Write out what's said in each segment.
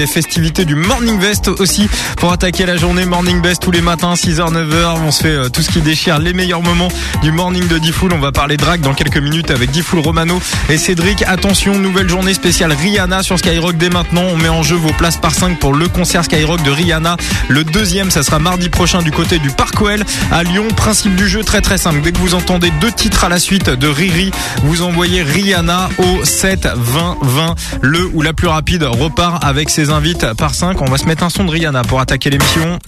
Les festivités du Morning Best aussi pour attaquer la journée Morning Best tous les matins 6h 9h on se fait euh, tout ce qui déchire les meilleurs moments du morning de Diffoul on va parler drag dans quelques minutes avec Diffoul Romano et Cédric. Attention nouvelle journée spéciale Rihanna sur Skyrock dès maintenant. On met en jeu vos places par 5 pour le concert Skyrock de Rihanna. Le deuxième ça sera mardi prochain du côté du Parc OL à Lyon. Principe du jeu très très simple. Dès que vous entendez deux titres à la suite de Riri vous envoyez Rihanna au 7 20 20 le ou la plus rapide repart avec ses invite par 5. On va se mettre un son de Rihanna pour attaquer l'émission.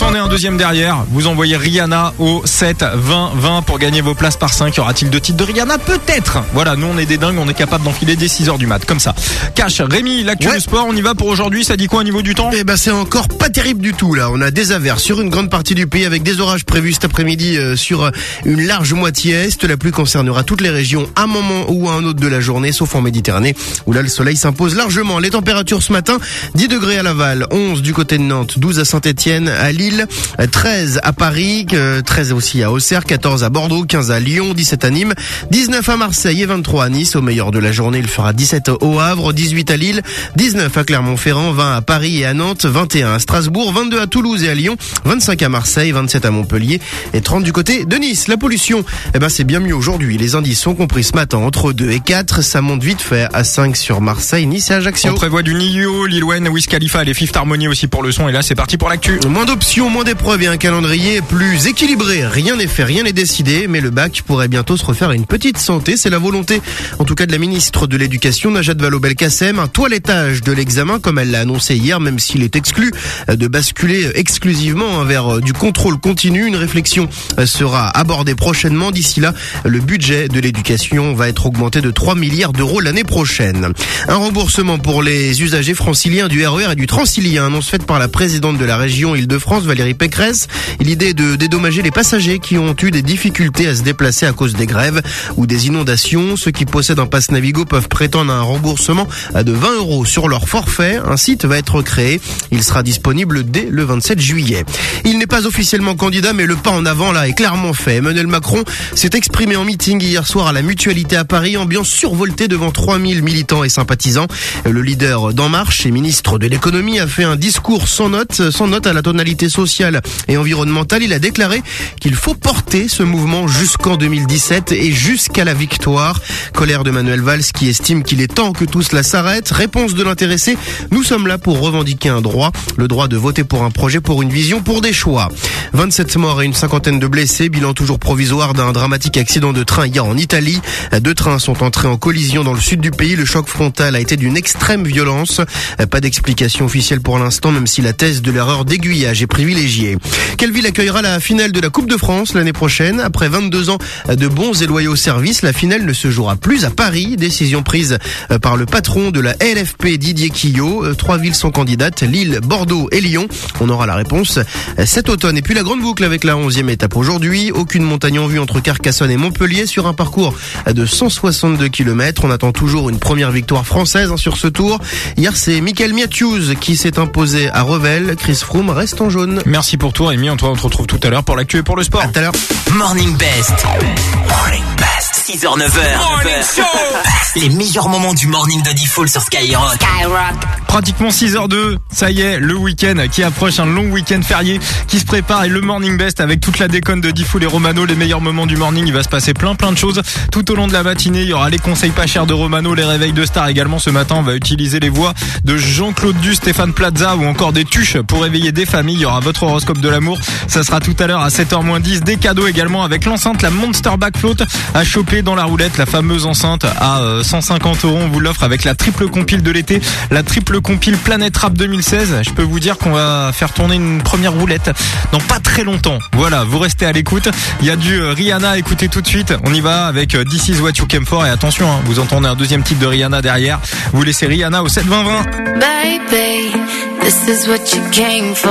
En entendez un deuxième derrière. Vous envoyez Rihanna au 7 20 20 pour gagner vos places par 5. Y aura-t-il deux titres de Rihanna? Peut-être. Voilà, nous on est des dingues, on est capable d'enfiler dès 6 heures du mat, comme ça. Cash, Rémi, l'actu Ouais. sport, on y va pour aujourd'hui. Ça dit quoi au niveau du temps? Eh ben c'est encore pas terrible du tout là. On a des averses sur une grande partie du pays avec des orages prévus cet après-midi euh, sur euh, une large moitié est. La pluie concernera toutes les régions à un moment ou à un autre de la journée, sauf en Méditerranée où là le soleil s'impose largement. Les températures ce matin 10 degrés à Laval, 11 du côté de Nantes, 12 à Saint-Étienne, à Lille, euh, 13 à Paris, euh, 13 aussi à Auxerre, 14 à Bordeaux, 15 à Lyon, 17 à Nîmes, 19 à Marseille et 23 à Nice. Au meilleur de la journée, il fera 17 au Havre, 18 à Lille, 19 à Clermont-Ferrand, 20 à Paris et à Nantes, 21 à Strasbourg, 22 à Toulouse et à Lyon, 25 à Marseille, 27 à Montpellier et 30 du côté de Nice. La pollution, eh ben c'est bien mieux aujourd'hui. Les indices sont compris ce matin entre 2 et 4. Ça monte vite fait à 5 sur Marseille, Nice et Ajaccio. On prévoit du Nio, Lil Wayne, Wiz Khalifa les Fifth Harmony aussi pour le son. Et là, c'est parti pour l'actu. Moins d'options, moins d'épreuves et un calendrier plus équilibré. Rien n'est fait, rien n'est décidé, mais le bac pourrait bientôt se refaire à une petite santé. C'est la volonté, en tout cas de la ministre de l'Éducation, Najat Vallaud-Belkacem. Un toilettage de l'examen, comme elle l'a annoncé hier, même s'il est exclu euh, de basculer exclusivement vers euh, du contrôle continu. Une réflexion euh, sera abordée prochainement. D'ici là, le budget de l'éducation va être augmenté de 3 milliards d'euros l'année prochaine. Un remboursement pour les usagers franciliens du RER et du Transilien, annonce faite par la présidente de la région Île-de-France, Valérie Pécresse. L'idée de dédommager les passagers qui ont eu des difficultés à se déplacer à cause des grèves ou des inondations. Ceux qui possèdent un pass Navigo peuvent prétendre à un remboursement de 20 euros sur leur forfait. Un site va être créé. Il sera disponible dès le 27 juillet. Il n'est pas officiellement candidat, mais le pas en avant là est clairement fait. Emmanuel Macron s'est exprimé en meeting hier soir à la Mutualité à Paris, ambiance survoltée devant 3000 militants et sympathisants. Le leader d'En Marche et ministre de l'économie a fait un discours sans note, sans note à la tonalité et environnementale. Il a déclaré qu'il faut porter ce mouvement jusqu'en 2017 et jusqu'à la victoire. Colère de Manuel Valls qui estime qu'il est temps que tout cela s'arrête. Réponse de l'intéressé, nous sommes là pour revendiquer un droit, le droit de voter pour un projet, pour une vision, pour des choix. 27 morts et une cinquantaine de blessés, bilan toujours provisoire d'un dramatique accident de train hier en Italie. Deux trains sont entrés en collision dans le sud du pays. Le choc frontal a été d'une extrême violence. Pas d'explication officielle pour l'instant, même si la thèse de l'erreur d'aiguillage est Quelle ville accueillera la finale de la Coupe de France l'année prochaine Après 22 ans de bons et loyaux services, la finale ne se jouera plus à Paris. Décision prise par le patron de la LFP, Didier Quillot. Trois villes sont candidates, Lille, Bordeaux et Lyon. On aura la réponse cet automne. Et puis la grande boucle avec la 11e étape aujourd'hui. Aucune montagne en vue entre Carcassonne et Montpellier sur un parcours de 162 km. On attend toujours une première victoire française hein, sur ce tour. Hier, c'est Michael Matthews qui s'est imposé à Revel. Chris Froome reste en jaune. Merci pour toi, Rémi. On te on te retrouve tout à l'heure pour l'actu et pour le sport. À tout à l'heure. Morning Best. Morning Best. 6h, 9h. Les meilleurs moments du morning de Diffoul sur Skyrock. Pratiquement 6h02, ça y est, le week-end qui approche, un long week-end férié qui se prépare et le morning best avec toute la déconne de Diffoul et Romano, les meilleurs moments du morning, il va se passer plein plein de choses tout au long de la matinée, il y aura les conseils pas chers de Romano, les réveils de stars également ce matin, on va utiliser les voix de Jean-Claude Du, Stéphane Plaza ou encore des tuches pour réveiller des familles, il y aura votre horoscope de l'amour, ça sera tout à l'heure à 7h10, des cadeaux également avec l'enceinte, la Monster Back Float à choper dans la roulette, la fameuse enceinte à euh, 150 euros, on vous l'offre avec la triple compile de l'été, la triple compile Planète Rap 2016. Je peux vous dire qu'on va faire tourner une première roulette dans pas très longtemps. Voilà, vous restez à l'écoute. Il y a du euh, Rihanna à écouter tout de suite. On y va avec euh, This is what you came for. Et attention, hein, vous entendez un deuxième titre de Rihanna derrière. Vous laissez Rihanna au 72020. Baby, this is what you came for.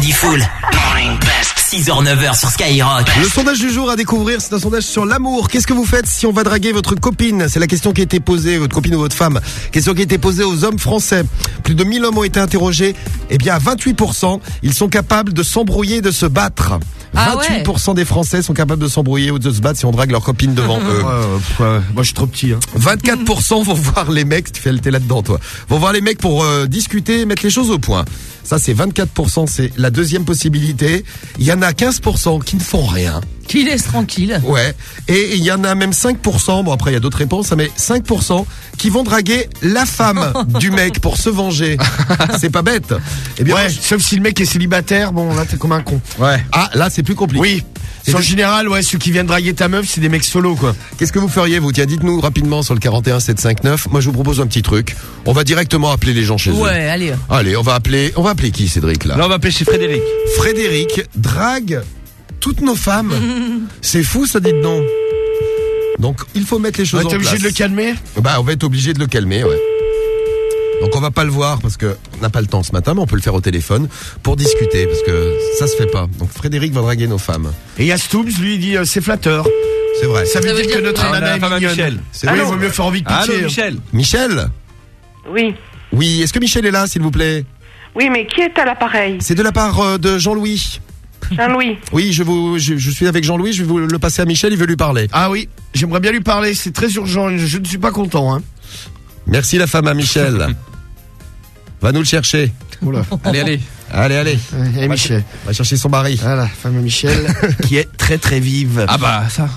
Du morning de Diffoul. Morning Best. 6h, 9h sur Skyrock. Le sondage du jour à découvrir, c'est un sondage sur l'amour. Qu'est-ce que vous faites si on va draguer votre copine? C'est la question qui a été posée, votre copine ou votre femme. Question qui a été posée aux hommes français. Plus de 1000 hommes ont été interrogés. Eh bien, à 28%, ils sont capables de s'embrouiller de se battre. Ah ouais 28% des Français sont capables de s'embrouiller ou de se battre si on drague leur copine devant eux. moi je suis trop petit. Hein. 24% vont voir les mecs, tu fais t'es là-dedans toi, vont voir les mecs pour euh, discuter, mettre les choses au point. Ça c'est 24%, c'est la deuxième possibilité. Il y en a 15% qui ne font rien. Qui laisse tranquille. Ouais. Et il y en a même 5%, bon après il y a d'autres réponses, hein, mais 5% qui vont draguer la femme du mec pour se venger. C'est pas bête. Eh bien, Ouais, moi, sauf si le mec est célibataire, bon là t'es comme un con. ouais. Ah, là c'est plus compliqué. Oui. Et En général, ouais, ceux qui viennent draguer ta meuf, c'est des mecs solo quoi. Qu'est-ce que vous feriez vous? Tiens, dites-nous rapidement sur le 41 759. Moi je vous propose un petit truc. On va directement appeler les gens chez eux. Ouais, allez. Allez, on va appeler, on va appeler qui Cédric là? Là, on va appeler chez Frédéric. Frédéric drague toutes nos femmes. C'est fou ça, dites donc. Donc il faut mettre les choses en T'es obligé place. de le calmer Bah on va être obligé de le calmer, ouais. Donc on va pas le voir parce que on n'a pas le temps ce matin, mais on peut le faire au téléphone pour discuter parce que ça se fait pas. Donc Frédéric va draguer nos femmes. Et il y a Stoops, lui, il dit euh, c'est flatteur. C'est vrai. Ça veut Ça veut dire que notre Ah, on nana la femme est mignonne. Michel. C'est Oui, vrai. il vaut mieux faire envie de Allô, pitié. hein. Michel. Michel Oui. Oui, est-ce que Michel est là, s'il vous plaît? Oui, mais qui est à l'appareil? C'est de la part euh, de Jean-Louis. Jean-Louis. Oui, je vous, je, je suis avec Jean-Louis, je vais vous le passer à Michel, il veut lui parler. Ah oui, j'aimerais bien lui parler, c'est très urgent, je, je ne suis pas content. Hein. Merci la femme à Michel. Va nous le chercher. Oula. Allez, allez. Allez, allez. Et Michel. Va chercher son mari. Voilà, femme à Michel, qui est très très vive. Ah bah, ça.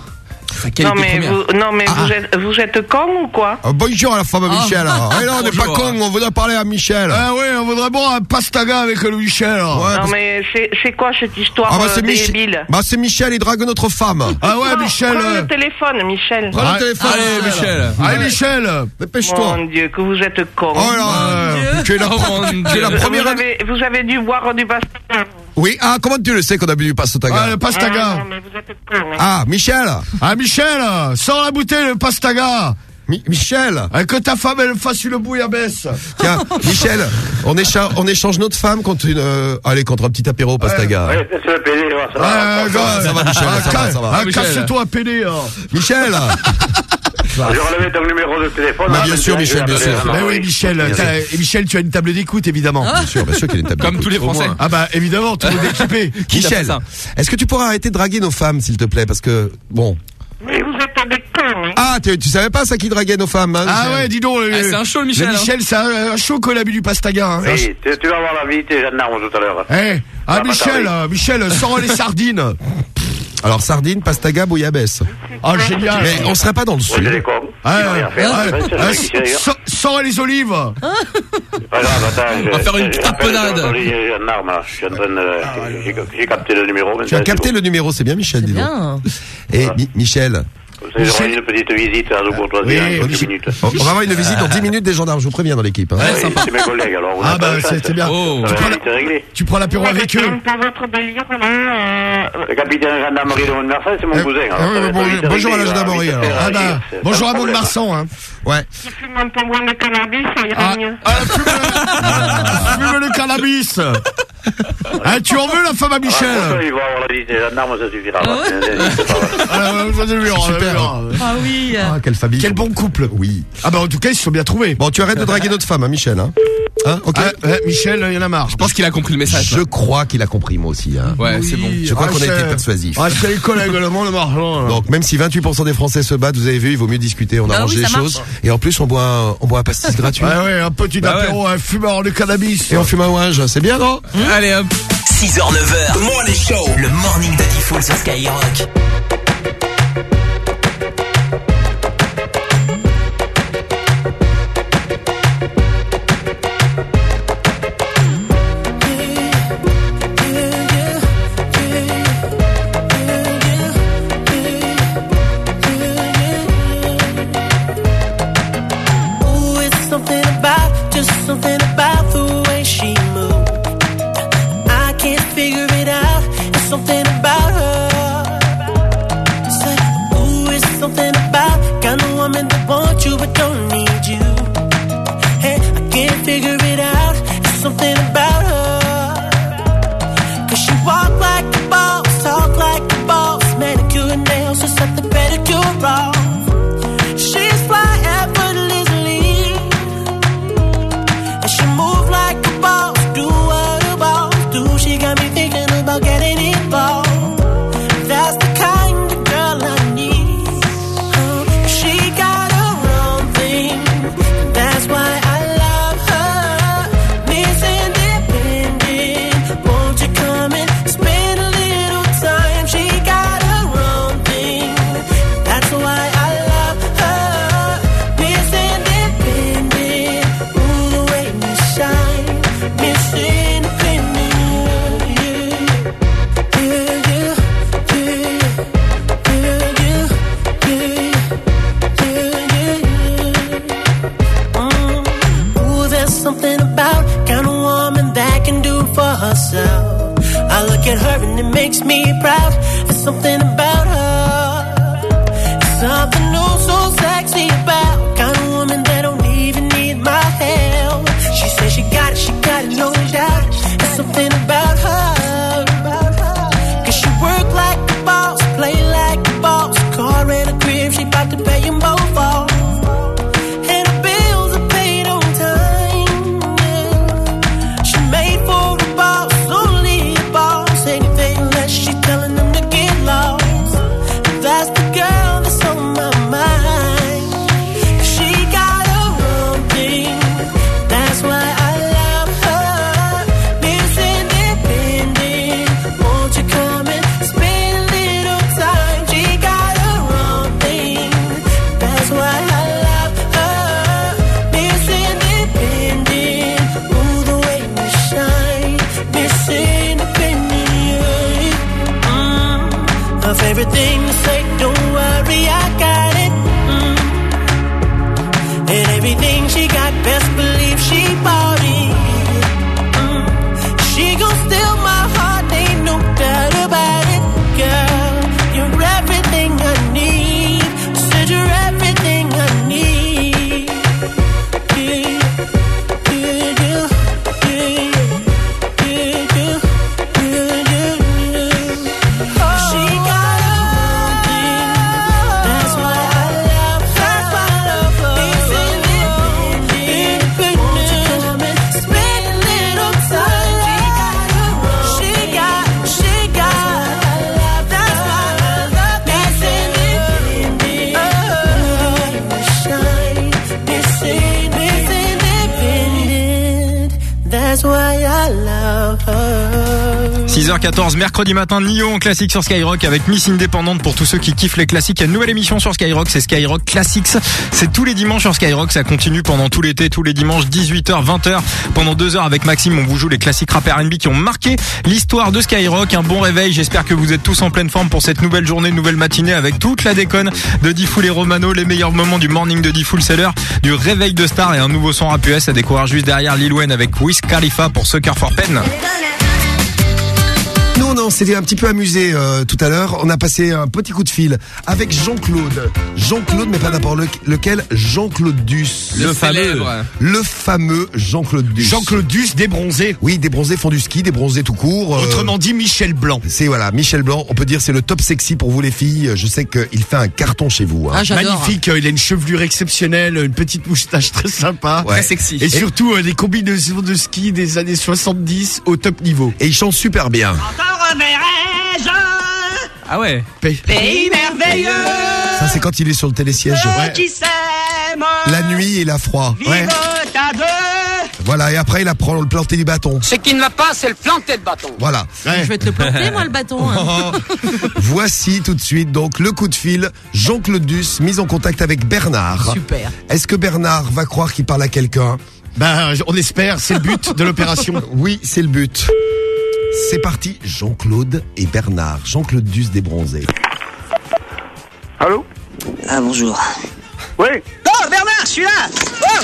Sa qualité Non, mais, première. vous, non, mais Ah. vous, êtes, vous êtes con ou quoi Oh, bonjour à la femme Ah. Michel. Eh non, on n'est pas Bonjour. con, on voudrait parler à Michel. Ah ouais, on voudrait boire un pastaga avec le Michel. Ouais, Non, parce- mais c'est c'est quoi cette histoire Ah bah euh, c'est Michel. débile Bah c'est Michel, il drague notre femme. Ah ouais, Michel. prends euh, le téléphone, Michel. Prends Ah, le téléphone. Allez, Michel. Allez, Michel. Dépêche-toi. Mon Dieu, que vous êtes con. Oh là, tu es la, Oh, mon tu es Dieu. la vous, première. avez, vous avez dû boire du pastaga. Oui, ah comment tu le sais qu'on a bu du Ah, pastaga le Ah, pastaga. non, mais vous êtes con. hein. Ah Michel, Ah, Michel, sors la bouteille, le pastaga. Mi- Michel. Ah, Que ta femme, elle fasse une bouillabaisse. Tiens, Michel, on échange, on échange notre femme contre une, euh, allez contre un petit apéro pastaga. Ouais, c'est le PD, ouais, ça va. Ah, ça va, Michel, ah, ça va, ça va. ah, Michel. Casse-toi, pédé. hein. Michel. Je relevais ton numéro de téléphone. Bah, Ah, bien sûr, tiens, Michel, bien sûr. oui, Michel, Bien t'as- et Michel, tu as une table d'écoute, évidemment. Bien sûr, bien sûr qu'il y a une table Comme d'écoute, tous les au moins. Français. Ah bah évidemment, tout le monde est équipé. Qui t'a fait Michel, ça est-ce que tu pourrais arrêter de draguer nos femmes, s'il te plaît, parce que bon. Mais vous êtes des cons. Hein. Ah, tu, tu savais pas ça qui draguait nos femmes hein, Ah Michel ouais, dis donc. le- Ah, c'est un show, le Michel, Le hein. Michel, c'est un, un a bu du pastaga. Hein. Oui, tu, tu vas voir la vie, t'es gendarme tout à l'heure. Eh, ah Ah, Michel, bah, euh, Michel, sors les sardines. Alors sardine, pastaga, bouillabaisse. Ah génial. Mais on serait pas dans le Ouais, sud. Ah, ah, ah, so- Sors les olives. C'est pas grave, attends. je- va faire une petite j'appelle tapenade. le- le gendarme, là. Je suis en train de. j'ai- capté le numéro. Tu as capté le numéro, c'est bien Michel, dis donc. Et Mi- Michel, ça, j'aurai une petite visite Oui, en oui, minutes. on on va avoir une visite dans 10 minutes des gendarmes, je vous préviens dans l'équipe. hein. Ouais. C'est mes collègues, alors. vous Ah bah c'était bien. Oh. Tu prends, tu l'apéro avec eux. Pour votre délire, là, euh, Le capitaine de gendarmerie de Mont-de-Marsan, c'est mon Eh, cousin. alors bon- vite bonjour à la réglé, gendarmerie, alors, Ah bah, c'est bonjour à. Mont-de-Marsan. Hein. Ouais. si fumes un peu moins de cannabis, ça ira Ah, mieux. ah, fume fume le cannabis. Ah, tu en veux la femme à Ah, Michel il va avoir la liste des gendarmes, ça suffira. Ah. Ah, ouais, ça, ouais. Ah oui. Ah, quelle famille. Quel bon couple. Oui. Ah bah en tout cas, ils se sont bien trouvés. Bon, tu arrêtes de draguer notre femme, hein, Michel, hein Hein, ok Ah, ouais, Michel, il y en a marre. Je pense qu'il a compris le message. Je crois qu'il a compris, moi aussi. Hein. Ouais, c'est bon. Je crois qu'on a été persuasif. Ah, c'est les collègues, le monde marche. hein. Donc même si 28% des Français se battent, vous avez vu, il vaut mieux discuter, on Ah arrange oui, les choses. Et en plus, on boit un, on boit un pastis gratuit. Ouais, ouais, un petit Bah apéro, un fumeur de cannabis. Et on fume un ouinge, c'est bien, non? Allez hop. 6h, 9h. Morning Show. Le morning de Diffoul sur Skyrock. Herself. I look at her and it makes me proud. There's something about her. 6h14, mercredi matin, Nio en classique sur Skyrock avec Miss Indépendante pour tous ceux qui kiffent les classiques. Il une nouvelle émission sur Skyrock, c'est Skyrock Classics. C'est tous les dimanches sur Skyrock, ça continue pendant tout l'été, tous les dimanches 18h, 20h. Pendant deux heures avec Maxime, on vous joue les classiques rap R&B qui ont marqué l'histoire de Skyrock. Un bon réveil, j'espère que vous êtes tous en pleine forme pour cette nouvelle journée, nouvelle matinée avec toute la déconne de Diffoul et Romano, les meilleurs moments du morning de Diffoul, c'est l'heure du réveil de star et un nouveau son rap US à découvrir juste derrière Lil Wayne avec Wiz Khalifa pour Sucker for Pen. On s'était un petit peu amusé euh, tout à l'heure. On a passé un petit coup de fil avec Jean-Claude. Jean-Claude, mais pas n'importe le- lequel. Jean-Claude Duss. Le fameux. Le fameux Jean-Claude Duss. Jean-Claude Duss, débronzé. Oui, des bronzés font du ski, des bronzés tout court. euh, Autrement dit, Michel Blanc. c'est voilà, Michel Blanc. On peut dire c'est le top sexy pour vous les filles. Je sais qu'il fait un carton chez vous. hein. Ah, j'adore. Magnifique, euh, il a une chevelure exceptionnelle, une petite moustache très sympa. Ouais. sexy. Et surtout euh, des combinaisons de ski des années 70 au top niveau. Et il chante super bien. Ah ouais. Pays merveilleux Ça c'est quand il est sur le télésiège. qui s'aiment La nuit et la froid. Vive à deux Voilà, et après il apprend le planter du bâton. Ce qui ne va pas, c'est le planter de bâton. Voilà. Je vais te le planter, moi, le bâton. hein. Voici tout de suite donc le coup de fil. Jean-Claude Duss, mise en contact avec Bernard. Super. Est-ce que Bernard va croire qu'il parle à quelqu'un? Ben, on espère, c'est le but de l'opération. Oui, c'est le but. C'est parti, Jean-Claude et Bernard. Jean-Claude Duss des bronzés. Allô Ah, bonjour. Oui Oh, Bernard, je suis là Oh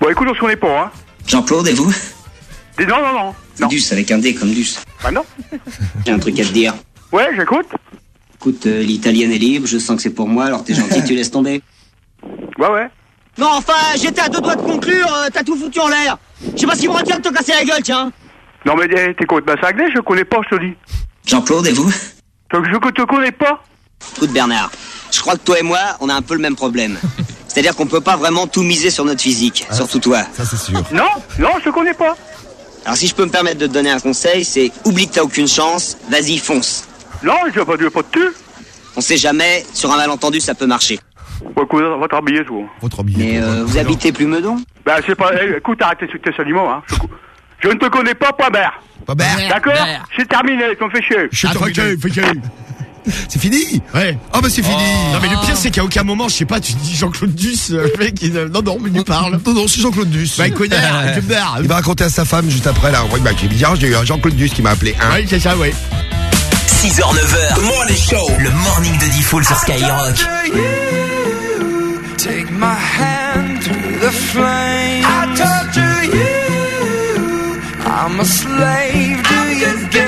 Bon, écoute, on se connaît pas, hein. Jean-Claude, et vous Dis non, non, non. Non. Duss avec un D comme Duss. Bah non. J'ai un truc à te dire. Ouais, j'écoute. Écoute, euh, l'italienne est libre, je sens que c'est pour moi, alors t'es gentil, tu laisses tomber. Ouais, ouais. Non, enfin, j'étais à deux doigts de conclure, euh, t'as tout foutu en l'air. Je sais pas ce qui me retient de te casser la gueule, tiens. Non, mais eh, t'écoutes, bah ça je connais pas, je te dis. Jean-Claude, et vous? Donc, je te connais pas. Écoute, Bernard, je crois que toi et moi, on a un peu le même problème. C'est-à-dire qu'on peut pas vraiment tout miser sur notre physique, surtout toi. Ça c'est sûr. Non, non, je te connais pas. Alors si je peux me permettre de te donner un conseil, c'est oublie que t'as aucune chance, vas-y, fonce. Non, je pas, je veux pas de tu. On sait jamais, sur un malentendu, ça peut marcher. Bon, écoute, on va t'habiller, toi. Votre billet. Mais euh, vous habitez plus Meudon Bah, c'est pas, eh, écoute, arrête tes, tes saliments, hein. Je, je ne te connais pas, point barre. Pas Bert. D'accord. C'est terminé, t'en fais chier. Je faut que- C'est fini Ouais. Ah bah c'est fini. Non mais le pire c'est qu'à aucun moment, je sais pas, tu dis Jean-Claude Duss, euh, le mec, il, euh, non non, mais il parle. Non, non, c'est Jean-Claude Duss. Bah, il connaît, il barre. Il va raconter à sa femme juste après là. Oui, bah, j'ai dit, j'ai eu un Jean-Claude Duss qui m'a appelé. Hein. Ouais, c'est ça, ouais. 6h, 9h. The Morning Show. Le morning de Diffoul sur Skyrock. Take my hand through the flame. I torture you. I'm a slave to your games.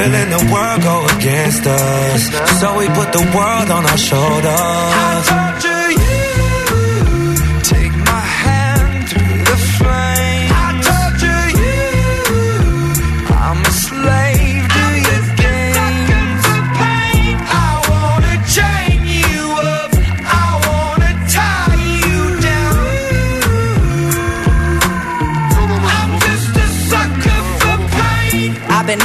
Feeling the world go against us. So we put the world on our shoulders. torture you. Take my hand through the flame. I torture you. I'm a slave to your games. I wanna chain you up. I wanna tie you down. I'm just a sucker for pain. I've been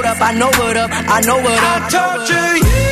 up, I know what up, I know what up. I you.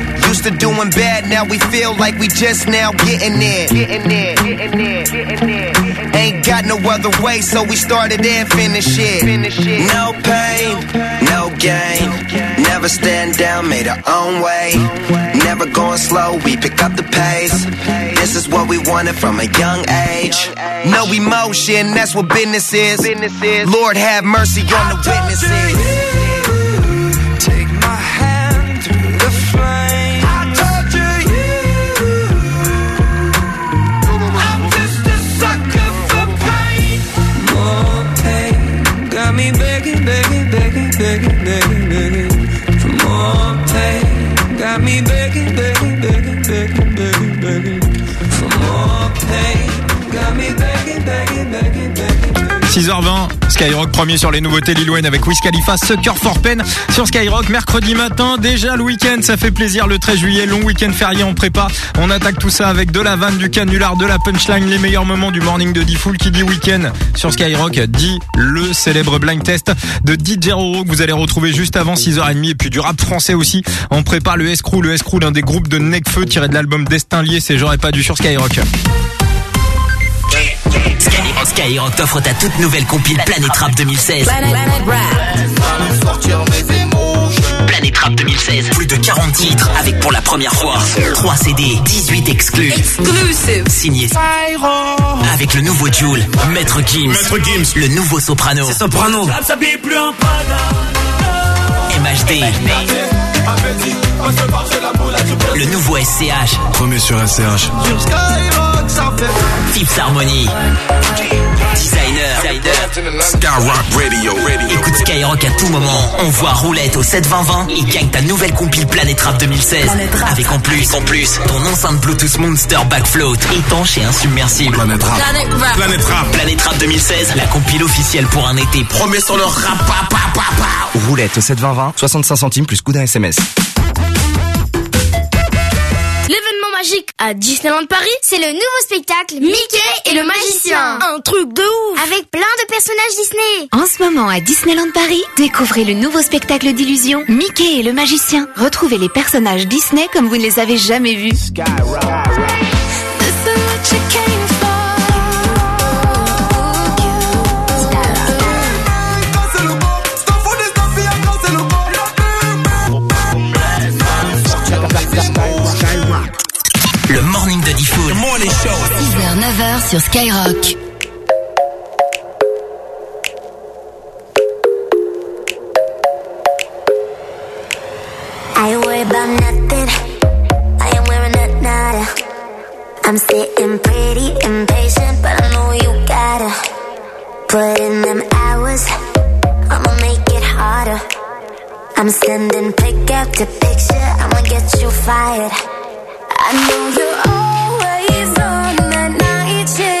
Used to doing bad, now we feel like we just now getting there. Getting there, getting there, getting there. Ain't got no other way, so we started and finished it. No pain, no gain. Never stand down, made our own way. Never going slow, we pick up the pace. This is what we wanted from a young age. No emotion, that's what business is. Lord have mercy on the witnesses. Got me begging, 6h20, Skyrock premier sur les nouveautés Lil avec Wiz Khalifa, Sucker for Pen sur Skyrock mercredi matin, déjà le week-end, ça fait plaisir le 13 juillet, long week-end férié en prépa, on attaque tout ça avec de la vanne, du canular, de la punchline, les meilleurs moments du morning de D-Fool qui dit week-end sur Skyrock, dit le célèbre blind test de DJ Roro que vous allez retrouver juste avant 6h30 et puis du rap français aussi, on prépare le Escrew, le Escrew l'un des groupes de Necfeu tiré de l'album Destin lié, c'est J'aurais pas dû sur Skyrock. Skyrock, Skyrock t'offre ta toute nouvelle compile Planète Rap 2016. Planète Rap 2016, plus de 40 titres avec pour la première fois 3 CD, 18 exclus. Exclusive. Signé avec le nouveau Joule, Maître Gims, Maître Gims. le nouveau Soprano, Soprano. MHD, le nouveau SCH, Premier sur SCH. Tips Harmony, Designer, Skyrock Radio. Radio. Écoute Skyrock à tout moment. On voit roulette au 72020 et gagne ta nouvelle compile Planète Rap 2016. Avec en plus, en plus, ton enceinte Bluetooth Monster Backfloat, étanche et insubmersible. Planète Rap. Planet Rap. Planète Rap. Planète Rap 2016, la compile officielle pour un été. Promets sur le rap. pa, pa, pa, pa. Roulette au 72020, 65 centimes plus coup d'un SMS. Magique à Disneyland Paris, c'est le nouveau spectacle Mickey et le magicien. Un truc de ouf Avec plein de personnages Disney. En ce moment à Disneyland Paris, découvrez le nouveau spectacle d'illusion Mickey et le magicien. Retrouvez les personnages Disney comme vous ne les avez jamais vus. 6h, 9h sur Skyrock. I worry about nothing. I am wearing a nada. I'm sitting pretty impatient, but I know you gotta put in them hours. I'ma make it harder. I'm sending pick after picture. I'ma get you fired. I know you're on that night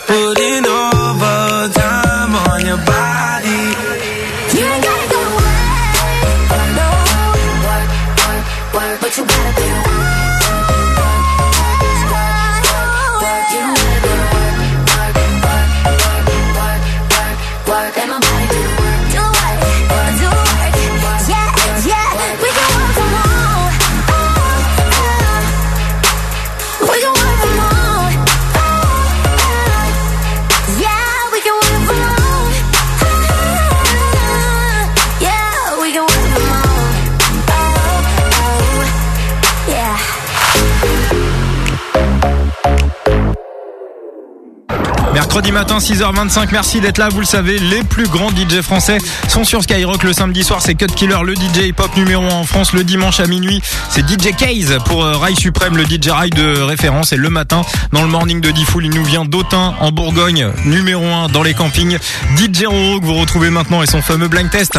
Mercredi matin 6h25, merci d'être là, vous le savez, les plus grands DJ français sont sur Skyrock le samedi soir, c'est Cut Killer, le DJ hip-hop numéro 1 en France, le dimanche à minuit, c'est DJ Case pour euh, Rail Suprême, le DJ Rail de référence, et le matin, dans le morning de Diffoul, il nous vient d'Autun, en Bourgogne, numéro 1 dans les campings, DJ Roro que vous retrouvez maintenant et son fameux blind test.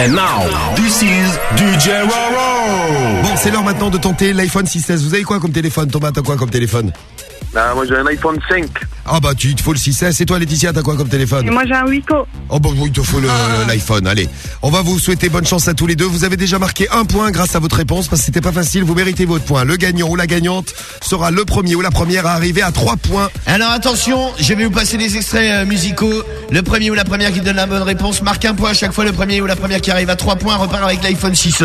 And now, this is DJ Roro. Bon, c'est l'heure maintenant de tenter l'iPhone 6S. Vous avez quoi comme téléphone Thomas, t'as quoi comme téléphone? Bah, moi j'ai un iPhone 5. Ah bah tu il te faut le 6S. Et toi Laetitia, t'as quoi comme téléphone Et moi j'ai un Wico. Oh bah oui, il te faut le- l'iPhone. Allez, on va vous souhaiter bonne chance à tous les deux. Vous avez déjà marqué un point grâce à votre réponse parce que c'était pas facile. Vous méritez votre point. Le gagnant ou la gagnante sera le premier ou la première à arriver à 3 points. Alors attention, je vais vous passer des extraits euh, musicaux. Le premier ou la première qui donne la bonne réponse marque un point à chaque fois. Le premier ou la première qui arrive à 3 points repart avec l'iPhone 6.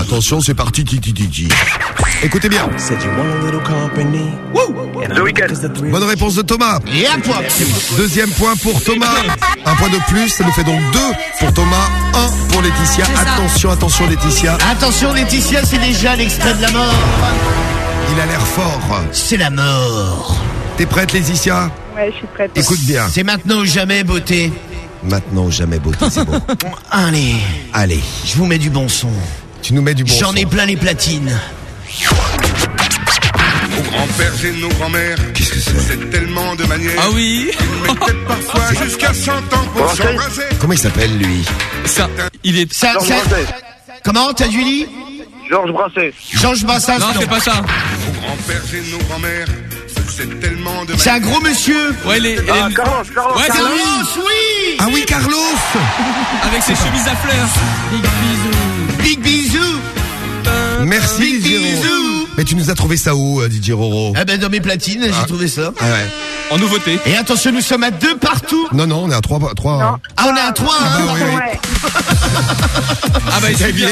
Attention, c'est parti. ti, ti, ti, ti. Écoutez bien. Bonne réponse de Thomas. Et un point. Deuxième point pour Thomas. Un point de plus, ça nous fait donc deux pour Thomas, un pour Laetitia. Attention, attention Laetitia. Attention Laetitia, c'est déjà l'extrait de la mort. Il a l'air fort. C'est la mort. T'es prête Laetitia? Ouais, je suis prête. Écoute bien. C'est maintenant ou jamais beauté. Maintenant, jamais beauté, c'est bon. Allez, Allez, je vous mets du bon son. tu nous mets du bon J'en son. ai plein les platines. Nos grands-pères et nos grands-mères. Qu'est-ce que c'est C'est tellement de manières. Ah oui Ils mettaient parfois jusqu'à 100 ans pour s'embraser. Comment il s'appelle lui Ça, il est... Ça, Georges ça- Brassens. Comment t'as dit Georges Brassens. Georges Brassens. Non, c'est pas ça. Nos grands-pères et nos grands-mères. C'est tellement de C'est un manières. gros monsieur. Ouais, les, les- Ah, Carlos, Carlos. Ouais, Carlos, oui. Ah oui, Carlos Avec ses chemises à fleurs. Big bisous. Merci Big DJ Roro. bisous. Mais tu nous as trouvé ça où, euh, DJ Roro? Ah ben dans mes platines, j'ai trouvé ça. Ah ouais. En nouveauté. Et attention, nous sommes à deux partout. Non, non, on est à 3. trois, hein. Ah, on est à trois. Ah hein. bah oui, oui. Ouais. Ah bah, il C'est est bien.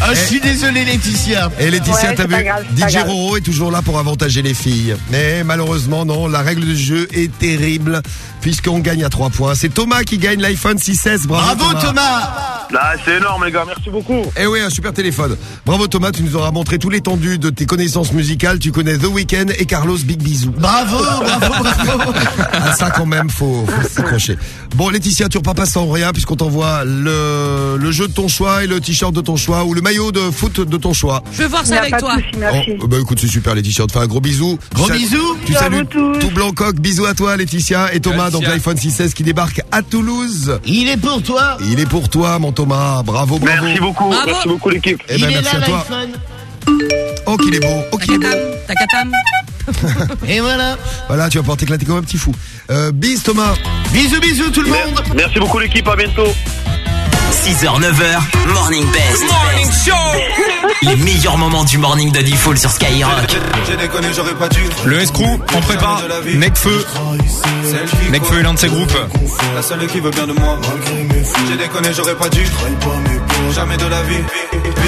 Ah, je suis désolé Laetitia. Et Laetitia, Ouais, t'as c'est pas vu grave, c'est pas DJ grave. Roro est toujours là pour avantager les filles. Mais malheureusement, non, la règle du jeu est terrible puisqu'on gagne à 3 points. C'est Thomas qui gagne l'iPhone 6S. Bravo, Bravo Thomas. Là, c'est énorme, les gars. Merci beaucoup. Eh oui, un super téléphone. Bravo Thomas, tu nous auras montré tout l'étendue de tes connaissances musicales. Tu connais The Weeknd et Carlos Big Bisou. Bravo, bravo, bravo. Ah, ça quand même, faut, faut s'accrocher. Bon, Laetitia, tu repars pas sans rien puisqu'on t'envoie le, le jeu de ton choix et le t-shirt de ton choix ou le maillot de foot de ton choix. Je veux voir ça avec toi. de souci, merci. Oh, bah écoute, c'est super Laetitia, on te fait un gros bisou. Gros Tu sal- bisous. Tu À salues vous tous. tout Blancoc. Bisous à toi Laetitia et Thomas, Laetitia. donc l'iPhone 6S qui débarque à Toulouse. Il est pour toi. Il est pour toi mon Thomas, bravo, bravo. Merci beaucoup. Bravo. Merci beaucoup, l'équipe. Eh Il ben est merci là à toi. l'iPhone. Oh qu'il est beau, oh qu'il est beau. Takatam. Et voilà. Voilà, tu vas pouvoir t'éclater comme un petit fou. Euh, bis Thomas. Bisous, bisous tout le monde. Merci beaucoup, l'équipe. À bientôt. 6h, 9h, Morning Best. Morning Show Les meilleurs moments du morning de Diffoul sur Skyrock. J'ai déconné, j'aurais pas dû. Le Escrew en prépare. Necfeu. Necfeu est l'un de ses groupes. La seule qui veut bien de moi. J'ai déconné, j'aurais pas dû. Jamais de la vie.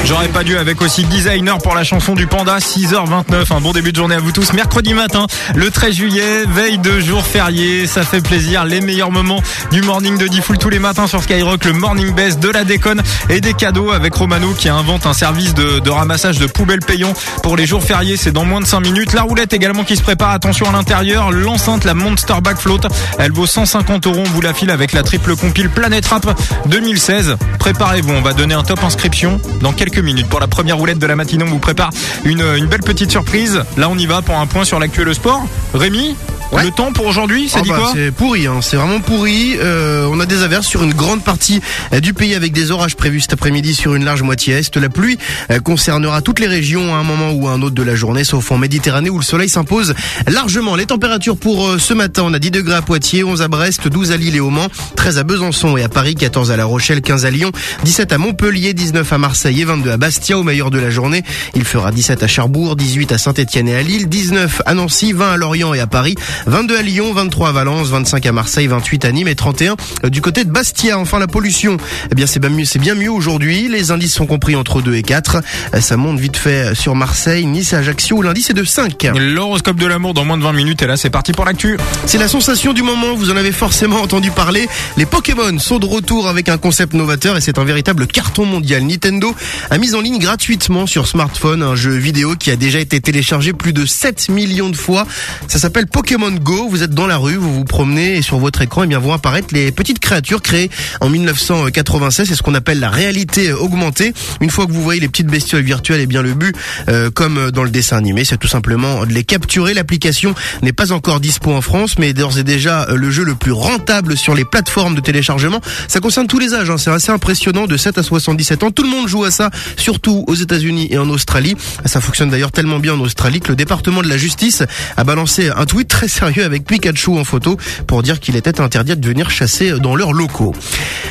J'aurais pas dû avec aussi designer pour la chanson du Panda 6h29. Un bon début de journée à vous tous. Mercredi matin, le 13 juillet, veille de jour férié. Ça fait plaisir. Les meilleurs moments du morning de Diffoul tous les matins sur Skyrock. Le morning best de la déconne et des cadeaux avec Romano qui invente un service de, ramassage de poubelles payants pour les jours fériés. C'est dans moins de 5 minutes. La roulette également qui se prépare. Attention à l'intérieur. L'enceinte, la Monster Back Float. Elle vaut 150 euros. On vous la file avec la triple compile Planète Rap Trap 2016. Préparez-vous, on va donner un top inscription dans quelques minutes. Pour la première roulette de la matinée, on vous prépare une belle petite surprise. Là, on y va pour un point sur l'actuel sport. Rémi Ouais. Le temps pour aujourd'hui, ça Oh dit bah, quoi C'est pourri, hein. c'est vraiment pourri. Euh, on a des averses sur une grande partie euh, du pays avec des orages prévus cet après-midi sur une large moitié est. La pluie euh, concernera toutes les régions à un moment ou à un autre de la journée, sauf en Méditerranée où le soleil s'impose largement. Les températures pour euh, ce matin, on a 10 degrés à Poitiers, 11 à Brest, 12 à Lille et au Mans, 13 à Besançon et à Paris, 14 à La Rochelle, 15 à Lyon, 17 à Montpellier, 19 à Marseille et 22 à Bastia au meilleur de la journée. Il fera 17 à Cherbourg, 18 à Saint-Etienne et à Lille, 19 à Nancy, 20 à Lorient et à Paris, 22 à Lyon, 23 à Valence, 25 à Marseille, 28 à Nîmes et 31 du côté de Bastia. Enfin, la pollution, eh bien, c'est bien mieux, c'est bien mieux aujourd'hui. Les indices sont compris entre 2 et 4. Euh, Ça monte vite fait sur Marseille, Nice et Ajaccio. L'indice est de 5. L'horoscope de l'amour dans moins de 20 minutes et là c'est parti pour l'actu. C'est la sensation du moment, vous en avez forcément entendu parler. Les Pokémon sont de retour avec un concept novateur et c'est un véritable carton mondial. Nintendo a mis en ligne gratuitement sur smartphone un jeu vidéo qui a déjà été téléchargé plus de 7 millions de fois. Ça s'appelle Pokémon Go. Vous êtes dans la rue, vous vous promenez et sur votre écran, eh bien, vont apparaître les petites créatures créées en 1996. C'est ce qu'on appelle la réalité augmentée. Une fois que vous voyez les petites bestioles virtuelles, eh bien, le but, euh, comme dans le dessin animé, c'est tout simplement de les capturer. L'application n'est pas encore dispo en France, mais d'ores et déjà euh, le jeu le plus rentable sur les plateformes de téléchargement. Ça concerne tous les âges, hein. c'est assez impressionnant, de 7 à 77 ans. Tout le monde joue à ça, surtout aux États-Unis et en Australie. Ça fonctionne d'ailleurs tellement bien en Australie que le département de la justice a balancé un tweet très sérieux avec Pikachu en photo pour dire qu'il était interdit de venir chasser dans leurs locaux.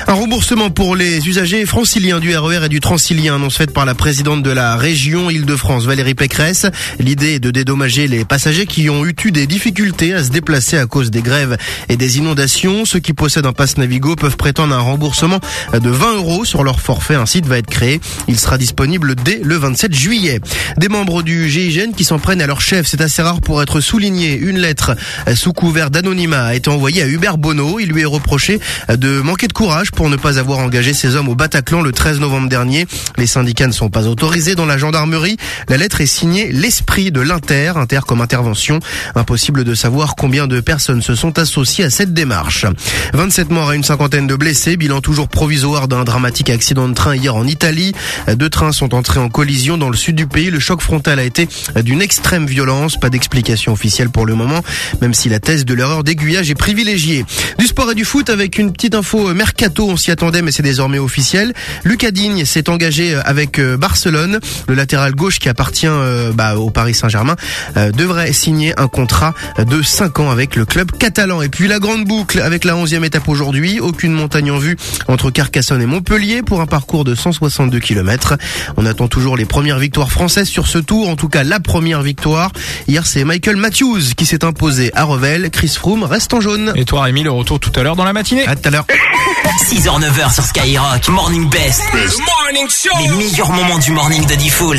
Un remboursement pour les usagers franciliens du RER et du Transilien, annonce faite par la présidente de la région Île-de-France, Valérie Pécresse. L'idée est de dédommager les passagers qui ont eu des difficultés à se déplacer à cause des grèves et des inondations. Ceux qui possèdent un pass Navigo peuvent prétendre un remboursement de 20 euros sur leur forfait. Un site va être créé. Il sera disponible dès le 27 juillet. Des membres du GIGN qui s'en prennent à leur chef, c'est assez rare pour être souligné. Une lettre sous couvert d'anonymat a été envoyée à Hubert Bonneau. Il lui est reproché de manquer de courage pour ne pas avoir engagé ses hommes au Bataclan le 13 novembre dernier. Les syndicats ne sont pas autorisés dans la gendarmerie. La lettre est signée l'esprit de l'Inter, Inter comme intervention. Impossible de savoir combien de personnes se sont associées à cette démarche. 27 morts et une cinquantaine de blessés, bilan toujours provisoire d'un dramatique accident de train hier en Italie. Deux trains sont entrés en collision dans le sud du pays. Le choc frontal a été d'une extrême violence. Pas d'explication officielle pour le moment, même si la thèse de l'erreur d'aiguillage est privilégiée. Du sport et du foot avec une petite info mercato, on s'y attendait mais c'est désormais officiel. Lucas Digne s'est engagé avec euh, Barcelone. Le latéral gauche qui appartient euh, bah, au Paris Saint-Germain euh, devrait signer un contrat de 5 ans avec le club catalan. Et puis la grande boucle avec la 11e étape aujourd'hui. Aucune montagne en vue entre Carcassonne et Montpellier pour un parcours de 162 km. On attend toujours les premières victoires françaises sur ce tour. En tout cas, la première victoire. Hier, c'est Michael Matthews qui s'est imposé à Revel. Chris Froome reste en jaune. Et toi Rémi, le retour tout à l'heure dans la matinée. À tout à l'heure. 6h, 9h sur Skyrock, Morning Best. Les meilleurs moments du morning de Diffoul.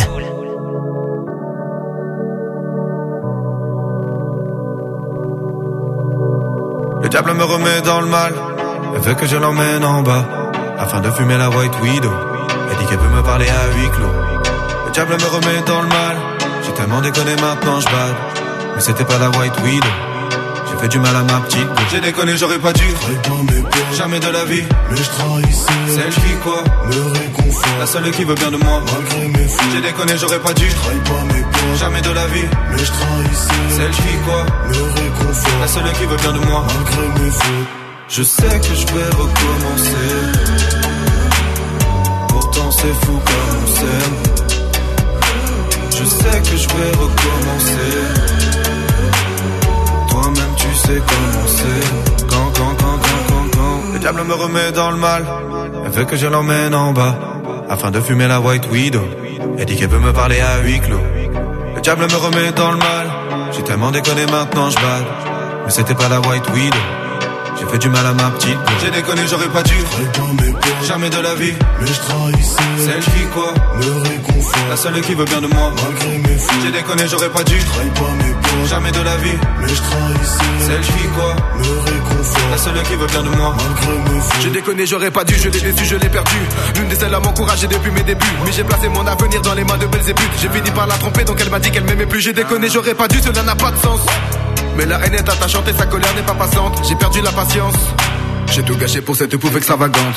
Le diable me remet dans le mal. Elle veut que je l'emmène en bas. Afin de fumer la white widow. Elle dit qu'elle peut me parler à huis clos. Le diable me remet dans le mal. J'ai tellement déconné maintenant je bade. C'était pas la white widow. J'ai fait du mal à ma petite. J'ai déconné, j'aurais pas dû. Jamais de la vie. Mais je trahissais. Celle qui quoi Me réconfort. La seule qui veut bien de moi. Malgré mes. J'ai déconné, j'aurais pas dû. Jamais de la vie. Mais je trahissais. Celle qui quoi Me réconfort. La seule qui veut bien de moi. Malgré mes fautes. Je sais que je vais recommencer. Pourtant c'est fou comme on s'aime. Je sais que je vais recommencer. C'est. Quand, quand, quand, quand, quand, quand. Le diable me remet dans le mal. Elle veut que je l'emmène en bas. Afin de fumer la white widow. Elle dit qu'elle veut me parler à huis clos. Le diable me remet dans le mal. J'ai tellement déconné maintenant je bade. Mais c'était pas la white widow. J'ai fait du mal à ma petite. J'ai déconné, j'aurais pas dû. Jamais de la vie. Mais je trahissais. Celle qui quoi Me réconfort. La seule qui veut bien de moi. Malgré mes fautes. J'ai déconné, j'aurais pas dû. Jamais de la vie. Mais je trahissais. Celle qui quoi Me réconfort. La seule qui veut bien de moi. Malgré mes fautes. J'ai déconné, j'aurais pas dû, je l'ai déçu, je l'ai perdu. L'une des celles à m'encourager depuis mes débuts. Mais j'ai placé mon avenir dans les mains de Belzébuth. J'ai fini par la tromper, donc elle m'a dit qu'elle m'aimait plus. J'ai déconné, j'aurais pas dû, cela n'a pas de sens. Mais la haine est attachante et sa colère n'est pas passante. J'ai perdu la patience. J'ai tout gâché pour cette pouffe extravagante.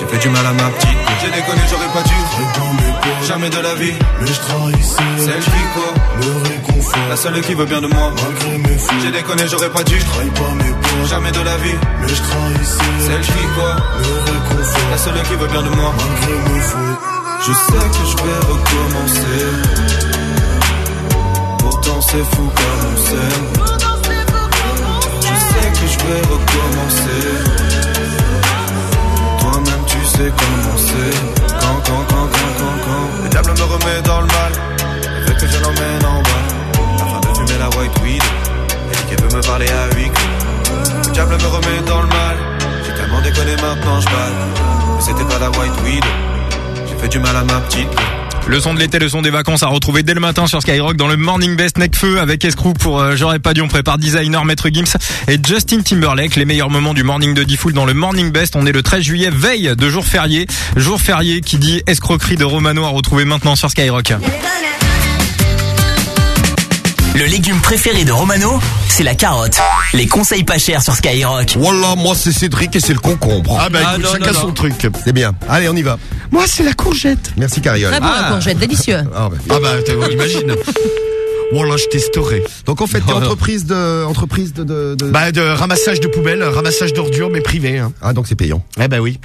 J'ai fait du mal à ma petite. J'ai déconné, j'aurais pas dû. Jamais de la vie. Mais je trahissais. Celle qui quoi Me réconfort. La seule qui veut bien de moi. Malgré mes fautes. J'ai déconné, j'aurais pas dû. pas mes peurs. Jamais de la vie. Mais je trahissais. Celle qui quoi Me réconfort. La seule qui veut bien de moi. Malgré mes fautes. Je sais que je vais recommencer. Pourtant c'est fou comme on s'aime. Je sais que je vais recommencer. C'est. Quand, quand, quand, quand, quand, quand. Le diable me remet dans le mal. Veut que je l'emmène en bas. Afin de fumer la white weed. Dit qu'elle veut me parler à huis clos. Le diable me remet dans le mal. J'ai tellement déconné maintenant je bats. Mais c'était pas la white weed. J'ai fait du mal à ma petite. Le son de l'été, le son des vacances à retrouver dès le matin sur Skyrock dans le Morning Best Necfeu avec Escrew pour euh, J'aurais pas dû, on prépare designer Maître Gims et Justin Timberlake. Les meilleurs moments du morning de Diffoul dans le Morning Best. On est le 13 juillet, veille de jour férié. Jour férié qui dit escroquerie de Romano à retrouver maintenant sur Skyrock. Le légume préféré de Romano, c'est la carotte. Les conseils pas chers sur Skyrock. Voilà, moi c'est Cédric et c'est le concombre. Ah bah écoute, chacun son truc. C'est bien. Allez, on y va. Moi, c'est la courgette. Merci Cariole. Très bon la courgette, délicieux. Ah bah, Ah bah, t'as- imagine. Voilà, je testerai. Donc en fait, t'es entreprise de, entreprise de, de, de- Bah, de ramassage de poubelles, ramassage d'ordures, mais privé. Hein. Ah donc c'est payant. Eh ben oui.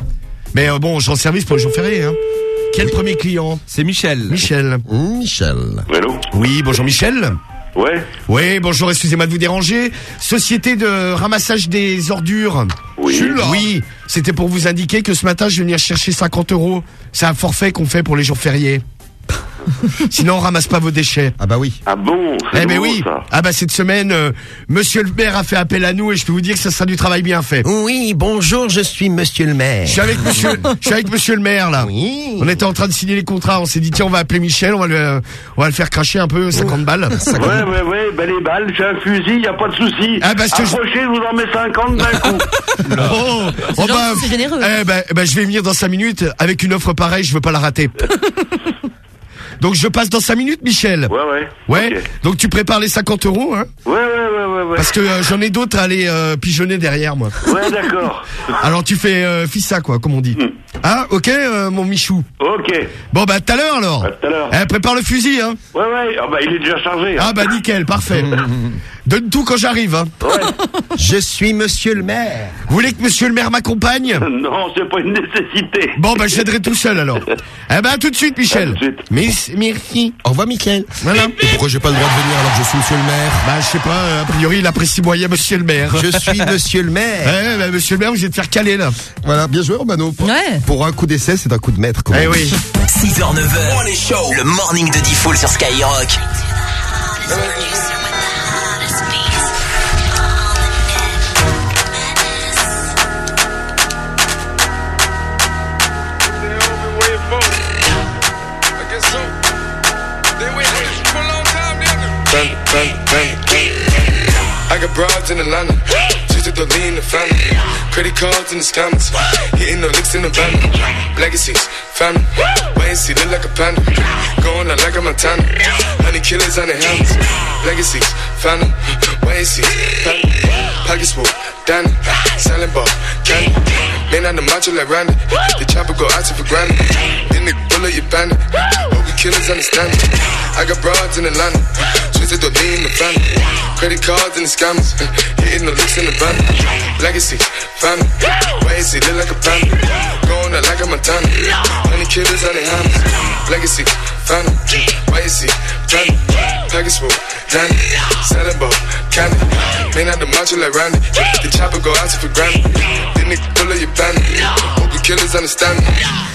Mais euh, bon, je rends service pour les jours fériés. Hein. Quel premier client? C'est Michel. Michel. Michel. Allô Oui, bonjour Michel. Ouais. Oui, bonjour, excusez-moi de vous déranger. Société de ramassage des ordures. Oui. Oui, c'était pour vous indiquer que ce matin, je vais venir chercher 50 euros. C'est un forfait qu'on fait pour les jours fériés. Sinon, on ramasse pas vos déchets. Ah bah oui. Ah bon Eh ben oui. ça. Ah bah cette semaine, euh, Monsieur le maire a fait appel à nous et je peux vous dire que ça sera du travail bien fait. Oui, bonjour, je suis monsieur le maire. Je suis avec Monsieur, je suis avec Monsieur le maire là. On était en train de signer les contrats. On s'est dit tiens, on va appeler Michel, on va le, on va le faire cracher un peu 50 balles. Ouais, ouais, ouais, ben les balles, j'ai un fusil, y a pas de souci. Ah, bah, je te- Approchez, je vous en mets 50 d'un coup. Oh, oh, bah, généreux. Eh ben, eh ben, je vais venir dans 5 minutes avec une offre pareille, je veux pas la rater. Donc je passe dans 5 minutes, Michel. Ouais, ouais. Ouais. Donc tu prépares les 50 euros, hein Ouais, ouais, ouais, ouais, ouais. Parce que euh, j'en ai d'autres à aller euh, pigeonner derrière moi. Ouais, d'accord. Alors tu fais euh, fissa quoi, comme on dit. Ah, ok, euh, mon Michou. Ok. Bon bah tout à l'heure alors. À tout à l'heure. Eh, prépare le fusil, hein. Ouais, ouais, ah bah il est déjà chargé. hein. Ah bah nickel, parfait. Donne tout quand j'arrive, hein. Je suis monsieur le maire. Vous voulez que Monsieur le maire m'accompagne? Non, c'est pas une nécessité. Bon bah j'aiderai tout seul alors. Eh ben à tout de suite, Michel. À tout de suite. Miss, merci. Au revoir, Mickaël. Voilà. Et pourquoi j'ai pas le droit de venir alors que je suis monsieur le maire? Bah je sais pas, euh, a priori il apprécie moyen Monsieur le maire. Je suis monsieur le maire. Eh bah Monsieur le maire, vous êtes faire caler là. Voilà, bien joué Romano. Pour, Ouais. pour un coup d'essai, c'est un coup de maître. comme Eh oui. 6h, 9h. Le morning de Diffoul sur Skyrock. I got broads in Atlanta. Just to lean the family. Credit cards in the scammers. Hitting the licks in the van. Legacies, family. Wait and see, look like a panda. Going out like a Montana. Honey killers on their hands. Legacies, family. Wait and see, family. Pockets full, Danny. Selling ball, candy. Man on the macho like Randy. The chopper go out to for granted. Then the bullet, you bandit. Killers understand. I got broads in Atlanta, twisted the lean in the family. Credit cards and the scammers, hitting the licks in the van. Legacy, family, why is he look like a panda? Going out like a Montana, honey killers on their hammers. Legacy, family, why is he family? Package full, Danny, ball, candy. Man out the macho like Randy, the chopper go out to for granted. Then nigga pull up your bandit, hope the killers understand me.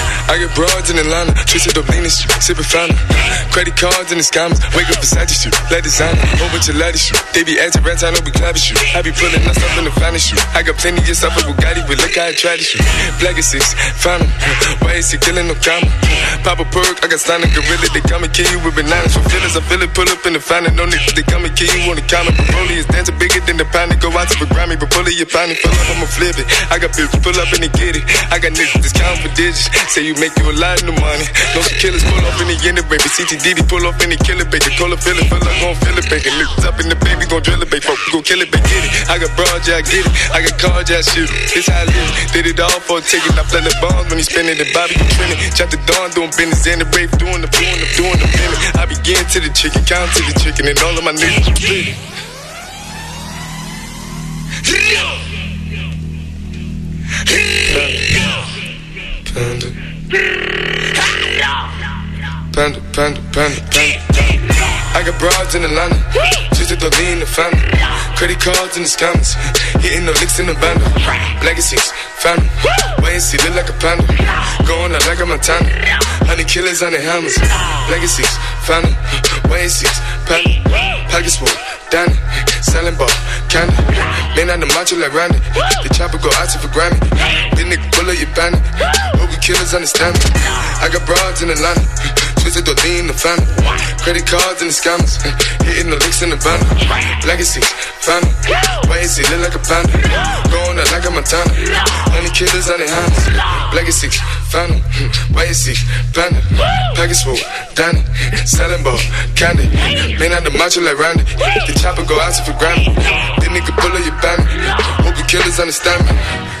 I get broads in Atlanta, twisted up lean street, sipping fountain. Credit cards and the scammers, wake up beside you shoot, let designer, bunch of ladies shoot. They be acting rats, I know we clapping. I be pulling up in the finest shoot. I got plenty of stuff with Bugatti, but look how I try to shoot. Black is six, fountain. Why is he killing no comma? Pop a perk, I got standing gorilla, they come and kill you with bananas. For feelings, I feel it, pull up in the fountain. No niggas, they come and kill you on the counter. Broly is dancing bigger than the pound. Go out to the Grammy, but pull it, your pound, pull up, I'ma flip it. I got bills, pull up and they get it. I got niggas, that's count for digits. Say you make you a lot of money. No some killers pull up in the end, baby. CTDD pull up in the killer, baby. Call it, feel it, feel like gon' feel it, baby. Niggas up in the baby, gon' drill it, baby. Fuck, gon' kill it, baby. Get it. I got broad, yeah, I get it. I got cards, yeah, I shoot it. This how I live. Did it all for a ticket. I play the bombs when he spinning the Bobby, you trending. Chop the dawn, doing business in the brave, doing the, doing the, doing the minute. I begin to the chicken, count to the chicken, and all of my niggas split. Panda. Panda, panda, panda, panda. I got broads in Atlanta, twisted the lean in the family. Credit cards in the scammers, hitting the licks in the band. Legacies, family, why is he look like a panda? Going out like a Montana, honey killers on the hammers. Legacies, family, why is he panda? Pockets full, Danny, selling ball, candy. Man on the macho like Randy, the chopper go out to for Grammy. Then nigga pull up your bandit, hope you killers understand me. I got broads in Atlanta, twisted the in the family. Credit cards and the scammers, hitting the licks in the van. Legacy, family, why is he look like a panda? Going out like a Montana, honey killers on their hands. Legacy, family, why is he panda? Package full, Danny, selling ball, candy. Man out the macho like Randy, the chopper go out for granted. Then nigga pull up your bandit, hope the killers understand me.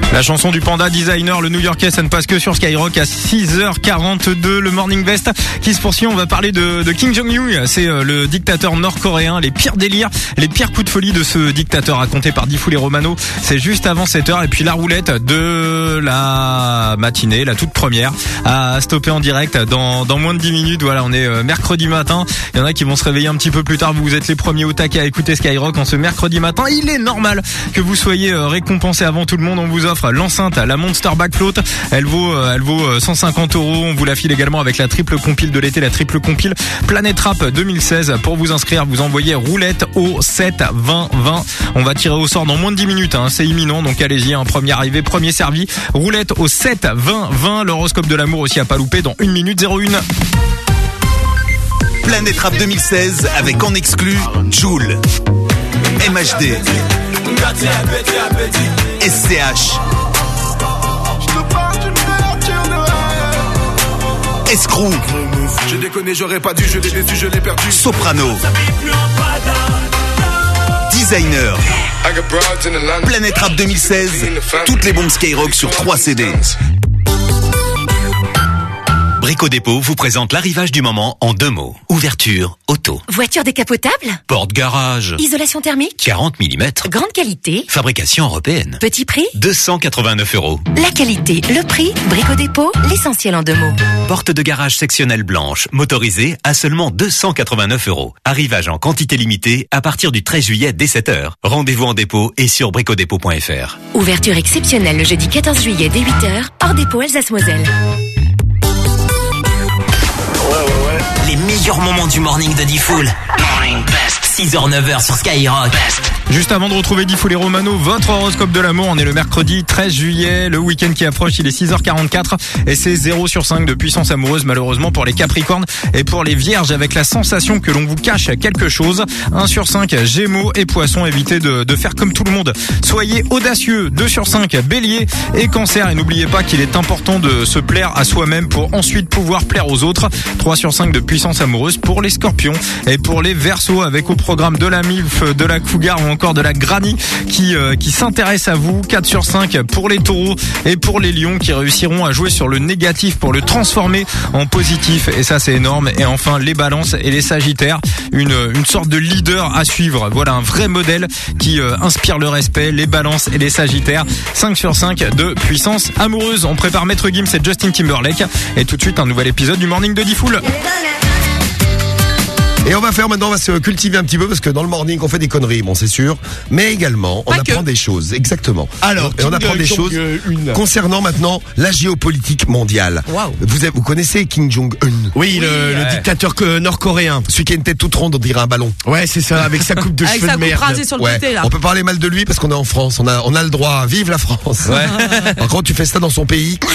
La chanson du panda designer, le New Yorkais, ça ne passe que sur Skyrock à 6h42, le Morning Best qui se poursuit. On va parler de, de Kim Jong-un. C'est euh, le dictateur nord-coréen. Les pires délires, les pires coups de folie de ce dictateur raconté par Diffoul et Romano. C'est juste avant 7h. Et puis la roulette de la matinée, la toute première, à stopper en direct dans, dans moins de 10 minutes. Voilà, on est euh, mercredi matin. Il y en a qui vont se réveiller un petit peu plus tard. Vous êtes les premiers au taquet à écouter Skyrock en ce mercredi matin. Il est normal que vous soyez euh, récompensés avant tout le monde. On vous offre l'enceinte, la Monster Back. Elle vaut, euh, elle vaut euh, 150 euros. On vous la file également avec la triple compile de l'été, la triple compile Planète Rap 2016. Pour vous inscrire, vous envoyez roulette au 7 20 20. On va tirer au sort dans moins de 10 minutes. Hein. C'est imminent, donc allez-y. Un premier arrivé, premier servi. Roulette au 7 20 20. L'horoscope de l'amour aussi à pas louper dans 1 minute 01. Planète Rap 2016 avec en exclu Joule, MHD, SCH, Escrew, J'ai déconné, j'aurais pas dû, je l'ai déçu, je l'ai perdu. Soprano, Designer. Planète Rap 2016, toutes les bombes Skyrock sur 3 CD. Brico Dépôt vous présente l'arrivage du moment en deux mots. Ouverture, auto. Voiture décapotable Porte garage. Isolation thermique 40 mm. Grande qualité Fabrication européenne. Petit prix 289 euros. La qualité, le prix, Brico Dépôt, l'essentiel en deux mots. Porte de garage sectionnelle blanche, motorisée à seulement 289 euros. Arrivage en quantité limitée à partir du 13 juillet dès 7h. Rendez-vous en dépôt et sur bricodépôt.fr. Ouverture exceptionnelle le jeudi 14 juillet dès 8h, hors dépôt Alsace-Moselle. Les meilleurs moments du morning de Diffoul. 6h, 9h sur Skyrock. Juste avant de retrouver Diffoul et Romano, votre horoscope de l'amour, on est le mercredi 13 juillet, le week-end qui approche, il est 6h44 et c'est 0 sur 5 de puissance amoureuse malheureusement pour les Capricornes et pour les Vierges avec la sensation que l'on vous cache quelque chose. 1 sur 5 Gémeaux et Poissons, évitez de, de faire comme tout le monde. Soyez audacieux. 2 sur 5 Bélier et Cancer et n'oubliez pas qu'il est important de se plaire à soi-même pour ensuite pouvoir plaire aux autres. 3 sur 5 de puissance amoureuse pour les Scorpions et pour les Verseaux avec au programme de la MILF, de la Cougar ou encore de la Granny qui euh, qui s'intéresse à vous. 4 sur 5 pour les Taureaux et pour les Lions qui réussiront à jouer sur le négatif pour le transformer en positif et ça c'est énorme. Et enfin les Balances et les Sagittaires, une une sorte de leader à suivre. Voilà un vrai modèle qui euh, inspire le respect. Les Balances et les Sagittaires, 5 sur 5 de puissance amoureuse. On prépare Maître Gims et Justin Timberlake et tout de suite un nouvel épisode du Morning de Diffoul. Et on va faire maintenant, on va se cultiver un petit peu parce que dans le morning, on fait des conneries, bon, c'est sûr. Mais également, on apprend des choses, exactement. Alors, et on apprend des King, choses euh, une. concernant maintenant la géopolitique mondiale. Vous, avez- vous connaissez Kim Jong-un Oui, le, le dictateur nord-coréen. Celui qui a une tête toute ronde, on dirait un ballon. Ouais, c'est ça, avec sa coupe de Avec cheveux sa de merde. rasée sur le Ouais. côté, là. On peut parler mal de lui parce qu'on est en France. On a, on a le droit. Vive la France. Par contre, tu fais ça dans son pays.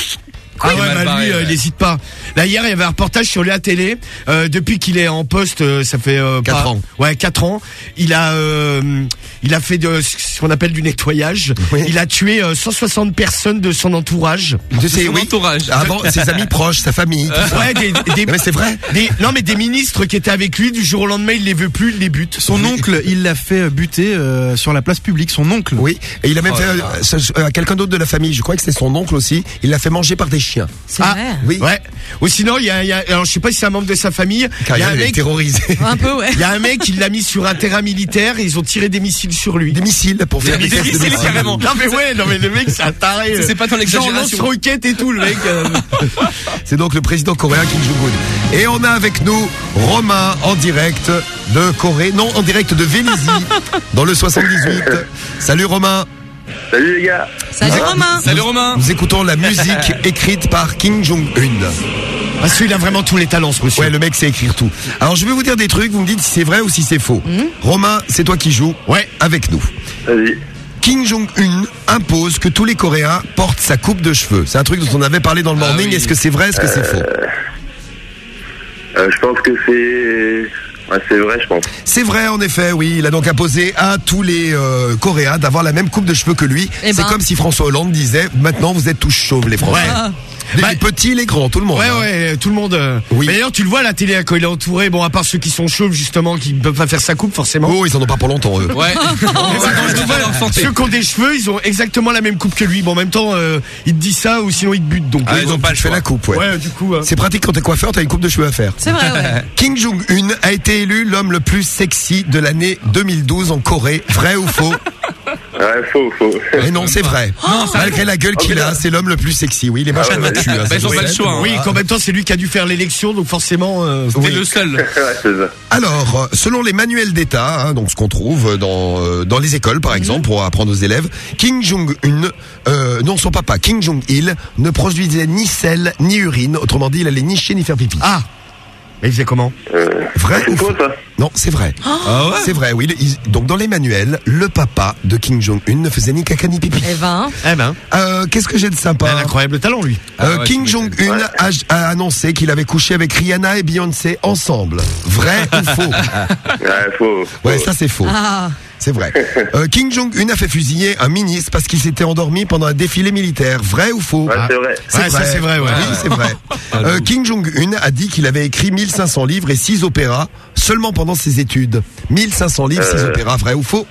Ah ouais, mal bah barré, lui, euh, ouais. il hésite pas. Là, hier, il y avait un reportage sur la télé. Euh, depuis qu'il est en poste, euh, ça fait euh, Quatre pas- ans. Ouais, quatre ans. Il a, euh, il a fait de ce qu'on appelle du nettoyage. Oui. Il a tué euh, 160 personnes de son entourage. Tu sais, son oui. entourage. Avant, ses amis proches, sa famille. Ouais, des, des- Mais c'est vrai. des- non, mais des ministres qui étaient avec lui du jour au lendemain, il les veut plus, il les bute. Son oncle, il l'a fait buter euh, sur la place publique. Son oncle. Oui. Et il a même Oh fait à quelqu'un d'autre de la famille. Je crois que c'est son oncle aussi. Il l'a fait manger par des chiens. C'est Ah, vrai. Oui. Ouais. Ou sinon, il y a, il y a- alors je sais pas si c'est un membre de sa famille. Car il y a un mec, terrorisé. Un peu, ouais. il y a un mec, il l'a mis sur un terrain militaire et ils ont tiré des missiles sur lui. Des missiles pour faire Des tests de missiles, missiles. carrément. Non mais ouais, non mais le mec c'est un taré. C'est pas dans l'exagération. Genre lance-roquette et tout le mec. euh. C'est donc le président coréen Kim Jong-un. Et on a avec nous Romain en direct de Corée. Non, en direct de Vélizy, dans le 78. Salut Romain. Salut les gars. Salut Romain. Salut Romain. Nous écoutons la musique écrite par Kim Jong-un. Parce qu'il a vraiment tous les talents ce monsieur. Ouais, le mec sait écrire tout. Alors je vais vous dire des trucs, vous me dites si c'est vrai ou si c'est faux. Romain, c'est toi qui joues Ouais. avec nous. Vas-y. Kim Jong-un impose que tous les Coréens portent sa coupe de cheveux. C'est un truc dont on avait parlé dans le Ah morning. oui. Est-ce que c'est vrai Est-ce que c'est faux Euh, je pense que c'est. C'est vrai, je pense. C'est vrai en effet, oui. Il a donc imposé à tous les euh, Coréens d'avoir la même coupe de cheveux que lui. Eh c'est ben. comme si François Hollande disait maintenant vous êtes tous chauves les Français. Ouais. Les Bah, petits, les grands, tout le monde. Ouais hein. ouais, tout le monde. euh. Oui. D'ailleurs tu le vois à la télé hein, quand il est entouré, bon à part ceux qui sont chauves justement, qui ne peuvent pas faire sa coupe forcément. Oh, ils en ont pas pour longtemps eux. Ouais. Mais bah, quand je vois, ceux qui ont des cheveux, ils ont exactement la même coupe que lui. Bon en même temps, euh, il te dit ça ou sinon il te bute donc. Ah, ils ont pas le Tu fais choix. la coupe, ouais. Ouais du coup. euh. C'est pratique quand t'es coiffeur, t'as une coupe de cheveux à faire. C'est vrai, ouais. Kim Jong-un a été élu l'homme le plus sexy de l'année 2012 en Corée. Vrai ou faux? Ouais, faux, faux. Et non, c'est vrai. Malgré la gueule qu'il a, c'est l'homme le plus sexy. Oui, il est moche Ah à battu. hein, Bah, ils ont pas le choix, hein. Oui, qu'en même temps c'est lui qui a dû faire l'élection donc forcément. euh, T'es Oui. le seul. Alors, euh, selon les manuels d'État, hein, donc ce qu'on trouve dans euh, dans les écoles, par exemple, pour apprendre aux élèves, Kim Jong-un, euh, non son papa, Kim Jong-il, ne produisait ni sel ni urine. Autrement dit, il allait ni chier ni faire pipi. Ah. Mais il faisait comment Vrai ou faux ça. Non, c'est vrai. Ah ouais C'est vrai, oui. Il- donc dans les manuels, le papa de Kim Jong-un ne faisait ni caca ni pipi. Eh ben. Eh ben. Euh, Qu'est-ce que j'ai de sympa Un incroyable talent lui. Euh, Ah ouais, Kim Jong-un a, a annoncé qu'il avait couché avec Rihanna et Beyoncé ensemble. Vrai ou faux Ouais, faux. Ouais, ça c'est faux. Ah. C'est vrai. Euh, Kim Jong-un a fait fusiller un ministre parce qu'il s'était endormi pendant un défilé militaire. Vrai ou faux? Ouais, c'est vrai. Ouais, ça, c'est vrai, ouais. Oui, c'est vrai. Euh, Kim Jong-un a dit qu'il avait écrit 1500 livres et 6 opéras seulement pendant ses études. 1500 livres, 6 Euh. opéras. Vrai ou faux?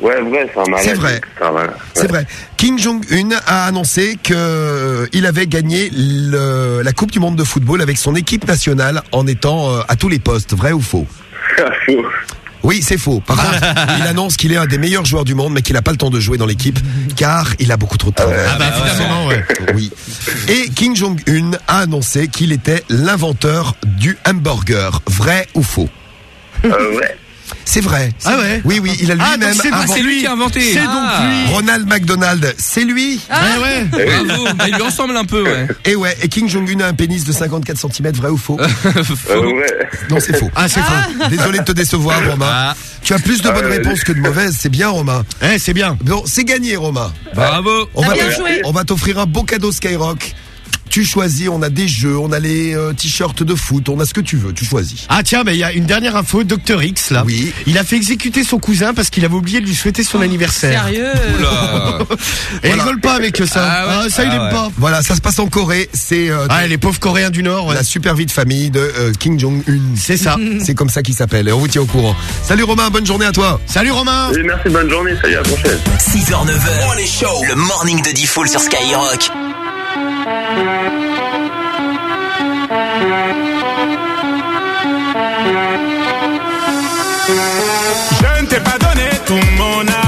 Ouais, vrai, c'est un malade. C'est vrai. C'est. C'est vrai. Kim Jong-un a annoncé que euh, il avait gagné le- la Coupe du Monde de football avec son équipe nationale en étant à tous les postes. Vrai ou faux? Faux. Oui, c'est faux. Par contre, il annonce qu'il est un des meilleurs joueurs du monde, mais qu'il n'a pas le temps de jouer dans l'équipe, car il a beaucoup trop de travail. Ah bah forcément ouais. Oui. Et Kim Jong-un a annoncé qu'il était l'inventeur du hamburger. Vrai ou faux? Euh, vrai. C'est vrai. Ah ouais Oui, oui, il a Ah, lui-même donc c'est- inventé- c'est lui qui a inventé. C'est Ah. donc lui. Ronald McDonald, c'est lui Ouais, ouais. Bravo, bah, il lui ressemble un peu, ouais. Et ouais, et King Jong-un a un pénis de 54 cm, vrai ou faux Euh, ouais. Non, c'est faux. Ah, c'est faux. Désolé de te décevoir, Romain. Ah. Tu as plus de bonnes Ah, réponses que de mauvaises, c'est bien, Romain. Eh, c'est bien. Bon, c'est gagné, Romain. Bravo. On va, bien t'off- joué. on va t'offrir un beau cadeau Skyrock. Tu choisis, on a des jeux, on a les euh, t-shirts de foot, on a ce que tu veux, tu choisis. Ah tiens, mais il y a une dernière info, Dr X là. Oui. Il a fait exécuter son cousin parce qu'il avait oublié de lui souhaiter son anniversaire. Sérieux Oula. Et il Voilà. rigole pas avec ça. Ah ouais. ça il Ah aime ouais. pas. Voilà, ça se passe en Corée, c'est euh, Ah, les pauvres Coréens du Nord. ouais. la super vie de famille de euh, Kim Jong-un. C'est ça. C'est comme ça qu'il s'appelle, et on vous tient au courant. Salut Romain, bonne journée à toi. Salut Romain. Et merci, bonne journée, salut, à la prochaine. 6h, 9h, le morning de Diffoul sur Skyrock. Je ne t'ai pas donné tout mon amour,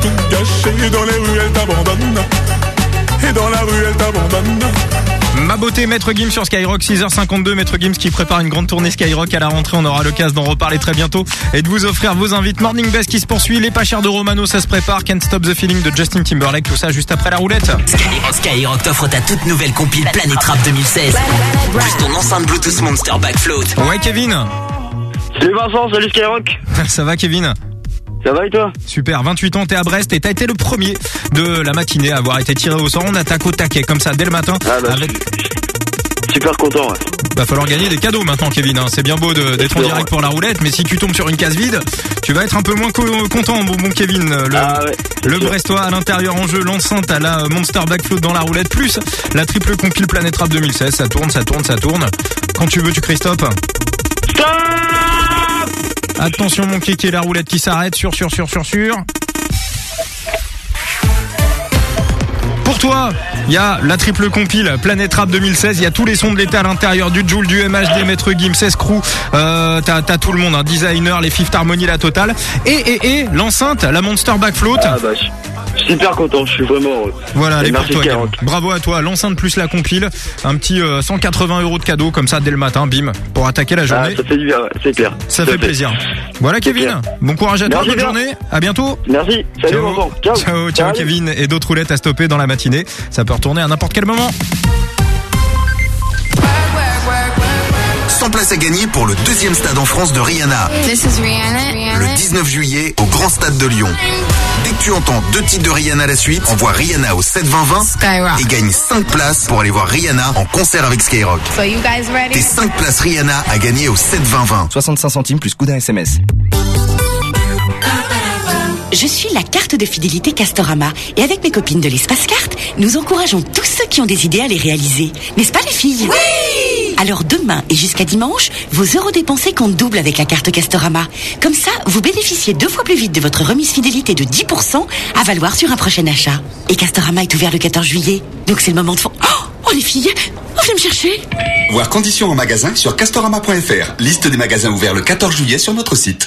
Tout gâché, dans les rues elle t'abandonne. Et dans la rue elle t'abandonne. Ma beauté, Maître Gims sur Skyrock, 6h52, Maître Gims qui prépare une grande tournée Skyrock à la rentrée. On aura l'occasion d'en reparler très bientôt et de vous offrir vos invites. Morning Best qui se poursuit, les pas chers de Romano, ça se prépare. Can't Stop the Feeling de Justin Timberlake, tout ça juste après la roulette. Skyrock, Skyrock t'offre ta toute nouvelle compile Planet Rap 2016. Plus ton enceinte Bluetooth Monster Backfloat. Ouais, Kevin. Salut Vincent, salut Skyrock. Ça va, Kevin? Ça va et toi Super, 28 ans, t'es à Brest et t'as été le premier de la matinée à avoir été tiré au sort. On attaque au taquet comme ça dès le matin. Ah bah, avec... Super content, ouais. Va falloir gagner des cadeaux maintenant, Kevin. hein. C'est bien beau d'être en direct ouais. pour la roulette, mais si tu tombes sur une case vide, tu vas être un peu moins co- content, bon, bon Kevin. Le, Ah ouais, le. Brestois à l'intérieur en jeu, l'enceinte à la Monster Backfloat dans la roulette, plus la triple compile Planet Rap 2016. Ça tourne, ça tourne, ça tourne. Quand tu veux, tu cries stop. Attention mon kéké, la roulette qui s'arrête, sur, sur, sur, sur, sur. Toi, il y a la triple compile Planète Rap 2016. Il y a tous les sons de l'état à l'intérieur du Joule, du MH, des Maître Gims, Crew. Euh, t'as, t'as tout le monde, hein, designer, les Fifth Harmony, la totale. Et, et, et, l'enceinte, la Monster Backfloat. Ah bah, je je suis super content, je suis vraiment heureux. Voilà, allez pour toi. Bravo à toi. L'enceinte plus la compile. Un petit euh, 180 euros de cadeau comme ça dès le matin, bim, pour attaquer la Ah, journée. ça fait du bien, c'est clair. Ça fait plaisir. Voilà Kevin. clair. Bon courage à toi, bonne bien. journée. À bientôt. Merci. Salut ciao. Vincent. Ciao. Ciao, ciao. Kevin. Et d'autres roulettes à stopper dans la matinée. Ça peut retourner à n'importe quel moment. 100 places à gagner pour le deuxième stade en France de Rihanna. This is Rihanna. Le 19 juillet au Grand Stade de Lyon. Dès que tu entends deux titres de Rihanna à la suite, envoie Rihanna au 72020 Skyrock. et gagne 5 places pour aller voir Rihanna en concert avec Skyrock. So you guys ready? Tes 5 places Rihanna à gagner au 72020. 65 centimes plus coup d'un SMS. Je suis la carte de fidélité Castorama et avec mes copines de l'espace carte, nous encourageons tous ceux qui ont des idées à les réaliser. N'est-ce pas les filles? Oui Alors demain et jusqu'à dimanche, vos euros dépensés comptent double avec la carte Castorama. Comme ça, vous bénéficiez deux fois plus vite de votre remise fidélité de 10% à valoir sur un prochain achat. Et Castorama est ouvert le 14 juillet, donc c'est le moment de... Oh, oh les filles, oh viens me chercher Voir conditions en magasin sur castorama.fr. Liste des magasins ouverts le 14 juillet sur notre site.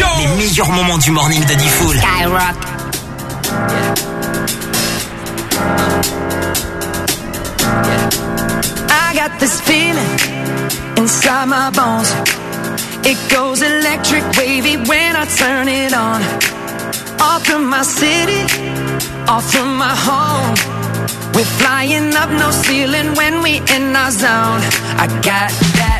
Show. Les meilleurs moments du morning de Diffoul. Skyrock. I got this feeling inside my bones. It goes electric wavy when I turn it on. Off from my city, off from my home. We're flying up no ceiling when we in our zone. I got that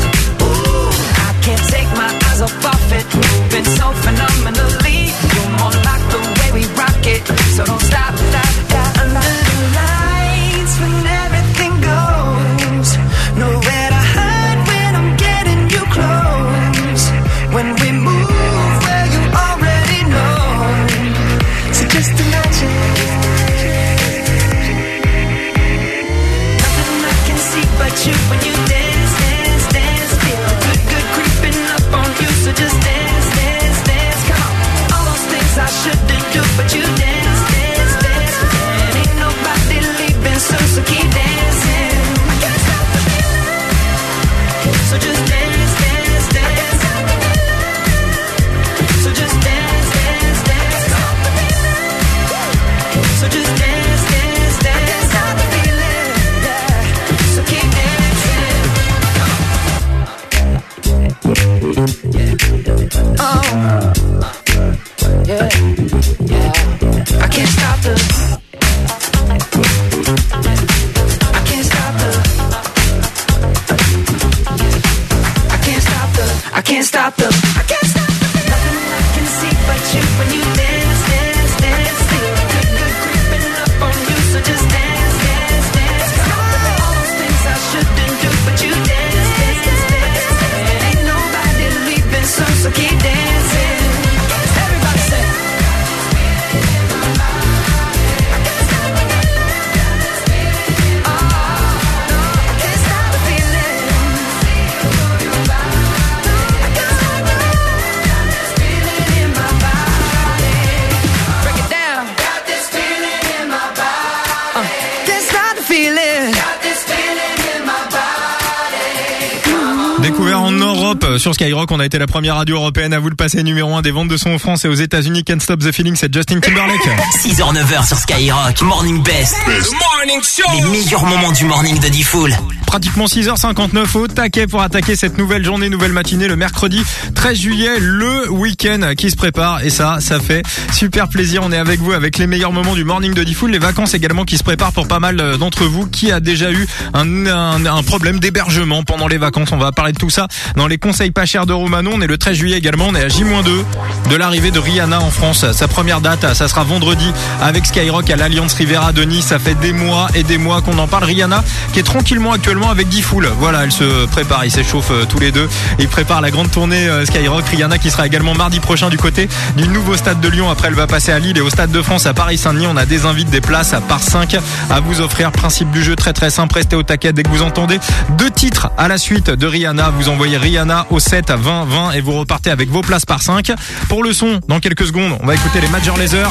Sur Skyrock. On a été la première radio européenne à vous le passer numéro 1 des ventes de son en France et aux États-Unis. Can't Stop the Feeling, c'est Justin Timberlake. 6h, 9h sur Skyrock. Morning Best. Les meilleurs moments du morning de Diffoul. Pratiquement 6h59 au taquet pour attaquer cette nouvelle journée, nouvelle matinée, le mercredi 13 juillet, le week-end qui se prépare. Et ça, ça fait super plaisir. On est avec vous avec les meilleurs moments du morning de Diffoul. Les vacances également qui se préparent pour pas mal euh, d'entre vous. Qui a déjà eu un, un, un problème d'hébergement pendant les vacances On va parler de tout ça dans les conseils pas chers de Romano. On est le 13 juillet également. On est à J-2 de l'arrivée de Rihanna en France. Sa première date, ça sera vendredi avec Skyrock à l'Alliance Rivera de Nice. Ça fait des mois et des mois qu'on en parle. Rihanna qui est tranquillement actuellement avec Diffoul. Voilà, elle se prépare, ils s'échauffent euh, tous les deux. Ils préparent la grande tournée euh, Skyrock. Rihanna qui sera également mardi prochain du côté du nouveau stade de Lyon. Après, elle va passer à Lille et au stade de France à Paris-Saint-Denis. On a des invites, des places à part 5 à vous offrir. Principe du jeu très très simple. Restez au taquet dès que vous entendez deux titres à la suite de Rihanna. Vous envoyez Rihanna au 7 à 20 20 et vous repartez avec vos places par 5. Pour le son, dans quelques secondes, on va écouter les Major Laser.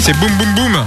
C'est boum boum boum.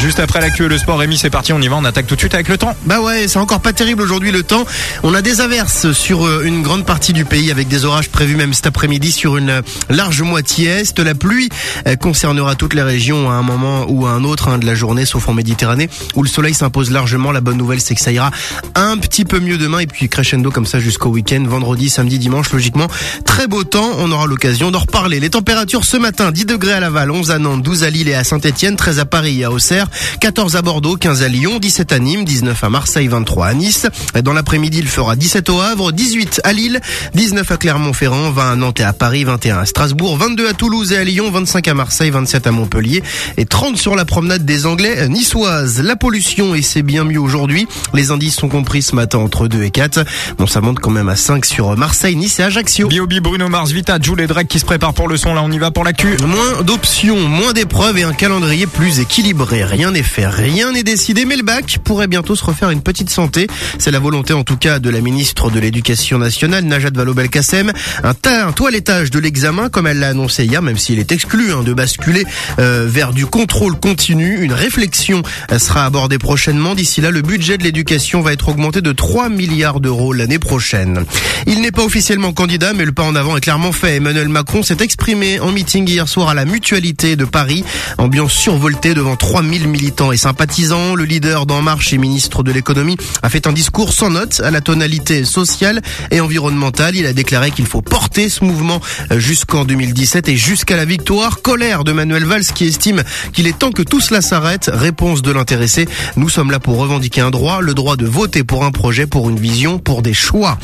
Juste après l'actu et le sport, Rémi, c'est parti, on y va, on attaque tout de suite avec le temps. Bah ouais, c'est encore pas terrible aujourd'hui le temps. On a des averses sur euh, une grande partie du pays avec des orages prévus même cet après-midi sur une large moitié est. La pluie euh, concernera toutes les régions à un moment ou à un autre hein, de la journée, sauf en Méditerranée où le soleil s'impose largement. La bonne nouvelle, c'est que ça ira un petit peu mieux demain et puis crescendo comme ça jusqu'au week-end, vendredi, samedi, dimanche, logiquement. Très beau temps, on aura l'occasion d'en reparler. Les températures ce matin, 10 degrés à Laval, 11 à Nantes, 12 à Lille et à Saint-Etienne, 13 à Paris et à Auxerre. 14 à Bordeaux, 15 à Lyon, 17 à Nîmes, 19 à Marseille, 23 à Nice. Dans l'après-midi, il fera 17 au Havre, 18 à Lille, 19 à Clermont-Ferrand, 20 à Nantes et à Paris, 21 à Strasbourg, 22 à Toulouse et à Lyon, 25 à Marseille, 27 à Montpellier et 30 sur la promenade des Anglais niçoises. La pollution, et c'est bien mieux aujourd'hui. Les indices sont compris ce matin entre 2 et 4. Bon, ça monte quand même à 5 sur Marseille, Nice et Ajaccio. Biobi, Bruno Mars, Vita, Jules et Drake qui se préparent pour le son. Là, on y va pour. Moins d'options, moins d'épreuves et un calendrier plus équilibré. Rien n'est fait, rien n'est décidé, mais le bac pourrait bientôt se refaire une petite santé. C'est la volonté en tout cas de la ministre de l'Éducation nationale, Najat Vallaud-Belkacem. Un, un toilettage de l'examen, comme elle l'a annoncé hier, même s'il est exclu hein, de basculer euh, vers du contrôle continu. Une réflexion euh, sera abordée prochainement. D'ici là, le budget de l'éducation va être augmenté de 3 milliards d'euros l'année prochaine. Il n'est pas officiellement candidat, mais le pas en avant est clairement fait. Emmanuel Macron s'est exprimé en meeting hier soir à la Mutualité de Paris. Ambiance survoltée devant 3000 militants et sympathisants. Le leader d'En Marche et ministre de l'économie a fait un discours sans note à la tonalité sociale et environnementale. Il a déclaré qu'il faut porter ce mouvement jusqu'en 2017 et jusqu'à la victoire. Colère de Manuel Valls qui estime qu'il est temps que tout cela s'arrête. Réponse de l'intéressé. Nous sommes là pour revendiquer un droit, le droit de voter pour un projet, pour une vision, pour des choix.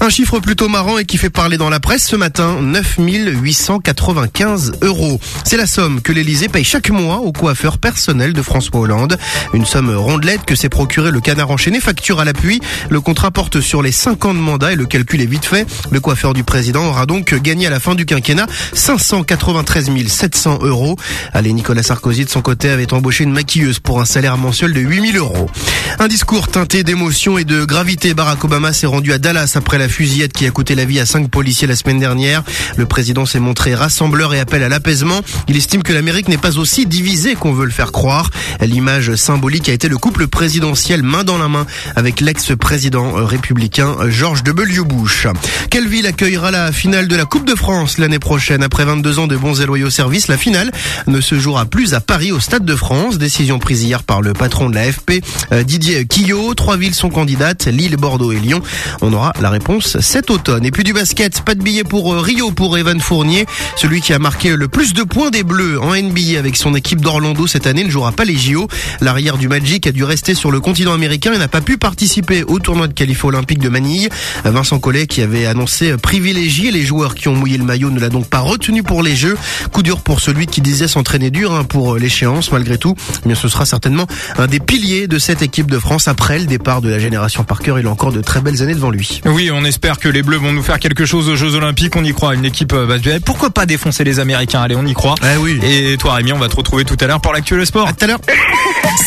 Un chiffre plutôt marrant et qui fait parler dans la presse ce matin, 9 895 euros. C'est la somme que l'Elysée paye chaque mois au coiffeur personnel de François Hollande. Une somme rondelette que s'est procuré le canard enchaîné, facture à l'appui. Le contrat porte sur les 5 ans de mandat et le calcul est vite fait. Le coiffeur du président aura donc gagné à la fin du quinquennat 593 700 euros. Allez, Nicolas Sarkozy de son côté avait embauché une maquilleuse pour un salaire mensuel de 8000 euros. Un discours teinté d'émotion et de gravité. Barack Obama s'est rendu à Dallas après la fusillade qui a coûté la vie à cinq policiers la semaine dernière. Le président s'est montré rassembleur et appelle à l'apaisement. Il estime que l'Amérique n'est pas aussi divisée qu'on veut le faire croire. L'image symbolique a été le couple présidentiel main dans la main avec l'ex-président républicain George W. Bush. Quelle ville accueillera la finale de la Coupe de France l'année prochaine? Après 22 ans de bons et loyaux services, la finale ne se jouera plus à Paris au Stade de France. Décision prise hier par le patron de l'AFP, euh, Didier Quillot. Trois villes sont candidates, Lille, Bordeaux et Lyon. On aura la réponse cet automne. Et puis du basket, pas de billet pour euh, Rio pour Evan Fournier, celui qui a marqué le plus de points des Bleus en NBA avec son équipe d'Orlando cette année ne jouera pas les JO. L'arrière du Magic a dû rester sur le continent américain et n'a pas pu participer au tournoi de qualif olympique de Manille. Vincent Collet qui avait annoncé privilégier les joueurs qui ont mouillé le maillot ne l'a donc pas retenu pour les Jeux. Coup dur pour celui qui disait s'entraîner dur hein, pour l'échéance malgré tout. Mais ce sera certainement un des piliers de cette équipe de France après le départ de la génération Parker. Il a encore de très belles années devant lui. Oui, on espère que les Bleus vont nous faire quelque chose aux Jeux Olympiques. On y croit. Une équipe, euh, bah, pourquoi pas défoncer les Américains? Allez, on y croit. Eh oui. Et toi, Rémi, on va te retrouver tout à l'heure pour l'actuel sport. À tout à l'heure.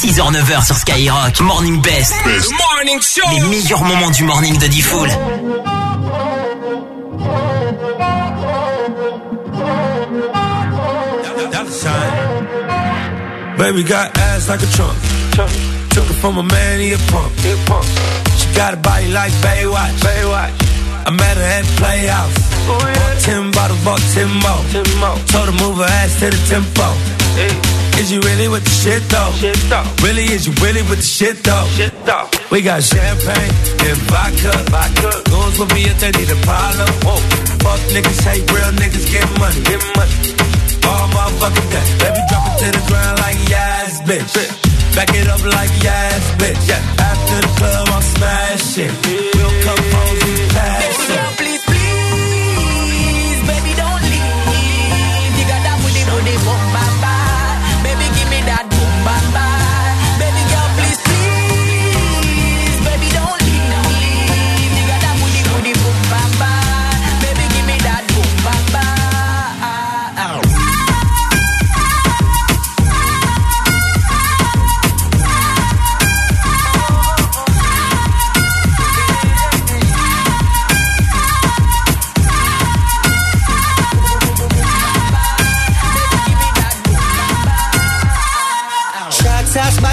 6h, 9h sur Skyrock. Morning Best. Les meilleurs moments du morning de Diffoul. Baby got ass like a trunk. Took it from a man, he a pump. She got a body like Baywatch. Baywatch. I met her at. Bought ten bottles, bought ten more. Told her move her ass to the tempo. Is you really with the shit though? Shit though. Really, is you really with the shit though? Shit though. We got champagne and vodka. vodka. Goons with me if they need a problem. Whoa. Fuck niggas, hate real niggas, get money. Get money. All motherfucking day. Baby, drop it to the ground like yes, bitch. Back it up like yes, bitch. Yeah. After the club, I'm smashing. We'll come home, we pass it.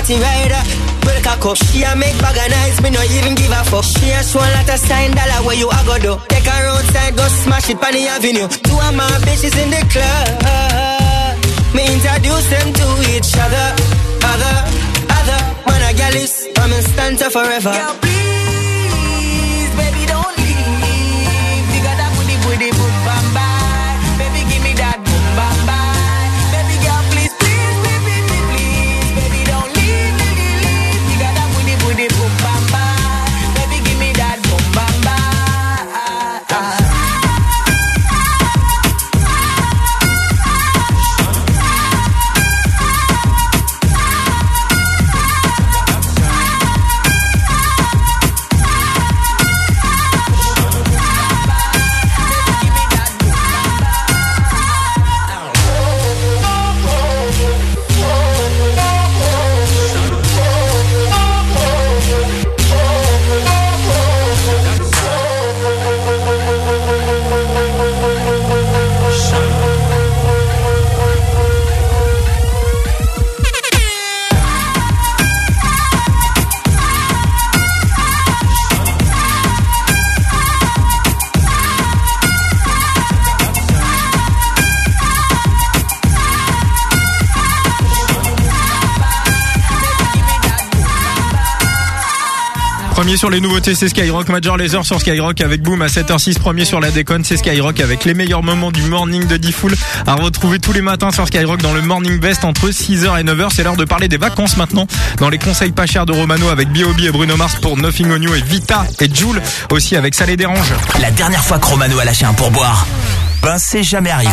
Body rider. Well, cock up. She a make bag of nice, me no even give a fuck. She a show a lot sign dollar where you a go do. Take her outside, go smash it on the avenue. Two of my bitches in the club. Me introduce them to each other. Other, other. Man, a gal is, I'm in stanza forever. Premier sur les nouveautés, c'est Skyrock. Major Laser sur Skyrock avec Boom à 7h06. Premier sur la déconne, c'est Skyrock avec les meilleurs moments du morning de Diffoul à retrouver tous les matins sur Skyrock dans le Morning Best entre 6h et 9h. C'est l'heure de parler des vacances maintenant dans les conseils pas chers de Romano avec B.O.B et Bruno Mars pour Nothing on et Vita et Joule aussi avec Ça les dérange. La dernière fois que Romano a lâché un pourboire, ben c'est jamais arrivé.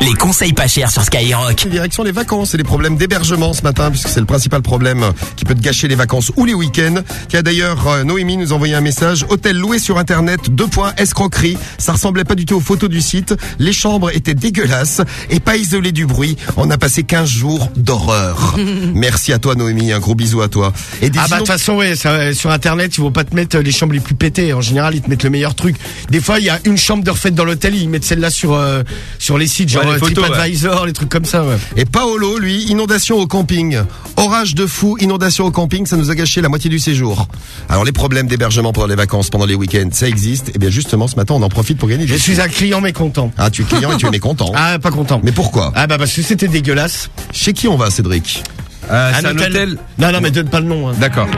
Les conseils pas chers sur Skyrock. Direction les vacances et les problèmes d'hébergement ce matin, puisque c'est le principal problème qui peut te gâcher les vacances ou les week-ends. Tiens d'ailleurs, euh, Noémie nous a envoyé un message. Hôtel loué sur internet, deux points, escroquerie. Ça ressemblait pas du tout aux photos du site. Les chambres étaient dégueulasses et pas isolées du bruit. On a passé 15 jours d'horreur. Merci à toi Noémie, un gros bisou à toi. Et des Ah bah de toute façon ouais, ça, euh, sur internet ils vont pas te mettre les chambres les plus pétées. En général ils te mettent le meilleur truc. Des fois il y a une chambre de refaite dans l'hôtel, ils mettent celle-là sur euh, sur les sites genre Ouais, les euh, photos, TripAdvisor, les trucs comme ça. Ouais. Et Paolo, lui, inondation au camping. Orage de fou, inondation au camping, ça nous a gâché la moitié du séjour. Alors les problèmes d'hébergement pendant les vacances, pendant les week-ends, ça existe. Et bien justement, ce matin, on en profite pour gagner. Je suis un client mécontent. Ah, tu es client et tu es mécontent. Ah pas content. Mais pourquoi Ah bah parce que c'était dégueulasse. Chez qui on va, Cédric Un Non non mais donne pas le nom. hein. D'accord.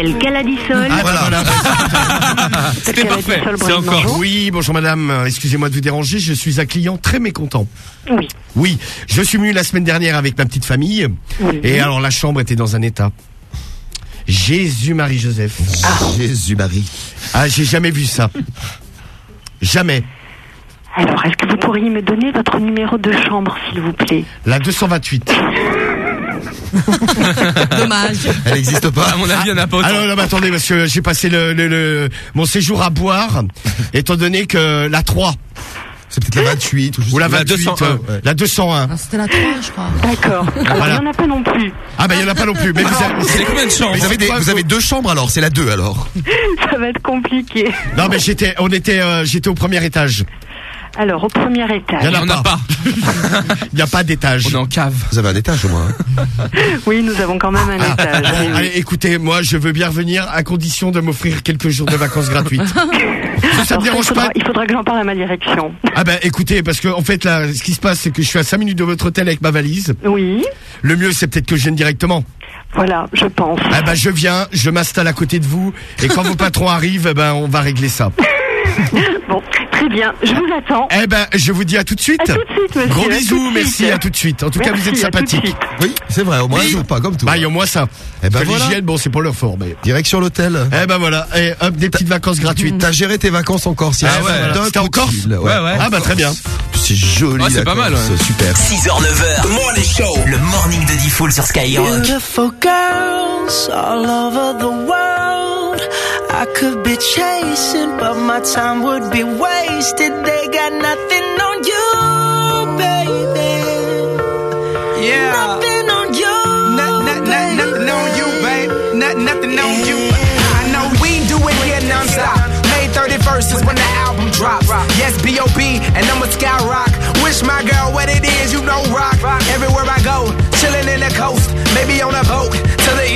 Hôtel Caladisol. Ah, voilà. C'était parfait. C'est encore. Oui, bonjour madame. Excusez-moi de vous déranger. Je suis un client très mécontent. Oui. Oui, je suis venu la semaine dernière avec ma petite famille. Et alors la chambre était dans un état. Jésus-Marie-Joseph. Jésus-Marie. Ah, j'ai jamais vu ça. Jamais. Alors, est-ce que vous pourriez me donner votre numéro de chambre, s'il vous plaît? La 228. Dommage. Elle n'existe pas. À mon avis, il y en a pas autant. Ah non, mais attendez, parce que j'ai passé le, le- le- mon séjour à boire, étant donné que la 3. C'est peut-être la 28 ou, juste Ou la la 28, 201, euh, ouais. la 201. C'était la 3, je crois. D'accord. Voilà. Il n'y en a pas non plus. Ah bah il y en a pas non plus. Mais vous avez, C'est combien de chambres Vous avez, des- vous avez deux chambres alors, c'est la 2 alors. Ça va être compliqué. Non mais j'étais, on était, euh, j'étais au premier étage. Alors, au premier étage. Il y en a pas. Il n'y a pas d'étage. On est en cave. Vous avez un étage au moins. hein. Oui, nous avons quand même un Ah, étage. bon, oui. allez, écoutez, moi, je veux bien venir à condition de m'offrir quelques jours de vacances gratuites. Ça, ça Alors, me ça, il, dérange faudra, pas. il faudra que j'en parle à ma direction. Ah ben, écoutez, parce que en fait, là, ce qui se passe, c'est que je suis à 5 minutes de votre hôtel avec ma valise. Oui. Le mieux, c'est peut-être que je vienne directement. Voilà, je pense. Ah ben, je viens, je m'installe à côté de vous, et quand vos patrons arrivent, eh ben, on va régler ça. Bon, très bien, je vous attends. Eh ben, je vous dis à tout de suite. À tout de suite, monsieur. Gros bisous, merci, suite. à tout de suite. En tout cas, vous êtes sympathique. Oui, c'est vrai, au moins Oui. ils jouent pas comme tout. Bah, il y a au moins ça. Eh ben voilà. l'hygiène, bon, c'est pas leur fort, mais. Direction l'hôtel. Eh ben voilà, et hop, des petites vacances gratuites. T'as géré tes vacances en Corse. Ah ouais, C'était en Corse Ouais, ouais. Ah bah très bien. C'est joli. Ouais, c'est pas mal, ouais. Super. 6h, 9h, le morning show. Le morning de Diffoul sur Skyrock. Beautiful girls all over the world. I could be chasing, but my time would be wasted. They got nothing on you, baby. Yeah. Nothing on you. Not, not, not, nothing on you, babe. Not, nothing on you. I know we do it here non-stop. May 31st is when the album drops. Yes, B.O.B. and I'm a skyrock. Wish my girl what it is, you know rock. Everywhere I go, chilling in the coast. Maybe on a boat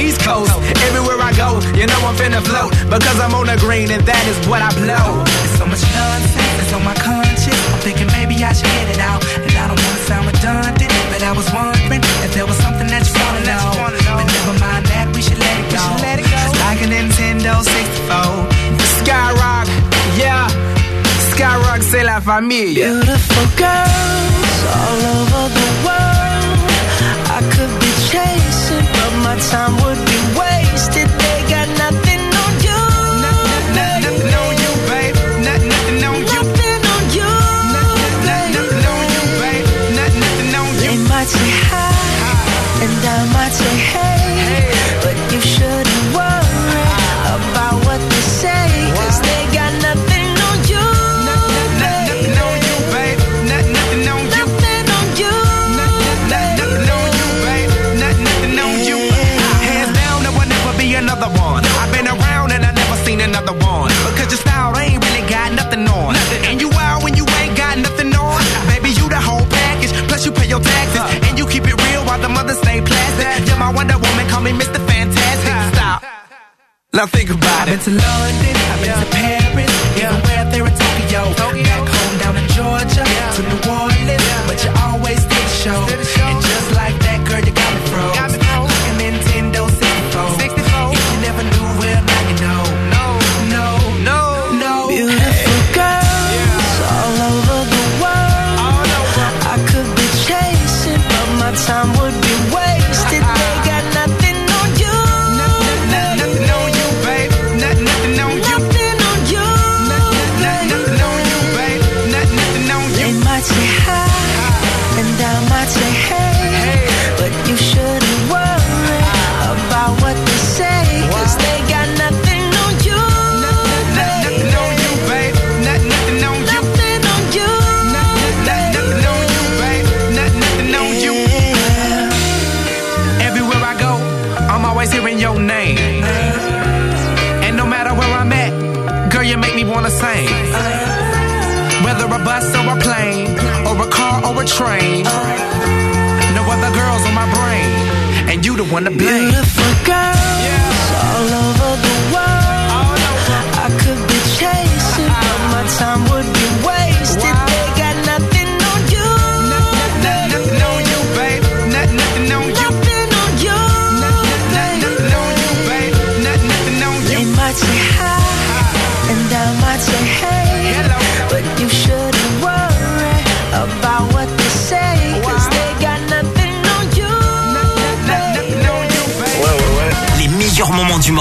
east coast. Everywhere I go, you know I'm finna float. Because I'm on the green and that is what I blow. There's so much nonsense that's on my conscience. I'm thinking maybe I should get it out. And I don't wanna sound redundant, but I was wondering if there was something that you wanna know. But never mind that, we should let it go. Just like a Nintendo 64. Skyrock, yeah. Skyrock, c'est la famille. Beautiful girls all over the world. I could be chasing, but my time would be wasted. Now think about it. I've been to London, I've been to Paris, even where there in Tokyo. Back home down in Georgia, to New Orleans, but you always did show. And you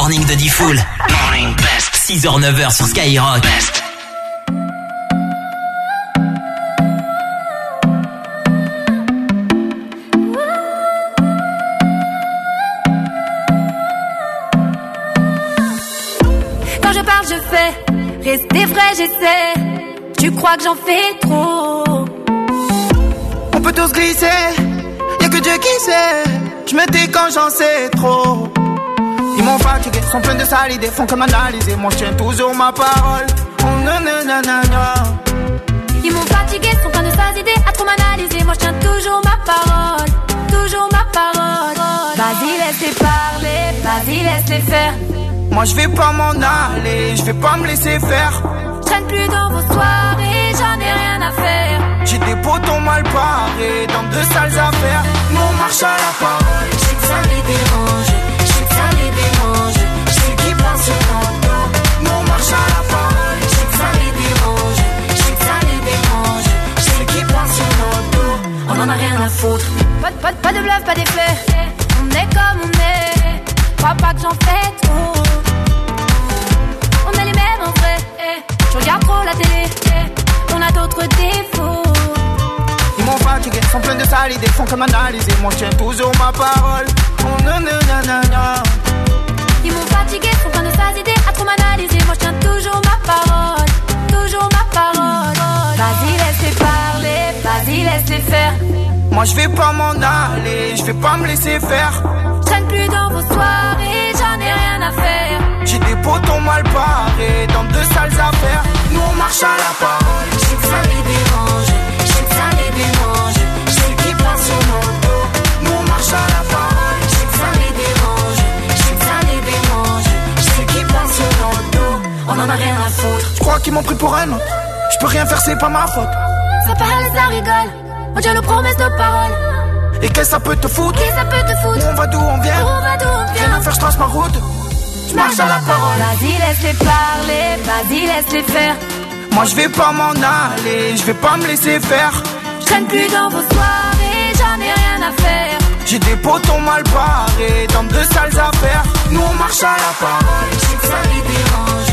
morning de Diffoul. Morning Best. 6h, 9h sur Skyrock. Quand je parle, je fais. Rester vrai, j'essaie. Tu crois que j'en fais trop? On peut tous glisser, y'a que Dieu qui sait. Je me dis quand j'en sais trop. Ils m'ont fatigué, sont pleins de sales idées, font que m'analyser. Moi je tiens toujours ma parole. Oh, non, non, non, non, non. Ils m'ont fatigué, sont plein de sales idées à trop m'analyser. Moi je tiens toujours ma parole, toujours ma parole. Vas-y, laisse-les parler, vas-y, laisse-les faire. Moi je vais pas m'en aller, je vais pas me laisser faire. Je plus dans vos soirées, j'en ai rien à faire. J'ai des potons mal parés dans de sales affaires. Nous on marche à la parole. Je sais que ça les dérange, Pas, de- pas, de- pas de pas d'effet. On est comme on est. Crois pas que j'en fais trop. On est les mêmes en vrai. eh. Je regarde trop la télé. eh. On a d'autres défauts. Ils m'ont fatigué, sont pleins de sales idées, font comme analyser. Moi je tiens toujours ma parole. Oh, na, na, na, na, na. Ils m'ont fatigué, sont plein de sales idées à trop m'analyser. Moi je tiens toujours ma parole, toujours ma parole. Vas-y, laisse-les parler, vas-y, laisse-les faire. Moi je vais pas m'en aller, je vais pas me laisser faire. Je traîne plus dans vos soirées, j'en ai rien à faire. J'ai des potons mal parés dans de sales affaires. Nous on marche à la parole. Je sais que ça les dérange, je sais que ça les dérange. Je sais qu'ils passent sur mon dos. Nous on marche à la parole. On en a rien à foutre. Je crois qu'ils m'ont pris pour un autre? Je peux rien faire, c'est pas ma faute. Ça parle, ça rigole. On tient nos promesses, nos paroles. Et qu'est-ce que ça peut te foutre? Qui ça peut te foutre? On va d'où on vient? On va d'où on Rien vient? à faire, je trace ma route. Je marche à la parole. Vas-y, laisse-les parler, vas-y, laisse-les faire. Moi je vais pas m'en aller, je vais pas me laisser faire. Je traîne plus dans vos soirées, j'en ai rien à faire. J'ai des potons mal parés dans de sales affaires. Nous on marche à la parole. Je sais que ça les dérange,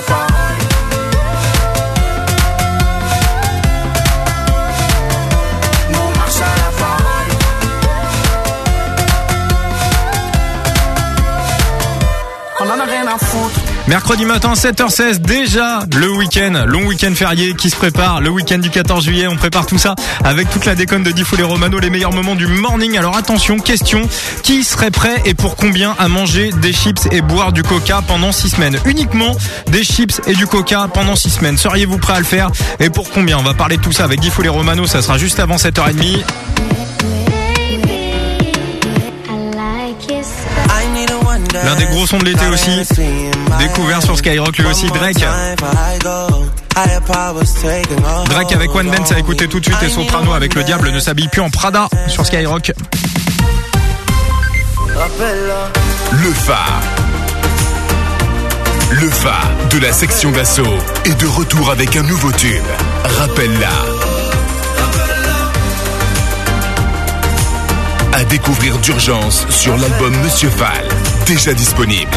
Mercredi matin 7h16 déjà le week-end, long week-end férié qui se prépare, le week-end du 14 juillet, on prépare tout ça avec toute la déconne de Diffoul et Romano, les meilleurs moments du morning. Alors attention, question, qui serait prêt et pour combien à manger des chips et boire du coca pendant 6 semaines? Uniquement des chips et du coca pendant 6 semaines. Seriez-vous prêt à le faire? Et pour combien? On va parler de tout ça avec Diffoul et Romano, ça sera juste avant 7h30. L'un des gros sons de l'été aussi. Découvert sur Skyrock lui aussi, Drake. Drake avec One Dance à écouter tout de suite et Soprano avec Le Diable ne s'habille plus en Prada sur Skyrock. Le phare. Le phare de la section d'assaut est de retour avec un nouveau tube. Rappelle-la. À découvrir d'urgence sur l'album Monsieur Fall, déjà disponible.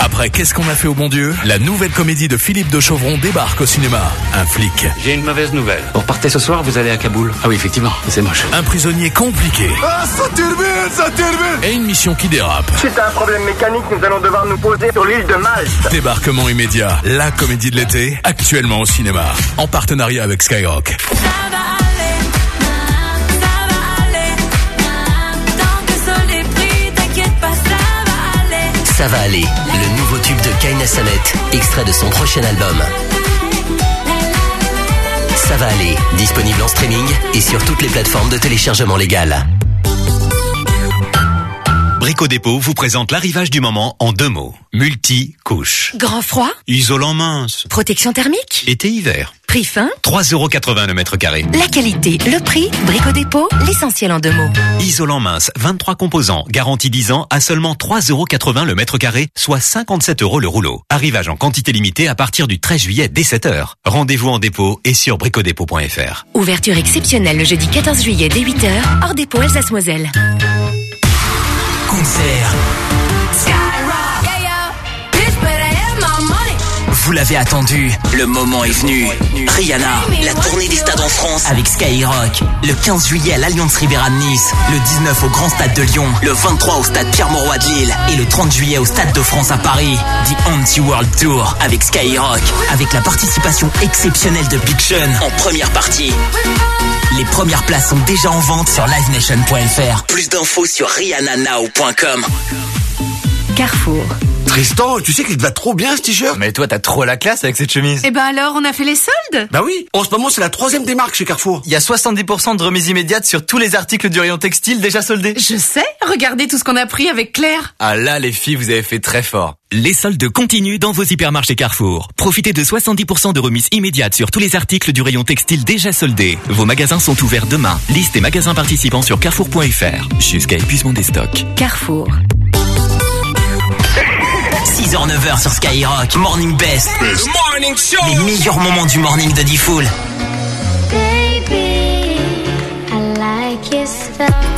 Après Qu'est-ce qu'on a fait au bon Dieu? La nouvelle comédie de Philippe de Chauvron débarque au cinéma. Un flic. J'ai une mauvaise nouvelle. Vous repartez ce soir, vous allez à Kaboul. Ah oui, effectivement, c'est moche. Un prisonnier compliqué. Ah, ça termine, ça termine Et une mission qui dérape. Suite à un problème mécanique, nous allons devoir nous poser sur l'île de Malte. Débarquement immédiat. La comédie de l'été, actuellement au cinéma. En partenariat avec Skyrock. Ça va aller, le nouveau tube de Kaina Samet, extrait de son prochain album. Ça va aller, disponible en streaming et sur toutes les plateformes de téléchargement légal. Brico Dépôt vous présente l'arrivage du moment en deux mots. Multi-couche. Grand froid Isolant mince. Protection thermique Été-hiver. Prix fin 3,80€ le mètre carré. La qualité, le prix, Brico Dépôt, l'essentiel en deux mots. Isolant mince, 23 composants, garantie 10 ans à seulement 3,80€ le mètre carré, soit 57 euros le rouleau. Arrivage en quantité limitée à partir du 13 juillet dès 7h. Rendez-vous en dépôt et sur bricodépôt.fr. Ouverture exceptionnelle le jeudi 14 juillet dès 8h, hors dépôt Alsace-Moselle. Concert. Vous l'avez attendu, le moment est venu. Rihanna, la tournée des stades en France avec Skyrock. Le 15 juillet à l'Alliance Riviera de Nice, le 19 au Grand Stade de Lyon, le 23 au Stade Pierre-Mauroy de Lille et le 30 juillet au Stade de France à Paris. The Anti-World Tour avec Skyrock, avec la participation exceptionnelle de Big Sean en première partie. Les premières places sont déjà en vente sur livenation.fr. Plus d'infos sur rihannanow.com. Carrefour. Tristan, tu sais qu'il te va trop bien ce t-shirt? Mais toi, t'as trop la classe avec cette chemise. Eh ben alors, on a fait les soldes? Bah oui, en ce moment c'est la troisième des marques chez Carrefour. Il y a 70% de remise immédiate sur tous les articles du rayon textile déjà soldés. Je sais, regardez tout ce qu'on a pris avec Claire. Ah là, les filles, vous avez fait très fort. Les soldes continuent dans vos hypermarchés Carrefour. Profitez de 70% de remise immédiate sur tous les articles du rayon textile déjà soldés. Vos magasins sont ouverts demain. Liste des magasins participants sur carrefour.fr. Jusqu'à épuisement des stocks. Carrefour. 6h, 9h sur Skyrock, Morning Best. Les meilleurs moments du morning de Diffoul. Baby, I like your stuff.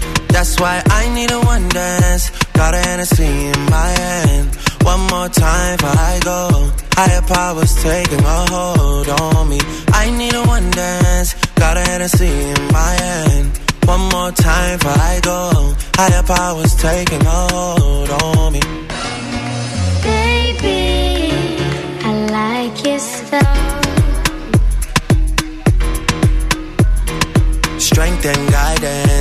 That's why I need a one dance. Got a Hennessy in my hand. One more time before I go. Higher powers taking a hold on me. I need a one dance. Got a Hennessy in my hand. One more time before I go. Higher powers taking a hold on me. Baby, I like your stuff. Strength and guidance.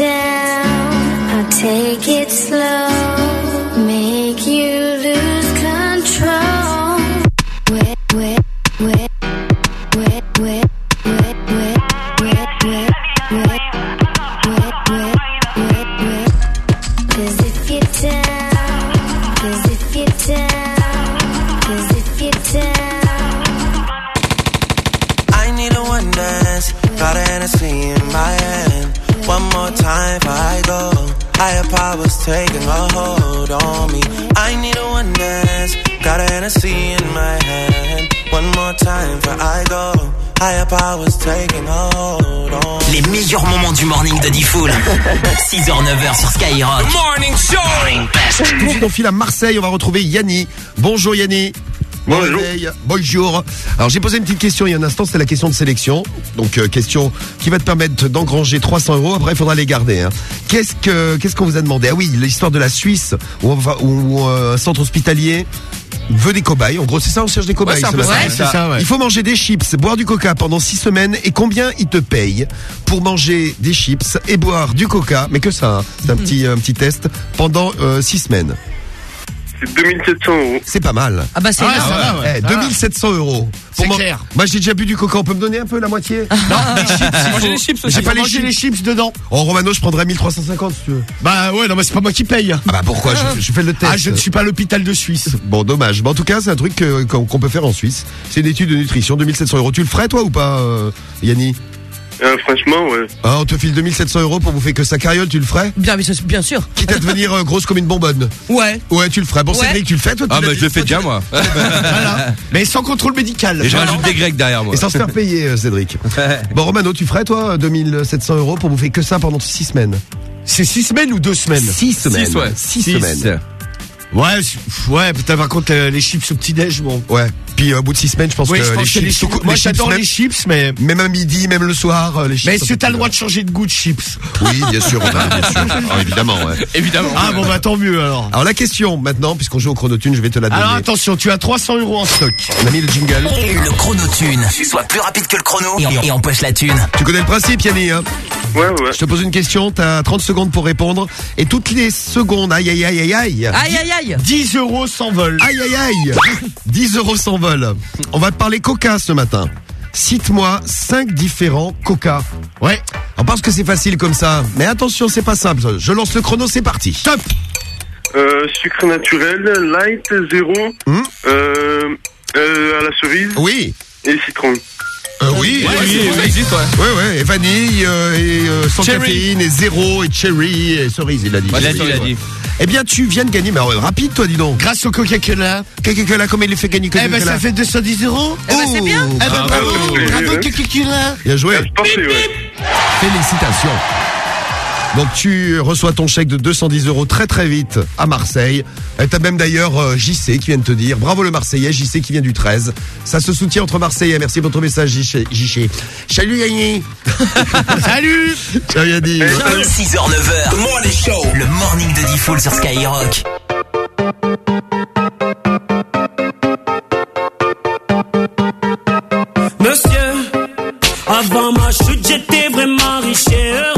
I'll take it slow, make you lose control. Cause if you're down, cause if you're down, cause if you're down. I need a one dance. More time before I go. Higher powers taking a hold on me. I need a one dance. Got a Hennessy in my hand. One more time before I go. Higher powers taking a hold on Les meilleurs moments du morning de Diffoul. 6h, 9h sur Skyrock. Morning Show. Morning Best. Tout de suite, on file à Marseille, on va retrouver Yanni. Bonjour Yanni. Bonjour. Réveil. Bonjour. Alors j'ai posé une petite question il y a un instant, c'était la question de sélection. Donc euh, question qui va te permettre d'engranger 300 euros. Après il faudra les garder. hein. Qu'est-ce que qu'est-ce qu'on vous a demandé? Ah oui, l'histoire de la Suisse où, on va, où, où, euh, un centre hospitalier veut des cobayes. En gros, c'est ça, on cherche des cobayes. Ouais, c'est ce matin. ça, c'est ça, ouais. Il faut manger des chips, boire du coca pendant 6 semaines. Et combien ils te payent pour manger des chips et boire du coca? Mais que ça, hein. c'est un petit un petit test pendant 6 semaines. C'est 2700 euros. C'est pas mal. Ah bah c'est Ah, bien. ça va, ouais. Eh, 2700 euros. C'est Pour moi- clair. Moi, j'ai déjà bu du coca. On peut me donner un peu la moitié? Non, Manger les chips J'ai aussi. pas les chips. les les chips dedans. Oh, Romano, je prendrais 1350 si tu veux. Bah ouais, non, mais c'est pas moi qui paye. Ah bah pourquoi? Je, je fais le test. Ah, je ne suis pas à l'hôpital de Suisse. Bon, dommage. Mais en tout cas, c'est un truc que- qu'on qu'on peut faire en Suisse. C'est une étude de nutrition, 2700 euros. Tu le ferais, toi, ou pas, euh, Yanni? Euh, franchement, ouais. Ah, on te file 2700 euros pour bouffer que sa carriole, tu le ferais Bien, mais ça, c'est- bien sûr. Quitte à devenir euh, grosse comme une bonbonne. Ouais. Ouais, tu le ferais. Bon, Ouais. Cédric, tu le fais, toi tu Ah, l'as bah, dit, je le fais toi, tu déjà, l'as- moi. Voilà. Mais sans contrôle médical. Et je rajoute des grecs derrière moi. Et sans se faire payer, euh, Cédric. Bon, Romano, tu ferais, toi, 2700 euros pour bouffer que ça pendant 6 semaines C'est 6 semaines ou 2 semaines 6 semaines. Six, ouais. 6 Six. semaines. Ouais, c'est- ouais, putain, par contre, euh, les chips au petit-déj, bon. Ouais. Puis euh, au bout de 6 semaines, je pense Oui, que je pense les que chips, les chips- tout- moi, j'adore même- les chips, mais. Même à midi, même le soir, euh, les chips. Mais est-ce que t'as le droit de changer de goût de chips Oui, bien sûr, bien sûr. Ah, évidemment, ouais. Évidemment. Ah bon, bah tant mieux alors. Alors la question maintenant, puisqu'on joue au chronotune, je vais te la donner. Alors attention, tu as 300 euros en stock. On a mis le jingle. Le chronotune. Sois plus rapide que le chrono et, et empoche la thune. Tu connais le principe, Yannick hein? Ouais, ouais. Je te pose une question, t'as 30 secondes pour répondre. Et toutes les secondes, aïe aïe aïe aïe aïe. Aïe, aïe, aïe. 10 euros s'envolent. Aïe aïe aïe 10 euros s'envolent. On va te parler coca ce matin. Cite-moi 5 différents coca. Ouais. On pense que c'est facile comme ça. Mais attention, c'est pas simple. Je lance le chrono, c'est parti. Top Euh, sucre naturel, light, zéro, Hmm euh, euh, à la cerise Oui. et citron. Euh, oui, Ouais, oui, c'est- ça oui. existe, ouais. Ouais, ouais, et vanille, euh, et euh, sans Cherry. caféine, et zéro, et cherry, et cerise, il a dit. Il a dit, il a Ouais. dit. Eh bien, tu viens de gagner, mais alors, rapide, toi, dis donc. Grâce au Coca-Cola. Coca-Cola, comment il les fait gagner Eh ben, Coca-Cola ça fait 210 euros. Eh ben, c'est bien. Eh ben, bravo, ouais, ouais, bravo, ouais. Coca-Cola. Bien joué. Pensais, ouais. Félicitations. Donc tu reçois ton chèque de 210 euros très très vite à Marseille. Et T'as même d'ailleurs euh, JC qui vient de te dire bravo le Marseillais, JC qui vient du 13. Ça se soutient entre Marseillais. Merci pour ton message JC. JC. Salut Yanni. Salut. Ciao Yanni. 6h, 9h. The Morning Show. Le morning de Diffoul sur Skyrock. Monsieur, avant ma chute, j'étais vraiment riche et heureux.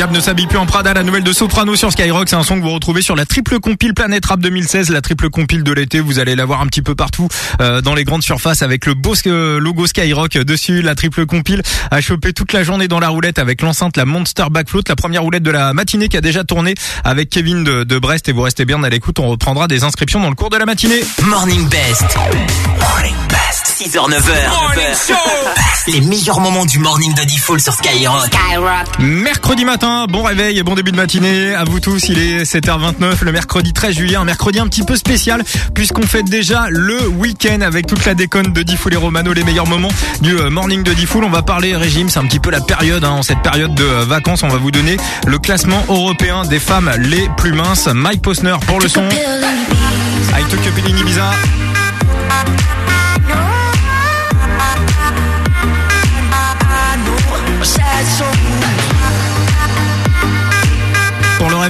diable ne s'habille plus en Prada, la nouvelle de Soprano sur Skyrock, c'est un son que vous retrouvez sur la triple compile Planète Rap 2016, la triple compile de l'été, vous allez la voir un petit peu partout euh, dans les grandes surfaces avec le beau logo Skyrock dessus, la triple compile a chopé toute la journée dans la roulette avec l'enceinte la Monster Backfloat, la première roulette de la matinée qui a déjà tourné avec Kevin de, de Brest et vous restez bien à l'écoute, on reprendra des inscriptions dans le cours de la matinée. Morning Best. Morning Best. 6h, 9h. Les meilleurs moments du morning de Diffoul sur Skyrock. Skyrock. Mercredi matin, bon réveil et bon début de matinée à vous tous. Il est 7h29, le mercredi 13 juillet, un mercredi un petit peu spécial puisqu'on fête déjà le week-end avec toute la déconne de Diffoul et Romano, les meilleurs moments du euh, morning de Diffoul. On va parler régime, c'est un petit peu la période, hein, en cette période de euh, vacances, on va vous donner le classement européen des femmes les plus minces. Mike Posner pour le son. I took a in Ibiza.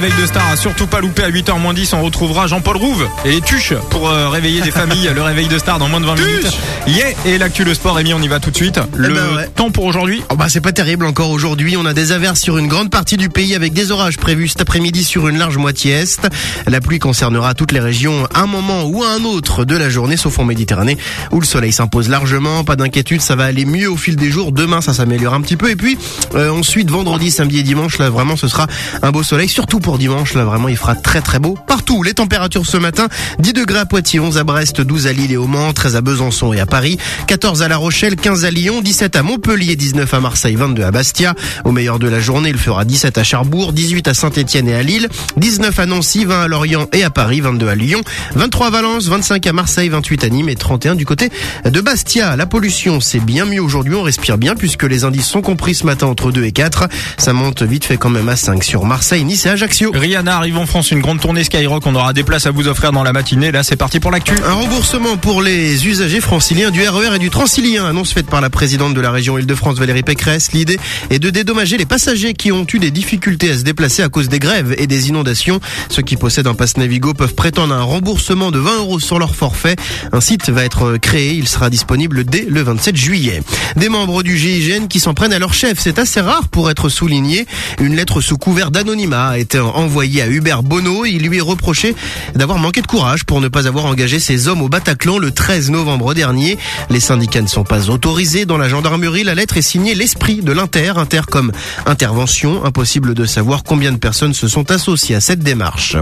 Réveil de star, à surtout pas louper à 8h moins 10, on retrouvera Jean-Paul Rouve et les tuches pour euh, réveiller des familles. le réveil de star dans moins de 20 minutes. Yeah Et l'actu le sport, Rémi, on y va tout de suite. Le temps pour aujourd'hui Oh bah c'est pas terrible encore aujourd'hui. On a des averses sur une grande partie du pays avec des orages prévus cet après-midi sur une large moitié est. La pluie concernera toutes les régions à un moment ou à un autre de la journée, sauf en Méditerranée où le soleil s'impose largement. Pas d'inquiétude, ça va aller mieux au fil des jours. Demain, ça s'améliore un petit peu. Et puis euh, ensuite, vendredi, samedi et dimanche, là vraiment, ce sera un beau soleil. Surtout pour dimanche, là vraiment, il fera très très beau partout. Les températures ce matin 10 degrés à Poitiers, 11 à Brest, 12 à Lille et au Mans, 13 à Besançon et à Paris, 14 à La Rochelle, 15 à Lyon, 17 à Montpellier, 19 à Marseille, 22 à Bastia. Au meilleur de la journée, il fera 17 à Cherbourg, 18 à Saint-Etienne et à Lille, 19 à Nancy, 20 à Lorient et à Paris, 22 à Lyon, 23 à Valence, 25 à Marseille, 28 à Nîmes et 31 du côté de Bastia. La pollution, c'est bien mieux aujourd'hui, on respire bien puisque les indices sont compris ce matin entre 2 et 4. Ça monte vite fait quand même à 5 sur Marseille, Nice et Ajaccio. Rihanna arrive en France, une grande tournée Skyrock. On aura des places à vous offrir dans la matinée. Là, c'est parti pour l'actu. Un remboursement pour les usagers franciliens du RER et du Transilien. Annonce faite par la présidente de la région Île-de-France, Valérie Pécresse. L'idée est de dédommager les passagers qui ont eu des difficultés à se déplacer à cause des grèves et des inondations. Ceux qui possèdent un pass Navigo peuvent prétendre un remboursement de 20 euros sur leur forfait. Un site va être créé. Il sera disponible dès le 27 juillet. Des membres du GIGN qui s'en prennent à leur chef. C'est assez rare pour être souligné. Une lettre sous couvert d'anonymat a été envoyée à Hubert Bonneau. Il lui est reproché d'avoir manqué de courage pour ne pas avoir engagé ses hommes au Bataclan le 13 novembre dernier. Les syndicats ne sont pas autorisés dans la gendarmerie. La lettre est signée l'esprit de l'Inter, Inter comme intervention. Impossible de savoir combien de personnes se sont associées à cette démarche.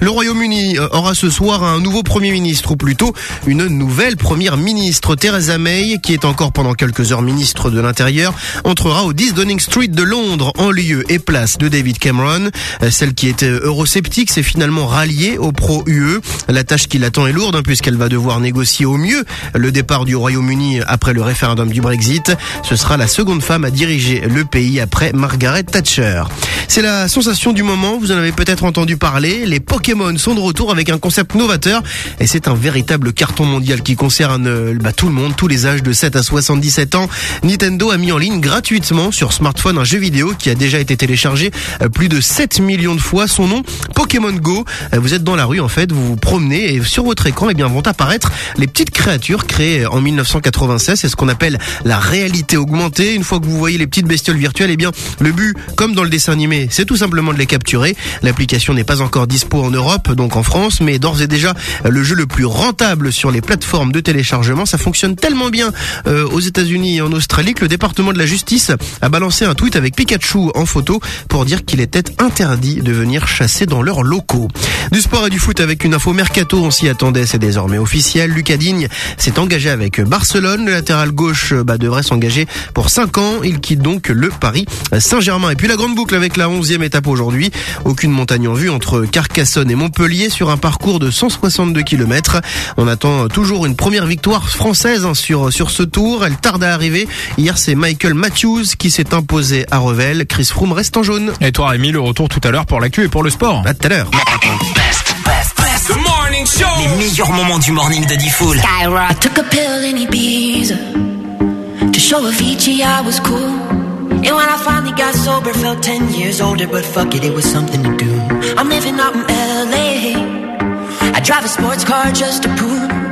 Le Royaume-Uni euh, aura ce soir un nouveau Premier ministre, ou plutôt une nouvelle Première ministre. Theresa May, qui est encore pendant quelques heures ministre de l'Intérieur, entrera au 10 Downing Street de Londres en lieu et place de David Cameron. Euh, Qui était eurosceptique s'est finalement ralliée au pro-UE. La tâche qui l'attend est lourde hein, puisqu'elle va devoir négocier au mieux le départ du Royaume-Uni après le référendum du Brexit. Ce sera la seconde femme à diriger le pays après Margaret Thatcher. C'est la sensation du moment, vous en avez peut-être entendu parler. Les Pokémon sont de retour avec un concept novateur et c'est un véritable carton mondial qui concerne euh, bah, tout le monde, tous les âges de 7 à 77 ans. Nintendo a mis en ligne gratuitement sur smartphone un jeu vidéo qui a déjà été téléchargé euh, plus de 7 millions de fois. Son nom, Pokémon Go. Euh, Vous êtes dans la rue en fait, vous vous promenez et sur votre écran eh bien, vont apparaître les petites créatures créées en 1996. C'est ce qu'on appelle la réalité augmentée. Une fois que vous voyez les petites bestioles virtuelles, eh bien le but, comme dans le dessin animé, c'est tout simplement de les capturer. L'application n'est pas encore dispo en Europe, donc en France, mais d'ores et déjà le jeu le plus rentable sur les plateformes de téléchargement. Ça fonctionne tellement bien euh, aux États-Unis et en Australie que le département de la justice a balancé un tweet avec Pikachu en photo pour dire qu'il était interdit de venir chasser dans leurs locaux. Du sport et du foot avec une info mercato, on s'y attendait, c'est désormais officiel. Lucas Digne s'est engagé avec Barcelone. Le latéral gauche bah, devrait s'engager pour 5 ans. Il quitte donc le Paris Saint-Germain. Et puis la grande boucle avec la 11e étape aujourd'hui. Aucune montagne en vue entre Carcassonne et Montpellier sur un parcours de 162 km. On attend toujours une première victoire française hein, sur, sur ce tour. Elle tarde à arriver. Hier, c'est Michael Matthews qui s'est imposé à Revel. Chris Froome reste en jaune. Et toi, Rémi, le retour tout à l'heure pour l'actu et pour le sport. À tout à l'heure. Les meilleurs moments du morning de Diffoul. I took a pill in Ibiza to show Avicii I was cool. And when I finally got sober, felt 10 years older, but fuck it, it was something to do. I'm living out in LA. I drive a sports car just to prove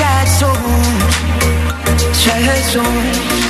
sad song, sad song.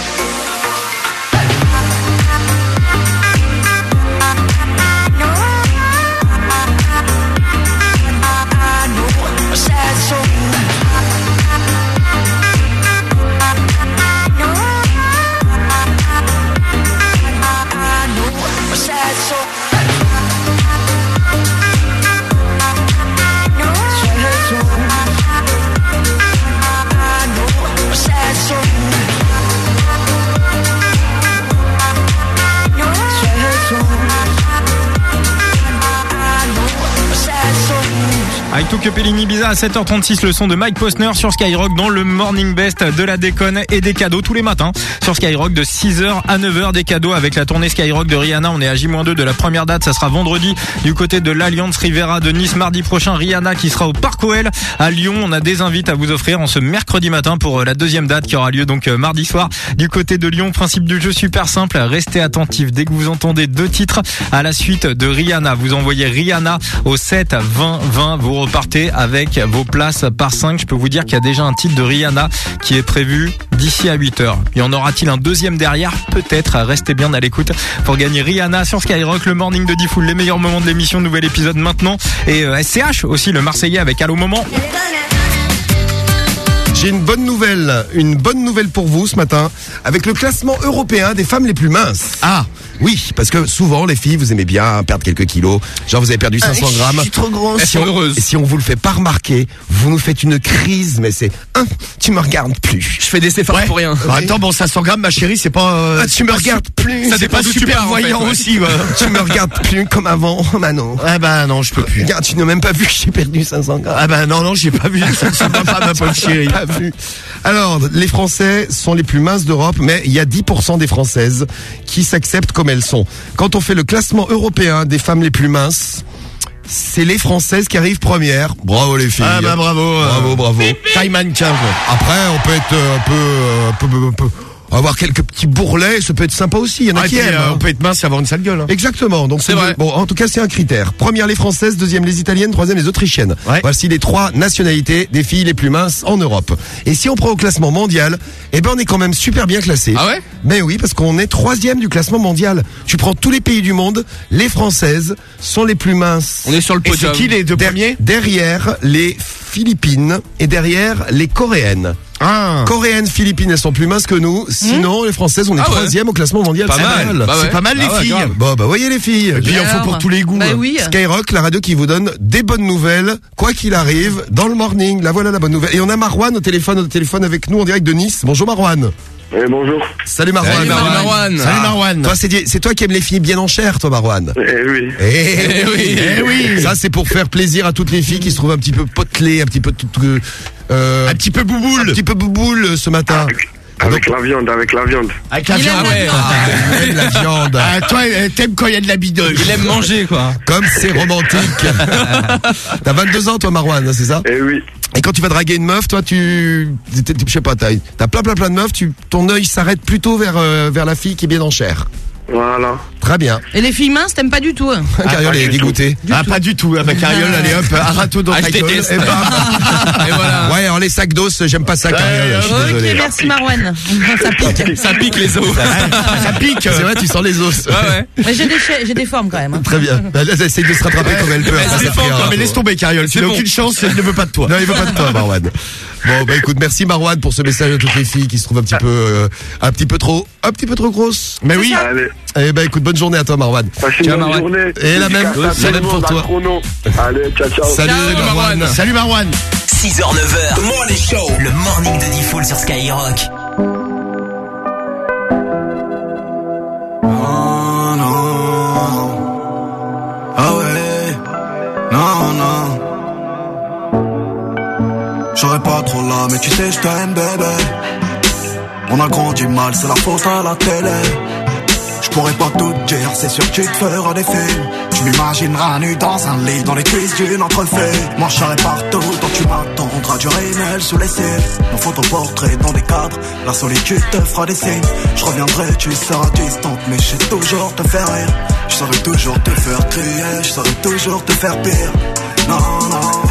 Avec tout Pellini Ibiza à 7h36, le son de Mike Posner sur Skyrock dans le Morning Best de la déconne et des cadeaux tous les matins sur Skyrock de 6h à 9h des cadeaux avec la tournée Skyrock de Rihanna. On est à J-2 de la première date, ça sera vendredi du côté de l'Alliance Rivera de Nice mardi prochain. Rihanna qui sera au Parc OL à Lyon. On a des invites à vous offrir en ce mercredi matin pour euh, la deuxième date qui aura lieu donc euh, mardi soir du côté de Lyon. Principe du jeu super simple, restez attentifs dès que vous entendez deux titres à la suite de Rihanna. Vous envoyez Rihanna au 7 20 20, vous repartez avec vos places par 5. Je peux vous dire qu'il y a déjà un titre de Rihanna qui est prévu d'ici à 8 heures. Y en aura-t-il un deuxième derrière? Peut-être. Restez bien à l'écoute pour gagner Rihanna sur Skyrock, le morning de Diffoul, les meilleurs moments de l'émission, nouvel épisode maintenant. Et euh, SCH aussi, le Marseillais avec Allo Moment. J'ai une bonne nouvelle, une bonne nouvelle pour vous ce matin, avec le classement européen des femmes les plus minces. Ah oui, parce que souvent les filles, vous aimez bien perdre quelques kilos. Genre vous avez perdu 500 Ah, je grammes. suis trop grosse. Si Elles sont on- heureuses. Et si on vous le fait pas remarquer, vous nous faites une crise, mais c'est Hein, tu me regardes plus. Je fais des efforts pour rien. En même temps, bon, 500 grammes, ma chérie, c'est pas. euh, Ah, tu me regardes plus. Ça dépend pas super voyant en fait, aussi, ouais. tu me regardes plus comme avant, Manon. Ah bah non, je peux plus. Regarde, tu n'as même pas vu que j'ai perdu 500 grammes. Ah bah non, non, j'ai pas vu. Ça va pas, ma pauvre chérie. Pas vu. Alors, les Français sont les plus minces d'Europe, mais il y a 10% des Françaises qui s'acceptent comme elles sont. Quand on fait le classement européen des femmes les plus minces, c'est les Françaises qui arrivent premières. Bravo les filles. Ah bah bravo. Bravo, bravo. Taille mannequin. Après, on peut être euh, un peu, euh, un peu, un peu- avoir quelques petits bourrelets, ça peut être sympa aussi. Il y en a Ah, qui puis, aiment. euh, hein. on peut être mince et avoir une sale gueule. hein. Exactement. Donc C'est vrai. Bon, en tout cas, c'est un critère. Première les françaises, deuxième les italiennes, troisième les autrichiennes. Voici les trois nationalités des filles les plus minces en Europe. Et si on prend au classement mondial, eh ben on est quand même super bien classé. Ah ouais? Mais oui, parce qu'on est troisième du classement mondial. Tu prends tous les pays du monde, les françaises sont les plus minces. On est sur le podium. Et c'est qui les deux premiers? Derrière les Philippines et derrière les Coréennes. Ah. Coréennes, Philippines, elles sont plus minces que nous. Sinon, les Françaises, on est Ah ouais. troisième au classement mondial. Pas C'est mal. Bah ouais. C'est pas mal les Ah ouais, filles. grave. Bon, bah voyez les filles. Et puis, il en faut pour tous les goûts. Bah oui. Skyrock, la radio qui vous donne des bonnes nouvelles, quoi qu'il arrive, dans le morning. La voilà la bonne nouvelle. Et on a Marwan au téléphone, au téléphone avec nous en direct de Nice. Bonjour Marwan. Eh, bonjour. Salut Marwan. Salut, Marwan. Salut, Marwan. Toi, c'est c'est toi qui aimes les filles bien en chair, toi Marwan. Eh oui. Eh oui, eh oui. Ça, c'est pour faire plaisir à toutes les filles qui se trouvent un petit peu potelées, un petit peu toutes, euh, euh, Un petit peu bouboule. un petit peu bouboule euh, ce matin. Avec la viande, avec la viande. Avec la Il viande. aime la Ah, Ah, aime la viande. Ah, toi, euh, t'aimes quand il y a de la bidoche. Il aime manger, quoi. Comme c'est romantique. T'as 22 ans, toi, Marwan, c'est ça? Eh oui. Et quand tu vas draguer une meuf, toi, tu, je sais pas, t'as, t'as plein, plein, plein de meufs. Tu, ton œil s'arrête plutôt vers, euh, vers la fille qui est bien en chair. Voilà. Très bien. Et les filles minces, t'aimes pas du tout. hein. Carriole pas est du tout. dégoûté. Ah, pas du tout. Ah, bah, Carriole, allez hop, un râteau dans Ah, ta je gueule. Et bam. Et voilà. Ouais, alors les sacs d'os, j'aime pas ça, Carriole. Je suis Ok, désolé. merci Marwan. Ça pique. Ça pique les os. Ça pique. C'est vrai, tu sens les os. Ouais, ouais. Mais j'ai des, cha- j'ai des formes quand même. hein. Très bien. Elle essaye de se rattraper comme elle peut. Après prière. quoi, mais laisse tomber, Carriole. Tu C'est n'as bon. aucune chance, elle ne veut pas de toi. Non, il veut pas de toi, Marwan. Bon, bah écoute, merci Marwan pour ce message à toutes les filles qui se trouvent un petit peu, euh, un petit peu trop, un petit peu trop grosses. Mais oui. Allez. Eh ben écoute, bonne journée à toi, Marwan. Passez une Ciao, bonne Marwan. journée. Et la même, la même pour toi. Allez, ciao, ciao. Salut. Marwan. Salut, Marwan. 6h, 9h. The Morning Show. Le morning de Diffoul sur Skyrock. Oh non. Ah ouais. Non, non. J'aurais pas trop là, mais tu sais, je t'aime, bébé. On a grandi mal, c'est la faute à la télé. Je pourrais pas tout dire, c'est sûr que tu te feras des films. Tu m'imagineras nu dans un lit, dans les cuisses d'une entrefait. Serai partout, dont tu m'attendras du rémel sous les cils. Nos photoportraits dans des cadres, la solitude te fera des signes. Je reviendrai, tu seras distante, mais je sais toujours te faire rire. Je saurai toujours te faire crier, je saurai toujours te faire pire. Non, non.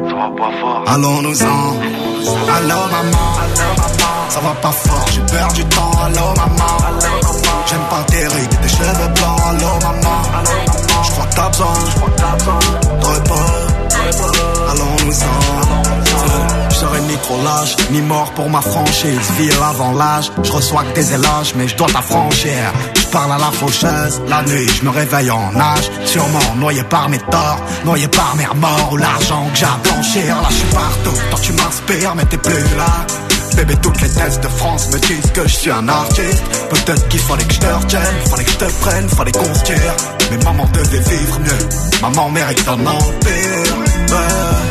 Allons-nous-en. Allô maman, ça va pas fort, j'ai perdu du temps. Allô maman, j'aime pas tes rides tes cheveux blancs. Allô maman, je crois que t'as besoin de repos. Allons-nous-en. Serai ni trop lâche, ni mort pour ma franchise. Ville avant l'âge, je reçois que des éloges, mais je dois t'affranchir. Parle à la faucheuse, la nuit, je me réveille en nage. Sûrement noyé par mes torts, noyé par mes remords ou l'argent que j'ai à blanchir. Là, je suis partout, toi tu m'inspires, mais t'es plus là. Bébé, toutes les tests de France me disent que je suis un artiste. Peut-être qu'il fallait que je te retienne, fallait que je te prenne, fallait qu'on se tire. Mais maman devait vivre mieux, maman mérite un empire.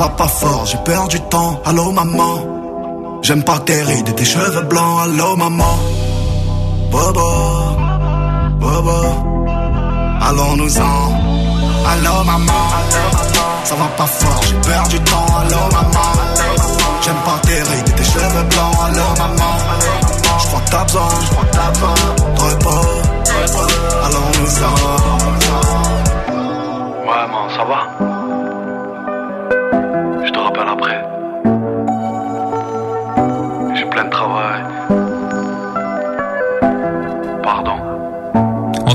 va pas fort, j'ai perdu du temps. Allô, maman, j'aime pas tes rides et tes cheveux blancs. Allô, maman, Bobo, Bobo, allons-nous-en. Allô, maman, ça va pas fort, j'ai perdu du temps. Allô, maman, j'aime pas tes rides et tes cheveux blancs. Allô, maman, je crois que t'as besoin de repos. Allons-nous-en. Ouais, man, ça va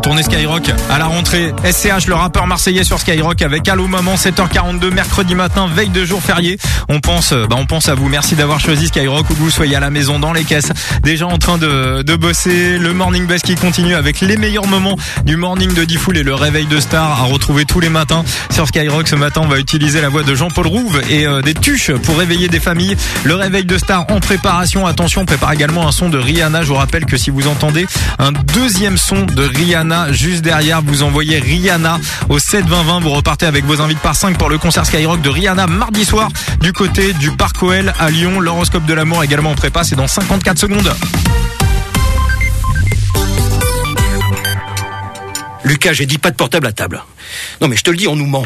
tournée Skyrock à la rentrée. SCH, le rappeur marseillais sur Skyrock avec Allo Maman, 7h42, mercredi matin, veille de jour férié. On pense, euh, bah, on pense à vous. Merci d'avoir choisi Skyrock, où que vous soyez à la maison, dans les caisses, déjà en train de, de bosser. Le Morning Best qui continue avec les meilleurs moments du Morning de Diffoul et le réveil de star à retrouver tous les matins sur Skyrock. Ce matin, on va utiliser la voix de Jean-Paul Rouve et euh, des tuches pour réveiller des familles. Le réveil de star en préparation. Attention, on prépare également un son de Rihanna. Je vous rappelle que si vous entendez un deuxième son de Rihanna juste derrière, vous envoyez Rihanna au 7 20 20. Vous repartez avec vos invites par 5 pour le concert Skyrock de Rihanna mardi soir du côté du Parc OL à Lyon. L'horoscope de l'amour également en prépa, c'est dans 54 secondes. Lucas, j'ai dit pas de portable à table. Non mais je te le dis, on nous ment.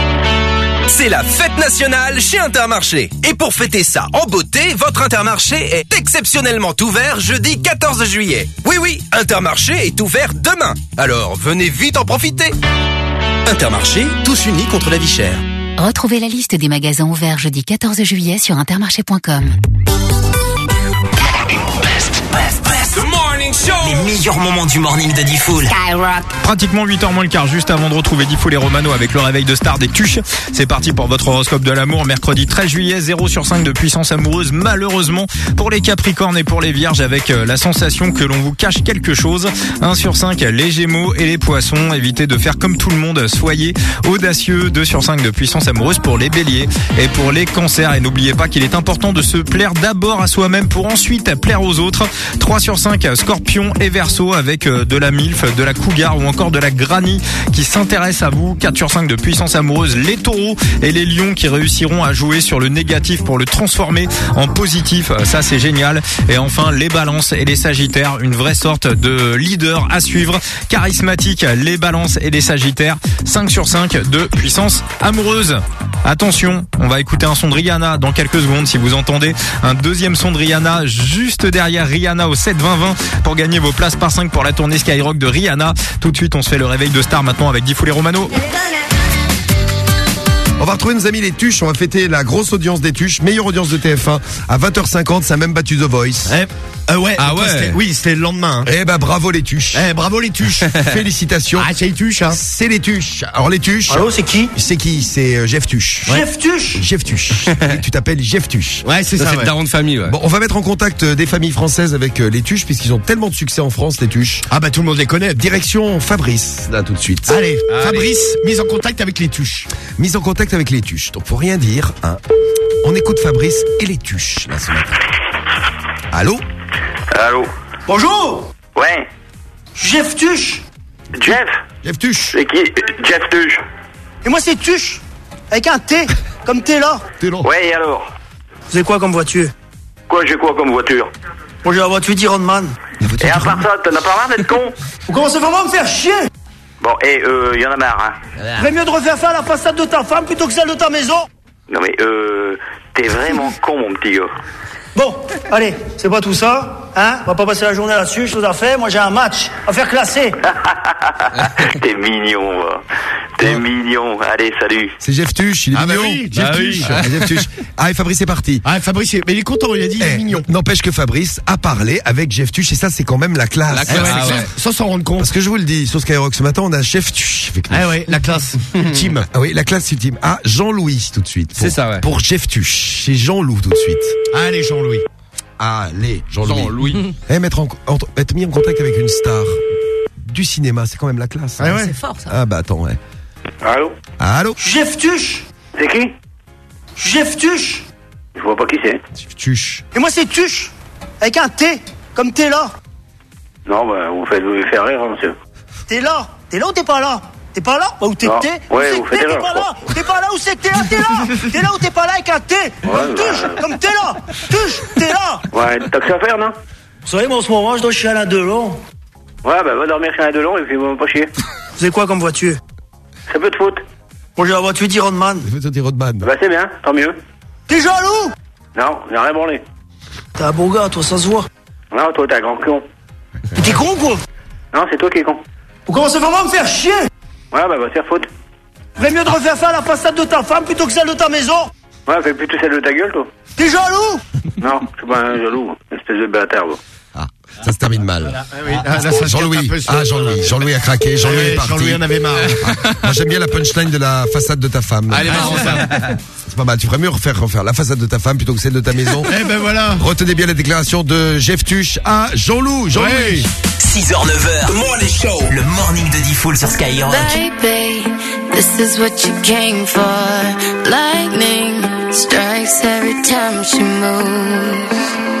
C'est la fête nationale chez Intermarché. Et pour fêter ça en beauté, votre Intermarché est exceptionnellement ouvert jeudi 14 juillet. Oui, oui, Intermarché est ouvert demain. Alors venez vite en profiter. Intermarché, tous unis contre la vie chère. Retrouvez la liste des magasins ouverts jeudi 14 juillet sur intermarché.com. Les meilleurs moments du morning de Diffoul. Pratiquement 8h moins le quart, juste avant de retrouver Diffoul et Romano avec le réveil de star des tuches. C'est parti pour votre horoscope de l'amour, mercredi 13 juillet, 0 sur 5 de puissance amoureuse, malheureusement, pour les capricornes et pour les vierges, avec euh, la sensation que l'on vous cache quelque chose. 1 sur 5, les gémeaux et les poissons, évitez de faire comme tout le monde, soyez audacieux. 2 sur 5 de puissance amoureuse pour les béliers et pour les cancers. Et n'oubliez pas qu'il est important de se plaire d'abord à soi-même pour ensuite plaire aux autres. 3 sur 5, scorpion et verso avec euh, de la milf, de la cougar ou encore de la granny qui s'intéresse à vous. 4 sur 5 de puissance amoureuse, les taureaux et les lions qui réussiront à jouer sur le négatif pour le transformer en positif. Ça, c'est génial. Et enfin, les balances et les sagittaires, une vraie sorte de leader à suivre. Charismatique, les balances et les sagittaires. 5 sur 5 de puissance amoureuse. Attention, on va écouter un son de Rihanna dans quelques secondes. Si vous entendez un deuxième son de Rihanna juste derrière Rihanna au 7 20 20 pour gagner vos places par 5 pour la tournée Skyrock de Rihanna. Tout de suite, on se fait le réveil de star maintenant avec Diffoul Romano. On va retrouver nos amis les tuches. On va fêter la grosse audience des tuches, meilleure audience de TF1 à 20h50. Ça a même battu The Voice. Euh, ouais, Ah ouais. c'était- Oui, c'était le lendemain. Eh ben bravo les tuches. Eh, bravo les tuches. Félicitations. Ah, c'est les tuches, hein. C'est les tuches. Alors les tuches. Allô, c'est qui? C'est qui? C'est euh, Jeff Tuche. Jeff Tuche? Jeff Tuche. Tu t'appelles Jeff Tuche. Ouais, c'est ça. ouais. de famille, ouais. Bon, on va mettre en contact euh, des familles françaises avec euh, les tuches puisqu'ils ont tellement de succès en France les tuches. Ah bah tout le monde les connaît. Direction Fabrice là tout de suite. Allez, Fabrice, mise en contact avec les tuches. Mise en contact avec les tuches. Donc faut rien dire. Hein. On écoute Fabrice et les tuches là ce matin. Allô? Allô? Bonjour Ouais Jeff Tuche Jeff? Jeff Tuche. C'est qui? Jeff Tuche Et moi c'est Tuche Avec un T, comme T là T'es long. Ouais, et alors? Vous avez quoi comme voiture? Quoi, j'ai quoi comme voiture? Moi j'ai la voiture d'Iron Man. Et à part ça, t'en as pas marre d'être con? Vous commencez vraiment à me faire chier Bon, et euh, y en a marre, hein. Ferait mieux de refaire faire la façade de ta femme plutôt que celle de ta maison. Non mais, euh, t'es vraiment con, mon petit gars. Bon, allez, c'est pas tout ça, hein? On va pas passer la journée là-dessus, chose à faire. Moi j'ai un match à faire classer. T'es mignon, va. T'es mignon. Allez, salut. C'est Jeff Tuche, il est Ah bah mignon. oui, Jeff Ah Tuche. Ah, Jeff Tuche. Ah, et Fabrice est parti. Ah, Fabrice, mais il est content, il a dit il est Eh, mignon. N'empêche que Fabrice a parlé avec Jeff Tuche et ça c'est quand même la classe. La classe, Ah ouais. Sans s'en rendre compte. Parce que je vous le dis, sur Skyrock ce matin, on a Chef Tuche avec nous. Ah ouais, la classe ultime. Ah oui, la classe ultime. Ah, Jean-Louis tout de suite. C'est ça, ouais. Pour Jeff Tuche. C'est Jean-Loup tout de suite. Allez, Jean-Louis. Allez, Jean-Louis. Jean-Louis. Eh, mettre en, être mis en contact avec une star du cinéma, c'est quand même la classe. hein. Ah ouais. C'est fort ça. Ah bah attends, ouais. Allô? Allô? Jeff Tuche C'est qui? Jeff Tuche Je vois pas qui c'est. Jeff Tuche. Et moi c'est Tuche Avec un T, comme T là. Non, bah, vous faites vous faire rire, hein, monsieur. T'es là T'es là ou t'es pas là T'es pas là Bah, Ou t'es Non. T Ouais, Où c'est que t'es T'es pas là T'es pas là où c'est que t'es là T'es là T'es là ou t'es pas là avec un T Comme bah, Tuche Comme t'es là Tuche T'es là Ouais, t'as que ça à faire, non Vous savez, moi en ce moment, je dois chez Alain Delon. Ouais, bah, va dormir chez un Delon et puis va pas chier. Vous avez quoi comme voiture Ça peut te foutre. Moi j'ai la voiture d'Ironman. La voiture d'Ironman. Bah c'est bien, tant mieux. T'es jaloux Non, il a rien branlé. T'es un bon gars, toi, ça se voit. Non, toi t'es un grand con. Mais t'es con quoi Non, c'est toi qui es con. Vous commencez vraiment à me faire chier Ouais, bah va faire faute. Ferait mieux de refaire ça à la façade de ta femme plutôt que celle de ta maison. Ouais, fais plutôt celle de ta gueule, toi. T'es jaloux? Non, je suis pas un jaloux, espèce de bâtard, va. Ça se termine mal. ah, là, ça se Jean-Louis. Ah, Jean-Louis. Jean-Louis a craqué. Jean-Louis Ouais, est parti. Jean-Louis en avait marre. Ah, Moi, j'aime bien la punchline de la façade de ta femme. Ah, elle est marrante, ça. C'est pas mal. Tu ferais mieux refaire, refaire la façade de ta femme plutôt que celle de ta maison. Eh ben voilà. Retenez bien la déclaration de Jeff Tuch à Jean-Loup. Jean-Louis. 6h, 9h, The Morning Show, le morning de Diffoul sur Skyrock. Baby, this is what you came for. Lightning strikes every time she moves.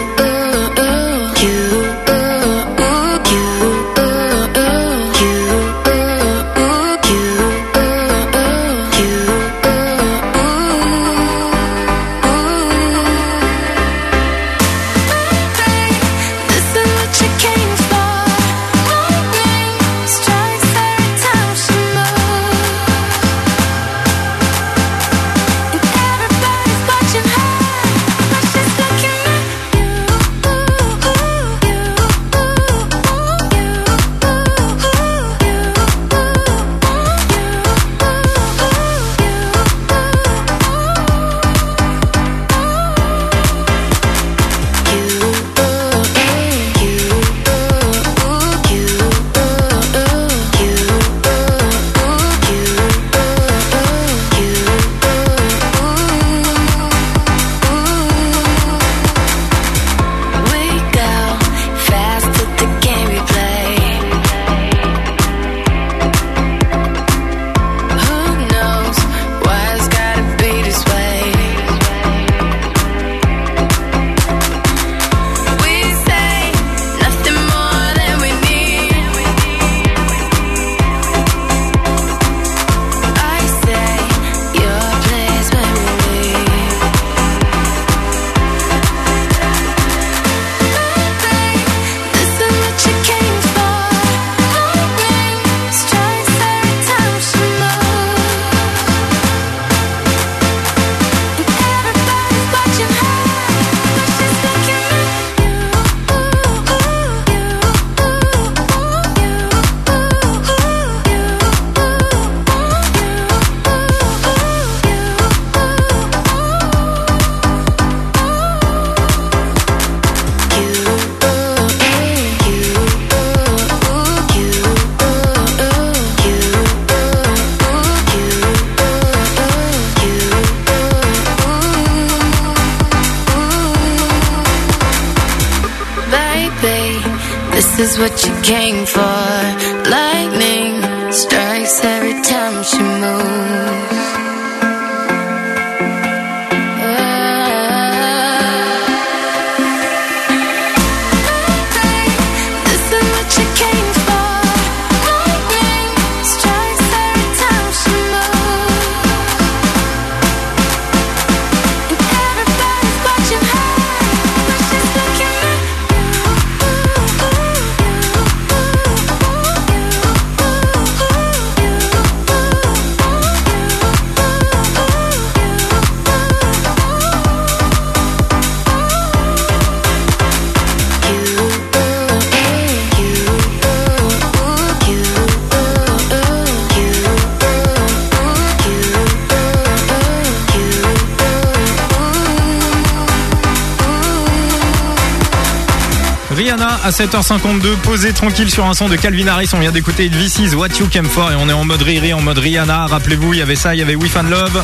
À 7h52, posée tranquille sur un son de Calvin Harris. On vient d'écouter This is What You Came For et on est en mode riri, en mode Rihanna. Rappelez-vous, il y avait ça, il y avait We Fan Love.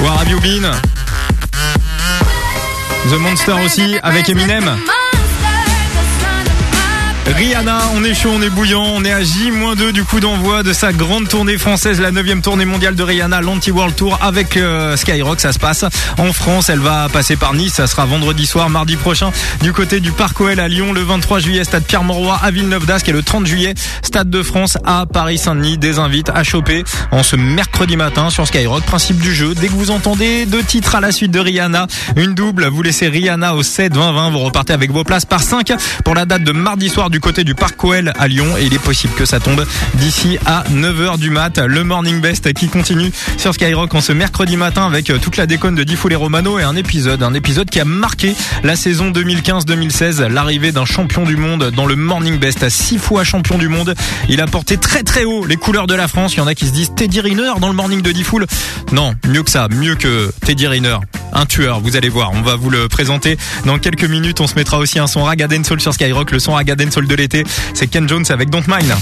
Where have you been? The Monster aussi avec Eminem. Rihanna, on est chaud, on est bouillant, on est à J-2 du coup d'envoi de sa grande tournée française, la 9 tournée mondiale de Rihanna, l'Anti-World Tour avec euh, Skyrock, ça se passe en France, elle va passer par Nice, ça sera vendredi soir, mardi prochain, du côté du Parc OL à Lyon, le 23 juillet, stade Pierre-Mauroy à Villeneuve-d'Ascq et le 30 juillet, stade de France à Paris-Saint-Denis, des invites à choper en ce mercredi matin sur Skyrock. Principe du jeu, dès que vous entendez deux titres à la suite de Rihanna, une double, vous laissez Rihanna au 7 20 20, vous repartez avec vos places par 5 pour la date de mardi soir du côté du Parc OL à Lyon et il est possible que ça tombe d'ici à 9h du mat. Le Morning Best qui continue sur Skyrock en ce mercredi matin avec toute la déconne de Diffoul et Romano et un épisode, un épisode qui a marqué la saison 2015-2016, l'arrivée d'un champion du monde dans le Morning Best, six fois champion du monde. Il a porté très très haut les couleurs de la France. Il y en a qui se disent Teddy Riner dans le Morning de Diffoul. Non, mieux que ça, mieux que Teddy Riner. Un tueur, vous allez voir. On va vous le présenter dans quelques minutes. On se mettra aussi un son Ragga Soul sur Skyrock, le son Ragga Soul de l'été. C'est Ken Jones avec Don't Mind.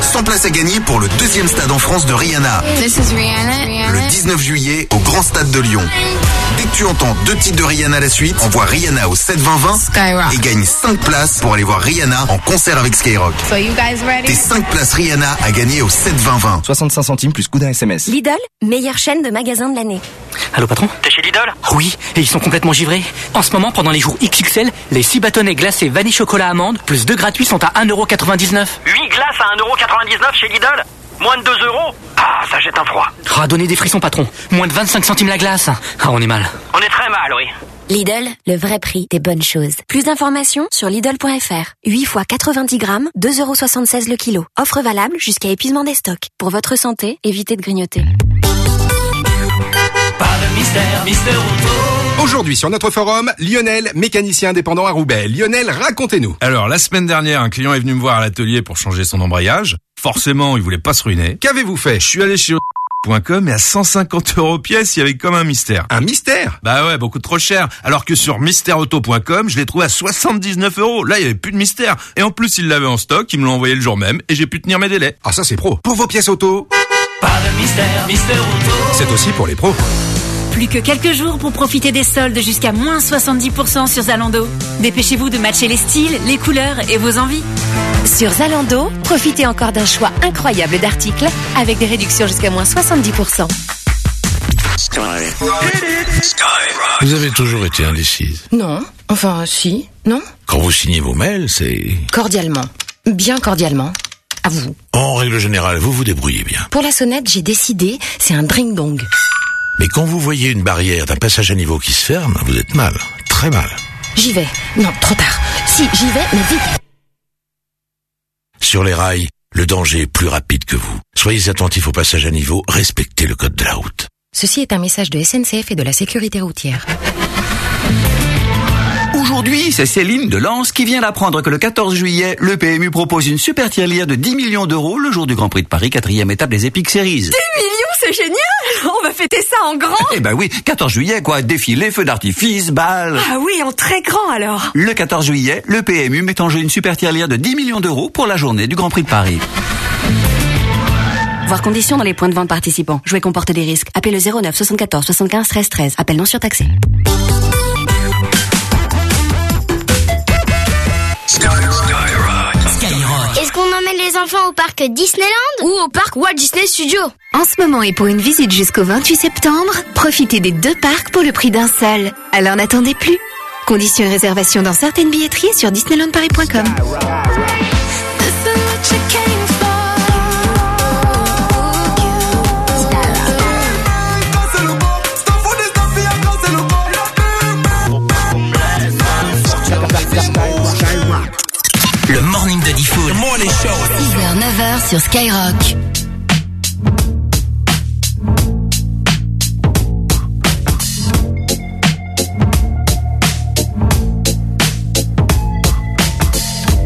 100 places à gagner pour le deuxième stade en France de Rihanna. This is Rihanna. Le 19 juillet au Grand Stade de Lyon. Dès que tu entends deux titres de Rihanna à la suite, envoie Rihanna au 72020 Skyrock. et gagne 5 places pour aller voir Rihanna en concert avec Skyrock. So you guys ready? Tes 5 places Rihanna à gagner au 72020. 65 centimes plus coût d'un SMS. Lidl, meilleure chaîne de magasins de l'année. Allô patron T'es chez Lidl Oui, et ils sont complètement givrés. En ce moment, pendant les jours XXL, les 6 bâtonnets glacés vanille chocolat amande plus 2 gratuits sont à 1,99€. 8 glaces à 1,99€ chez Lidl Moins de 2 euros Ah, ça jette un froid. Ah, donnez des frissons patron. Moins de 25 centimes la glace. Ah, on est mal. On est très mal, oui. Lidl, le vrai prix des bonnes choses. Plus d'informations sur Lidl.fr. 8 fois 90 grammes, 2,76€ le kilo. Offre valable jusqu'à épuisement des stocks. Pour votre santé, évitez de grignoter. Pas de mystère, mystère auto. Aujourd'hui sur notre forum, Lionel, mécanicien indépendant à Roubaix. Lionel, racontez-nous. Alors, la semaine dernière, un client est venu me voir à l'atelier pour changer son embrayage. Forcément, il voulait pas se ruiner. Qu'avez-vous fait Je suis allé chez .com et à 150 euros pièce, il y avait comme un mystère. Un mystère? Bah ouais, beaucoup trop cher. Alors que sur mystèreauto.com, je l'ai trouvé à 79 euros. Là, il y avait plus de mystère. Et en plus, il l'avait en stock, il me l'a envoyé le jour même et j'ai pu tenir mes délais. Ah ça c'est pro. Pour vos pièces auto, Pas de mystère, mystère auto. c'est aussi pour les pros. Plus que quelques jours pour profiter des soldes jusqu'à moins 70% sur Zalando. Dépêchez-vous de matcher les styles, les couleurs et vos envies. Sur Zalando, profitez encore d'un choix incroyable d'articles avec des réductions jusqu'à moins 70%. Vous avez toujours été indécise. Non, enfin si, non Quand vous signez vos mails, c'est... Cordialement. Bien cordialement. À vous. En règle générale, vous vous débrouillez bien. Pour la sonnette, j'ai décidé, c'est un drink dong. Mais quand vous voyez une barrière d'un passage à niveau qui se ferme, vous êtes mal. Très mal. J'y vais. Non, trop tard. Si, j'y vais, mais vite. Sur les rails, le danger est plus rapide que vous. Soyez attentifs au passage à niveau, respectez le code de la route. Ceci est un message de SNCF et de la sécurité routière. Aujourd'hui, c'est Céline de Lens qui vient d'apprendre que le 14 juillet, le PMU propose une super tirelire de 10 millions d'euros le jour du Grand Prix de Paris, quatrième étape des Epic Series. 10 millions, c'est génial On va fêter ça en grand Eh ben oui, 14 juillet quoi, défilé, feux d'artifice, balles. Ah oui, en très grand alors Le 14 juillet, le PMU met en jeu une super tirelire de 10 millions d'euros pour la journée du Grand Prix de Paris. Voir conditions dans les points de vente participants. Jouer comporte des risques. Appelez le 09 74 75 13 13. Appel non surtaxé. Est-ce qu'on emmène les enfants au parc Disneyland ou au parc Walt Disney Studio En ce moment et pour une visite jusqu'au 28 septembre, profitez des deux parcs pour le prix d'un seul. Alors n'attendez plus. Conditions et réservations dans certaines billetteries et sur disneylandparis.com. Diffoul. 6h, 9h sur Skyrock.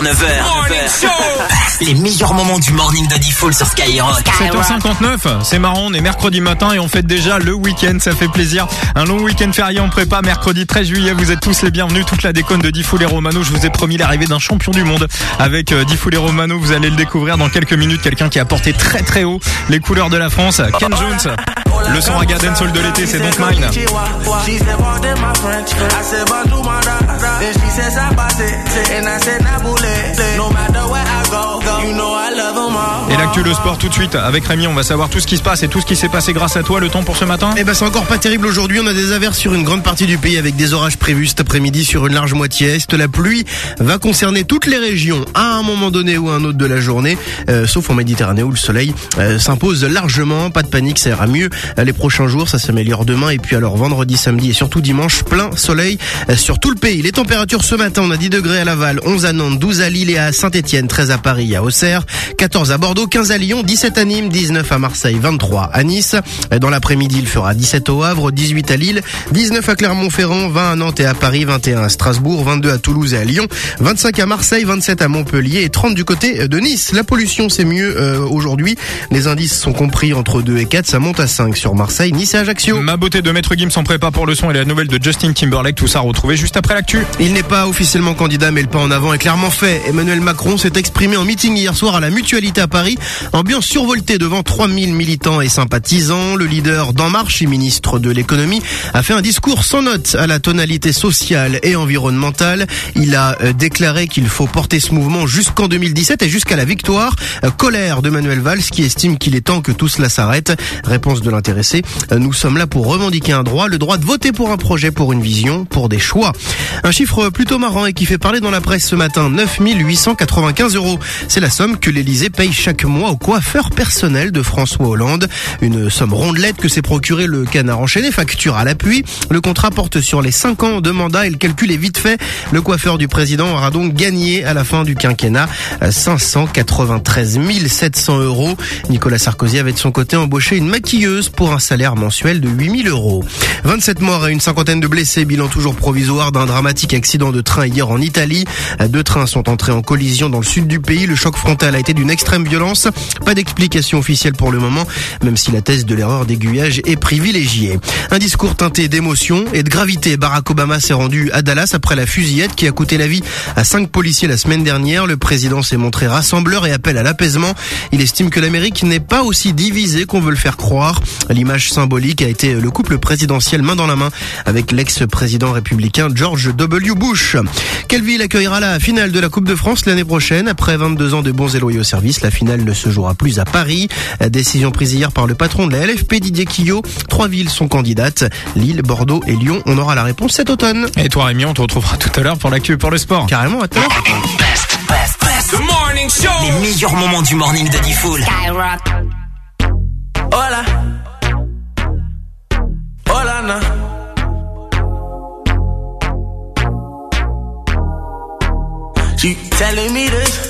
9h. Les meilleurs moments du morning de Diffoul sur Skyrock. 7h59, c'est marrant, on est mercredi matin et on fête déjà le week-end, ça fait plaisir. Un long week-end férié en prépa, mercredi 13 juillet, vous êtes tous les bienvenus, toute la déconne de Diffoul et Romano. Je vous ai promis l'arrivée d'un champion du monde avec euh, Diffoul et Romano. Vous allez le découvrir dans quelques minutes, quelqu'un qui a porté très très haut les couleurs de la France, Ken Jones. Le son raga dancehall de l'été, c'est Don't Mine. Et l'actu le sport tout de suite avec Rémi, on va savoir tout ce qui se passe et tout ce qui s'est passé grâce à toi. Le temps pour ce matin Eh ben c'est encore pas terrible aujourd'hui, on a des averses sur une grande partie du pays avec des orages prévus cet après-midi sur une large moitié est. La pluie va concerner toutes les régions à un moment donné ou à un autre de la journée, euh, sauf en Méditerranée où le soleil euh, s'impose largement. Pas de panique, ça ira mieux euh, les prochains jours, ça s'améliore demain et puis alors vendredi, samedi et surtout dimanche, plein soleil euh, sur tout le pays. Les températures ce matin, on a 10 degrés à Laval, 11 à Nantes, 12 à Lille et à Saint-Etienne, 13 à Paris, à Auxerre, 14 à Bordeaux, 15 à Lyon, 17 à Nîmes, 19 à Marseille, 23 à Nice. Dans l'après-midi, il fera 17 au Havre, 18 à Lille, 19 à Clermont-Ferrand, 20 à Nantes et à Paris, 21 à Strasbourg, 22 à Toulouse et à Lyon, 25 à Marseille, 27 à Montpellier et 30 du côté de Nice. La pollution, c'est mieux euh, aujourd'hui. Les indices sont compris entre 2 et 4, ça monte à 5 sur Marseille, Nice et Ajaccio. Ma beauté de Maître Gims en prépa pour le son et la nouvelle de Justin Timberlake, tout ça retrouvé juste après l'actu. Il n'est pas officiellement candidat, mais le pas en avant est clairement fait. Emmanuel Macron s'est exprimé en meeting hier soir à la Mutualité à Paris. Ambiance survoltée devant 3000 militants et sympathisants. Le leader d'En Marche ministre de l'économie a fait un discours sans note à la tonalité sociale et environnementale. Il a euh, déclaré qu'il faut porter ce mouvement jusqu'en 2017 et jusqu'à la victoire. Euh, Colère de Manuel Valls qui estime qu'il est temps que tout cela s'arrête. Réponse de l'intéressé. Euh, Nous sommes là pour revendiquer un droit, le droit de voter pour un projet, pour une vision, pour des choix. Un chiffre plutôt marrant et qui fait parler dans la presse ce matin. 9 895 euros. La somme que l'Elysée paye chaque mois au coiffeur personnel de François Hollande. Une somme rondelette que s'est procuré le canard enchaîné, facture à l'appui. Le contrat porte sur les 5 ans de mandat et le calcul est vite fait. Le coiffeur du président aura donc gagné à la fin du quinquennat euh, 593 700 euros. Nicolas Sarkozy avait de son côté embauché une maquilleuse pour un salaire mensuel de 8000 euros. 27 morts et une cinquantaine de blessés, bilan toujours provisoire d'un dramatique accident de train hier en Italie. Deux trains sont entrés en collision dans le sud du pays. Frontal a été d'une extrême violence. Pas d'explication officielle pour le moment, même si la thèse de l'erreur d'aiguillage est privilégiée. Un discours teinté d'émotion et de gravité. Barack Obama s'est rendu à Dallas après la fusillade qui a coûté la vie à cinq policiers la semaine dernière. Le président s'est montré rassembleur et appelle à l'apaisement. Il estime que l'Amérique n'est pas aussi divisée qu'on veut le faire croire. L'image symbolique a été le couple présidentiel main dans la main avec l'ex-président républicain George W. Bush. Quelle ville accueillera la finale de la Coupe de France l'année prochaine. Après 22 ans de bons et loyaux services, la finale ne se jouera plus à Paris. Décision prise hier par le patron de la LFP, Didier Quillot. Trois villes sont candidates. Lille, Bordeaux et Lyon. On aura la réponse cet automne. Et toi Rémi, on te retrouvera tout à l'heure pour l'actu et pour le sport. Carrément, à tout à l'heure. Les meilleurs moments du morning de Diffoul. Hola. Hola, na. She telling me this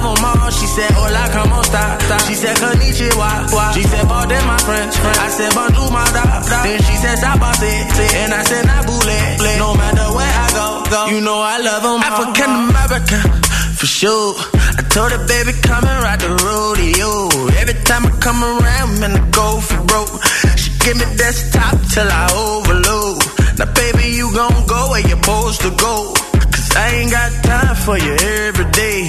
love them all. She said, Hola, como esta? She said, Konnichiwa. She said, pardon my French. I said, bonjour, my da. Then she said, sabate. And I said, nabule. No matter where I go, go. You know I love them. African American for sure. I told her, baby, come and ride the rodeo. Every time I come around, man, I go for broke. She give me desktop till I overload. Now, baby, you gon' go where you're supposed to go. Cause I ain't got time for you every day.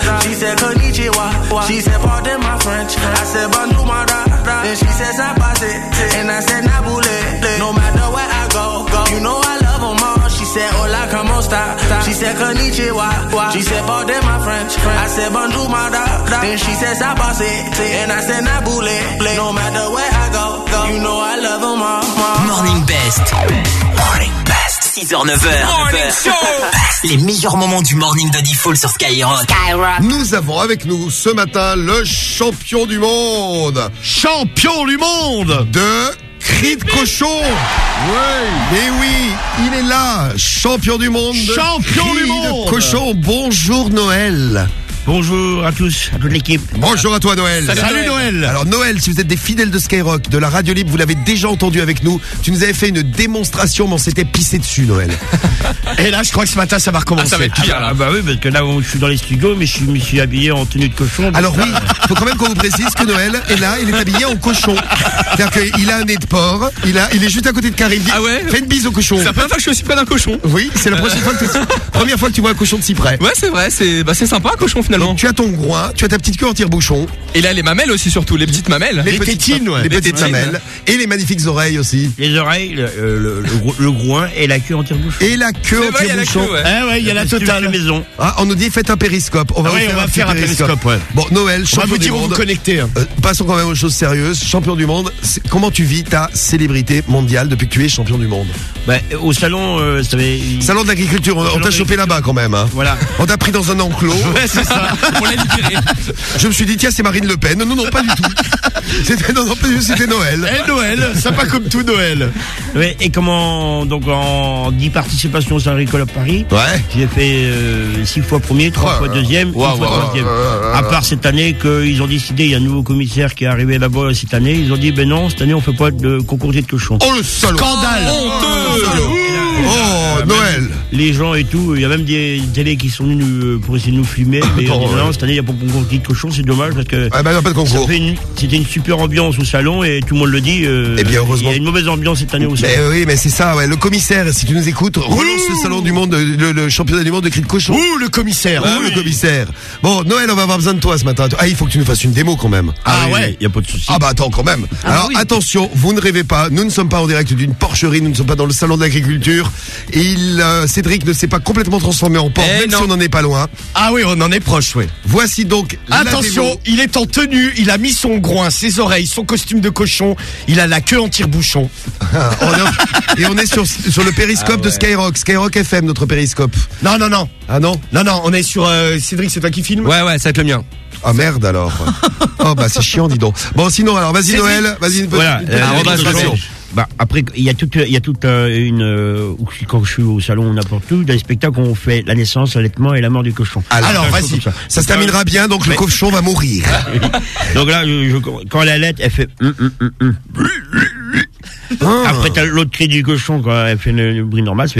She said, Konnichiwa. She said, pardon my French. I said, bonjour, my. Then she said, sabate. And I said, nabule. No matter where I go, go. You know I love them all. She said, hola, como esta? She said, konnichiwa. She said, pardon my French. I said, bonjour, my. Then she said, sabase. And I said, nabule. No matter where I go, go. You know I love them all. Morning Best. Morning Best. 6h, 9h. Morning Show. Les meilleurs moments du morning de Diffoul sur Skyrock. Nous avons avec nous ce matin le champion du monde. Champion du monde De cri de cochon. Oui. Mais oui, il est là, champion du monde. de Champion cri du de monde. cochon. Bonjour Noël. Bonjour à tous, à toute l'équipe. Bonjour à toi Noël. Salut, Noël. Alors Noël, si vous êtes des fidèles de Skyrock, de la radio libre, vous l'avez déjà entendu avec nous. Tu nous avais fait une démonstration, mais on s'était pissé dessus Noël. Et là, je crois que ce matin, ça va recommencer. Ah, ça va être pire, Ah, bah oui, parce que là, je suis dans les studios, mais je me suis habillé en tenue de cochon. Alors oui, faut quand même qu'on vous précise que Noël est là, il est habillé en cochon. C'est-à-dire qu'il a un nez de porc, il a, il est juste à côté de Karim. Ah ouais Fais une bise au cochon. C'est la première fois que je suis aussi près d'un cochon. Oui, c'est la prochaine fois que tu, première fois que tu vois un cochon de si près. Ouais, c'est vrai, c'est bah, c'est sympa un cochon finalement. Donc, tu as ton groin, tu as ta petite queue en tire-bouchon. Et là les mamelles aussi surtout, les petites mamelles. Les, petites, les petites tétines. mamelles et les magnifiques oreilles aussi. Les oreilles, le, euh, le, le gro- le groin et la queue en tire-bouchon. Et la queue en vrai, il y a la tire-bouchon. queue, ouais. Ah ouais, il y a la totale. maison. Ah, on nous dit faites un périscope. On va Ah vous ouais, faire on va un faire un périscope, ouais. Bon, Noël, On va champion vous du dire monde. vous connecter. hein? Euh, passons quand même aux choses sérieuses. Champion du monde, comment tu vis ta célébrité mondiale depuis que tu es champion du monde? Bah, au salon, euh, ça avait- Salon de l'agriculture, on, t'a chopé là-bas quand même. Hein. Voilà. On t'a pris dans un enclos. Ouais, c'est ça. On l'a libéré. Je me suis dit, tiens, c'est Marine Le Pen. Non, non, pas du tout. C'était, non, non, pas du tout, c'était Noël. Eh Noël, ça pas comme tout Noël. Et comment donc en 10 participations au École à Paris, Ouais. j'ai fait 6 fois premier, 3 Ouais, fois ouais. deuxième, une Ouais, fois ouais, troisième. ouais, ouais, ouais, À part cette année qu'ils ont décidé, il y a un nouveau commissaire qui est arrivé là-bas cette année, ils ont dit ben non, cette année on fait pas de concours de cochons. Oh, le salaud. Scandale Oh, Noël. Les gens et tout, il y a même des télés qui sont venus euh, pour essayer de nous filmer, mais ouais. non, cette année il n'y a pas de concours de cochons, c'est dommage parce que Ah, bah, non, pas de concours. ça fait une- c'était une super ambiance au salon et tout le monde le dit. euh, Eh bien, heureusement. Il y a une mauvaise ambiance cette année au salon. Mais oui, mais c'est ça, ouais. Le commissaire, si tu nous écoutes, relance le salon du monde, le, le championnat du monde de cri de cochon. Ouh, le commissaire Ouh, le commissaire. Bon, Noël, on va avoir besoin de toi ce matin. Ah, il faut que tu nous fasses une démo quand même. Ah, ouais, il y a pas de souci. Ah bah attends quand même. Alors attention, vous ne rêvez pas, nous ne sommes pas en direct d'une porcherie, nous ne sommes pas dans le salon de l'agriculture. Il, euh, Cédric ne s'est pas complètement transformé en porc, Eh même non. si on n'en est pas loin. Ah oui, on en est proche, oui. Voici donc la Attention, démo. il est en tenue, il a mis son groin, ses oreilles, son costume de cochon, il a la queue en tire-bouchon. On est- Et on est sur, sur le périscope Ah de Skyrock, Skyrock FM, notre périscope. Non, non, non. Ah non Non, non, on est sur... euh, Cédric, c'est toi qui filme Ouais, ouais, ça va être le mien. Ah merde alors. oh bah c'est chiant dis donc. Bon sinon alors vas-y. Noël, vas-y une petite, Voilà, une petite euh, démonstration. Bah après il y a toute il y a toute euh, une euh, quand je suis au salon ou n'importe où dans les spectacles on fait la naissance, l'allaitement et la mort du cochon. Alors, de vas-y. comme Ça se terminera bien donc le cochon va mourir. Donc là je- je- quand elle allait elle fait hum, hum, hum. Ah. Après t'as l'autre cri du cochon quand elle fait le, le bruit normal, ça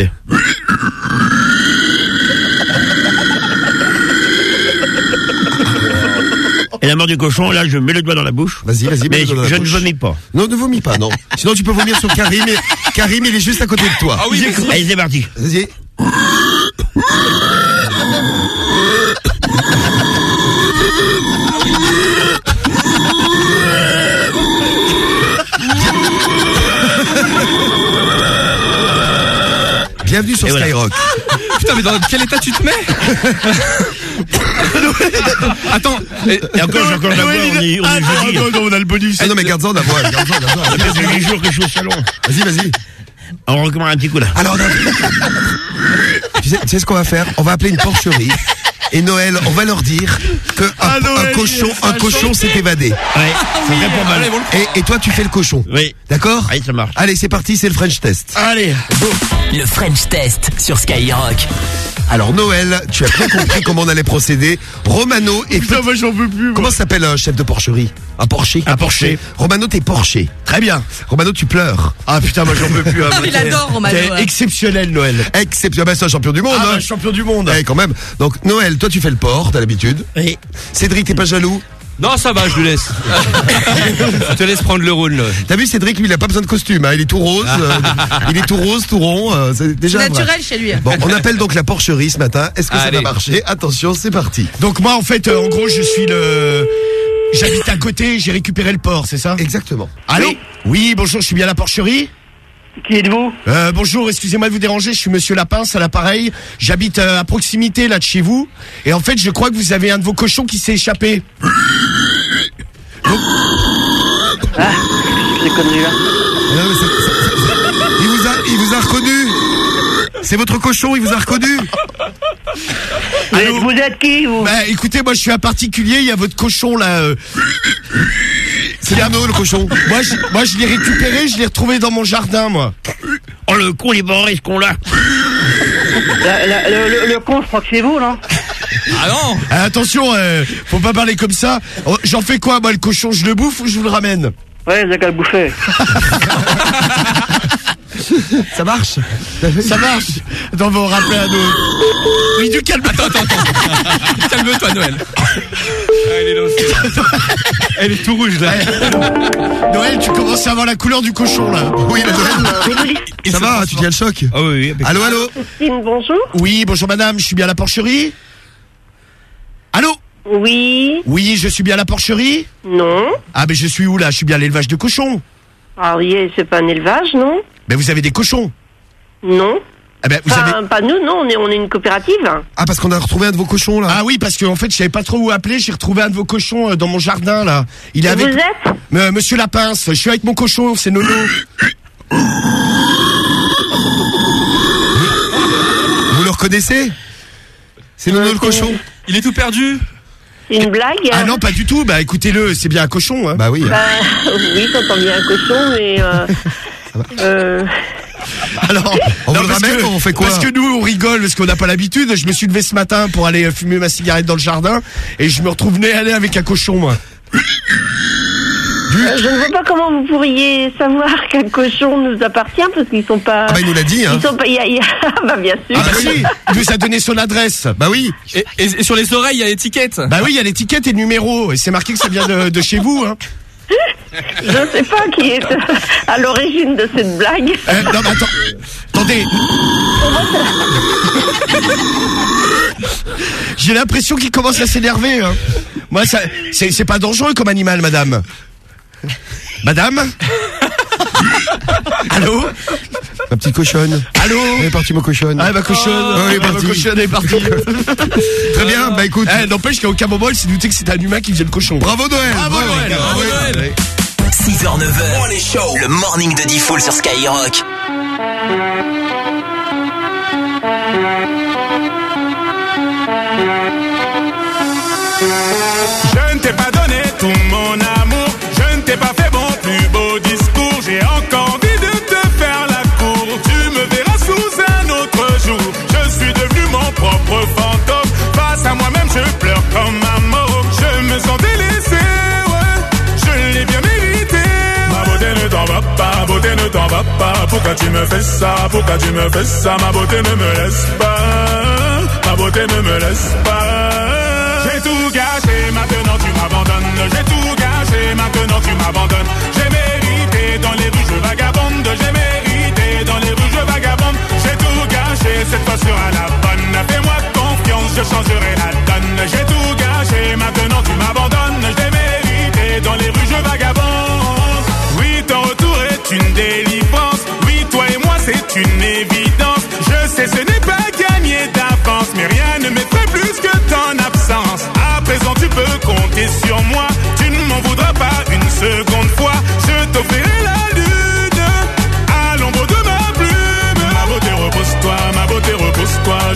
Et la mort du cochon, là, je mets le doigt dans la bouche. Vas-y, vas-y, mets Mais le doigt dans la je ne vomis pas. Non, ne vomis pas, non. Sinon, tu peux vomir sur Karim. Et... Karim, il est juste à côté de toi. Ah oui. Allez, c'est parti. Vas-y. Bienvenue sur Et voilà. Putain, mais dans quel état tu te mets Attends, et- Et encore, j'ai encore la voix, on est, on est jeudi. non, on a le bonus. Ah non, mais garde-en la voix, garde-en la voix. Ça fait huit jours que je suis au salon. Vas-y, vas-y. On recommence un petit coup là. Alors, non. tu, sais, tu sais ce qu'on va faire? On va appeler une porcherie. Et Noël, on va leur dire que un, Ah, Noël, un cochon, il un cochon s'est évadé. Ouais, ça fait pas mal. Et, et toi, tu fais le cochon. Oui. D'accord Allez, ça marche. Allez, c'est parti, c'est le French test. Allez. Le French Test sur Skyrock. Alors Noël, tu as bien compris comment on allait procéder. Romano et Putain, moi j'en peux plus. comment s'appelle un chef de porcherie Un porcher Un porcher. Romano, t'es porché. Très bien. Romano, tu pleures. Ah putain, moi j'en peux plus. hein. Il adore Romano. T'es ouais. exceptionnel, Noël. Exceptionnel, bah, c'est un champion du monde. Ah, hein. bah, champion du monde. Eh, quand même. Donc Noël, toi tu fais le porc, t'as l'habitude. Oui. Cédric, t'es pas jaloux Non, ça va, je le laisse. je te laisse prendre le rôle. T'as vu Cédric, lui, il a pas besoin de costume. hein. Il est tout rose. euh, il est tout rose, tout rond. euh, c'est déjà vrai. Naturel chez lui. Bon, on appelle donc la porcherie ce matin. Est-ce que ça va marcher Attention, c'est parti. Donc moi en fait, euh, en gros, je suis le. J'habite à côté, j'ai récupéré le port, c'est ça Exactement. Allô oui. bonjour, je suis bien à la porcherie Qui êtes-vous euh, Bonjour, excusez-moi de vous déranger, je suis monsieur Lapince à l'appareil. J'habite euh, à proximité là de chez vous. Et en fait, je crois que vous avez un de vos cochons qui s'est échappé. Ces. Non, C'est votre cochon, il vous a reconnu. Vous êtes, vous êtes qui, vous? Bah écoutez, moi je suis un particulier, il y a votre cochon là. euh, C'est Arnaud le cochon. moi je, moi je l'ai récupéré, je l'ai retrouvé dans mon jardin moi. Oh le con, il est barré ce con là. La- la- le, le- le con, je crois que c'est vous, non? Ah non Ah, attention, euh, faut pas parler comme ça. Oh, J'en fais quoi moi le cochon, je le bouffe ou je vous le ramène? Ouais, avez qu'à le bouffer. Ça marche Ça marche Attends, on va en rappeler un autre. Oui, du calme. Attends, attends, attends. Calme-toi, Noël. Ah, elle est lancée. Elle est tout rouge, là. Noël, tu commences à avoir la couleur du cochon là. Oui, la Noël. Ça va, tu tiens le choc Ah oui, oui. Allô, allô bonjour Oui, bonjour madame, je suis bien à la porcherie Allô Oui, Oui, je suis bien à la porcherie non. Ah, mais je suis où là? Je suis bien à l'élevage de cochons. Ah oui, c'est pas un élevage, non? Mais vous avez des cochons Non. Ah ben, vous Enfin, avez... pas nous, non, on est, on est une coopérative. Ah, parce qu'on a retrouvé un de vos cochons là. Ah oui, parce qu'en fait, je savais pas trop où appeler. J'ai retrouvé un de vos cochons euh, dans mon jardin là. Il est Et avec Vous êtes Euh, Monsieur Lapince. Je suis avec mon cochon, c'est Nono. Vous le reconnaissez? C'est Nono le cochon? Il est tout perdu. C'est une blague Ah non, pas du tout. Bah écoutez-le, c'est bien un cochon. Hein. Bah oui. Bah, oui, t'entends bien un cochon, mais... Euh, euh, Alors, On non, vous le parce ramène que- ou on fait quoi Parce que nous, on rigole, parce qu'on n'a pas l'habitude. Je me suis levé ce matin pour aller fumer ma cigarette dans le jardin, et je me retrouve nez à nez avec un cochon, moi. Euh, je ne vois pas comment vous pourriez savoir qu'un cochon nous appartient, parce qu'ils sont pas... Ah bah il nous l'a dit, hein. Ils sont pas... il y a- y a- Ah bah bien sûr. Ah bah si, il nous a donné son adresse. Bah oui. Et, et- et sur les oreilles, il y a l'étiquette. Bah oui, il y a l'étiquette et le numéro, et c'est marqué que ça vient de, de chez vous. Hein. Je ne sais pas qui est euh, à l'origine de cette blague. Euh, non, mais attends. Attendez. J'ai l'impression qu'il commence à s'énerver. Hein. Moi, ça, c'est pas dangereux comme animal, madame. Madame Allô Ma petite cochonne. Allô Elle est partie, ma cochonne. Ah, ma cochonne. Ah, elle est Ah, ma partie. cochonne est partie. Très bien, bah écoute. Eh, n'empêche qu'à aucun moment, elle s'est douté que c'était un humain qui faisait le cochon. Bravo Noël. Bravo Noël. Bravo Noël. 6h, 9h, le morning de Diffoul sur Skyrock. Je ne t'ai pas donné tout mon amour, pleure comme un mort. Je me sens délaissé, ouais. Je l'ai bien mérité. Ma beauté ne t'en va pas, beauté ne t'en va pas. Pourquoi tu me fais ça, pourquoi tu me fais ça? Ma beauté ne me laisse pas, ma beauté ne me laisse pas. J'ai tout gâché, maintenant tu m'abandonnes. J'ai tout gâché, maintenant tu m'abandonnes. J'ai mérité dans les rues, je vagabonde. J'ai mérité dans les rues, je vagabonde. J'ai tout gâché, cette fois sera la bonne. Fais-moi confiance, je changerai la donne. J'ai tout gâché, maintenant tu m'abandonnes. J'ai mérité dans les rues, je vagabonde. Oui, ton retour est une délivrance. Oui, toi et moi, c'est une évidence. Je sais, ce n'est pas gagné d'avance, mais rien ne m'effraie plus que ton absence. À présent, tu peux compter sur moi. Tu ne m'en voudras pas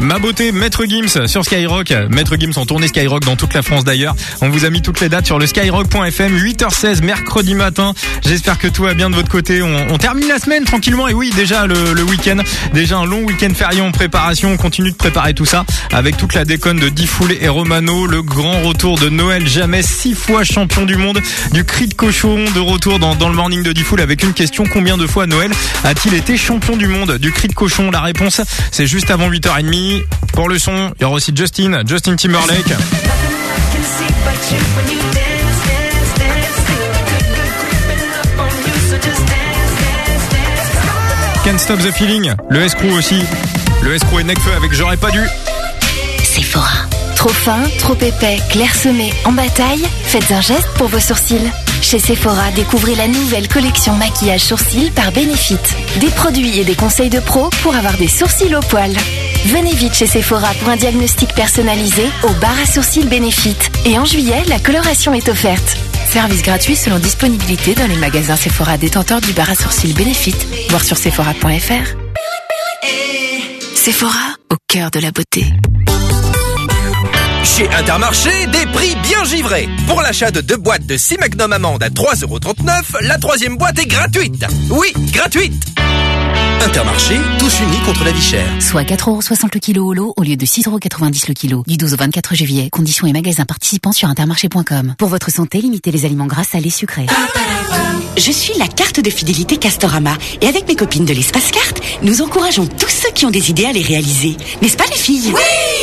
Ma beauté, Maître Gims sur Skyrock. Maître Gims en tournée Skyrock dans toute la France d'ailleurs. On vous a mis toutes les dates sur le skyrock.fm, 8h16 mercredi matin. J'espère que tout va bien de votre côté. On, termine la semaine tranquillement et oui, déjà le, week-end, déjà un long week-end férié en préparation. On continue de préparer tout ça avec toute la déconne de Diffoul et Romano, le grand retour de Noël jamais six fois champion du monde du cri de cochon de retour dans, dans le morning de Diffoul avec une question combien de fois Noël a-t-il été champion du monde? Du cri de cochon La réponse c'est juste avant 8h30. Pour le son, il y aura aussi Justin, Justin Timberlake. Can't Stop the Feeling, le escroc aussi. Le escroc et Necfeu avec J'aurais pas dû. Sephora. Trop fin, trop épais, clairsemé, en bataille Faites un geste pour vos sourcils. Chez Sephora, découvrez la nouvelle collection maquillage sourcils par Benefit. Des produits et des conseils de pro pour avoir des sourcils au poil. Venez vite chez Sephora pour un diagnostic personnalisé au bar à sourcils Benefit. Et en juillet, la coloration est offerte. Service gratuit selon disponibilité dans les magasins Sephora détenteurs du bar à sourcils Benefit. Voir sur sephora.fr. Sephora, au cœur de la beauté. Chez Intermarché, des prix bien givrés. Pour l'achat de deux boîtes de 6 Magnum Amandes à 3,39€, la troisième boîte est gratuite. Oui, gratuite. Intermarché, tous unis contre la vie chère. Soit 4,60€ le kilo au lot au lieu de 6,90€ le kilo. Du 12 au 24 juillet. Conditions et magasins participants sur intermarché.com. Pour votre santé, limitez les aliments gras, salés, sucrés. Je suis la carte de fidélité Castorama et avec mes copines de l'espace carte, nous encourageons tous ceux qui ont des idées à les réaliser. N'est-ce pas les filles? Oui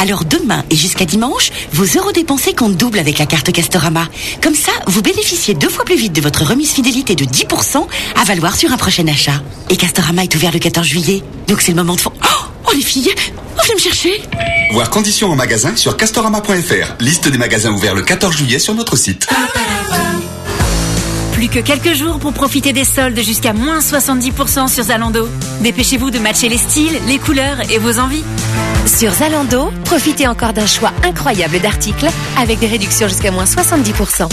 Alors demain et jusqu'à dimanche, vos euros dépensés comptent double avec la carte Castorama. Comme ça, vous bénéficiez deux fois plus vite de votre remise fidélité de 10% à valoir sur un prochain achat. Et Castorama est ouvert le 14 juillet, donc c'est le moment de... Oh, oh les filles, oh viens me chercher Voir conditions en magasin sur castorama.fr. Liste des magasins ouverts le 14 juillet sur notre site. Plus que quelques jours pour profiter des soldes jusqu'à moins 70% sur Zalando. Dépêchez-vous de matcher les styles, les couleurs et vos envies. Sur Zalando, profitez encore d'un choix incroyable d'articles avec des réductions jusqu'à moins 70%.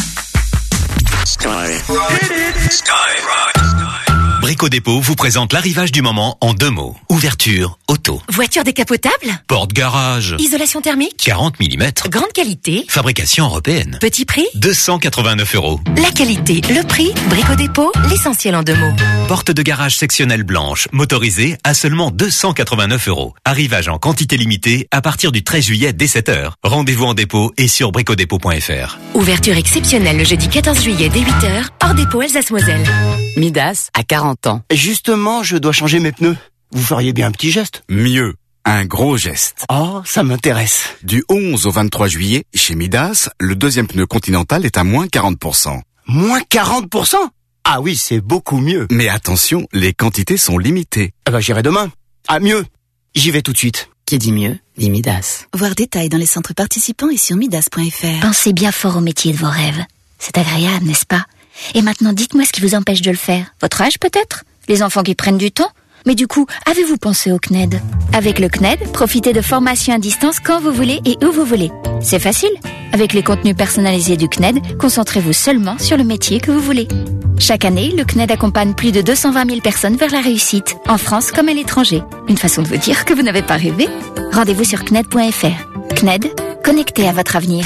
Brico Dépôt vous présente l'arrivage du moment en deux mots. Ouverture, auto. Voiture décapotable Porte-garage. Isolation thermique 40 mm. Grande qualité Fabrication européenne. Petit prix 289 euros. La qualité, le prix, Brico Dépôt, l'essentiel en deux mots. Porte de garage sectionnelle blanche, motorisée à seulement 289 euros. Arrivage en quantité limitée à partir du 13 juillet dès 7h. Rendez-vous en dépôt et sur bricodépôt.fr. Ouverture exceptionnelle le jeudi 14 juillet dès 8h, hors dépôt Alsace-Moselle. Midas a 40 ans. Justement, je dois changer mes pneus. Vous feriez bien un petit geste Mieux, un gros geste. Oh, ça m'intéresse. Du 11 au 23 juillet, chez Midas, le deuxième pneu Continental est à moins 40%. Moins 40% Ah oui, c'est beaucoup mieux. Mais attention, les quantités sont limitées. Ah bah j'irai demain. Ah mieux, j'y vais tout de suite. Qui dit mieux, dit Midas. Voir détails dans les centres participants et sur midas.fr. Pensez bien fort au métier de vos rêves. C'est agréable, n'est-ce pas? Et maintenant, dites-moi ce qui vous empêche de le faire. Votre âge peut-être? Les enfants qui prennent du temps? Mais du coup, avez-vous pensé au CNED Avec le CNED, profitez de formations à distance quand vous voulez et où vous voulez. C'est facile. Avec les contenus personnalisés du CNED, concentrez-vous seulement sur le métier que vous voulez. Chaque année, le CNED accompagne plus de 220 000 personnes vers la réussite, en France comme à l'étranger. Une façon de vous dire que vous n'avez pas rêvé? Rendez-vous sur CNED.fr. CNED, connecté à votre avenir.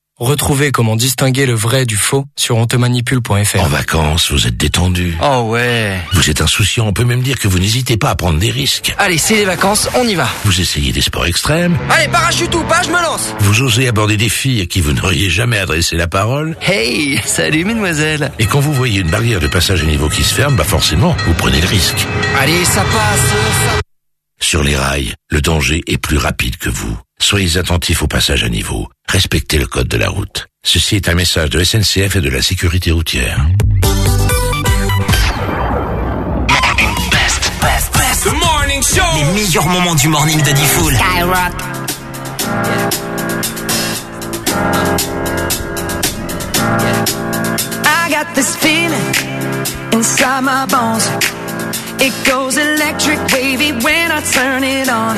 Retrouvez comment distinguer le vrai du faux sur ontemanipule.fr. En vacances, vous êtes détendu. Oh ouais. Vous êtes insouciant, on peut même dire que vous n'hésitez pas à prendre des risques. Allez, c'est les vacances, on y va. Vous essayez des sports extrêmes. Allez, parachute ou pas, je me lance. Vous osez aborder des filles à qui vous n'auriez jamais adressé la parole. Hey, salut mademoiselle. Et quand vous voyez une barrière de passage à niveau qui se ferme, bah forcément, vous prenez le risque. Allez, ça passe. ça- Sur les rails, le danger est plus rapide que vous. Soyez attentifs au passage à niveau. Respectez le code de la route. Ceci est un message de SNCF et de la sécurité routière. The Morning Show. Les meilleurs moments du morning de Diffoul. Skyrock. I got this feeling inside my bones. It goes electric wavy when I turn it on.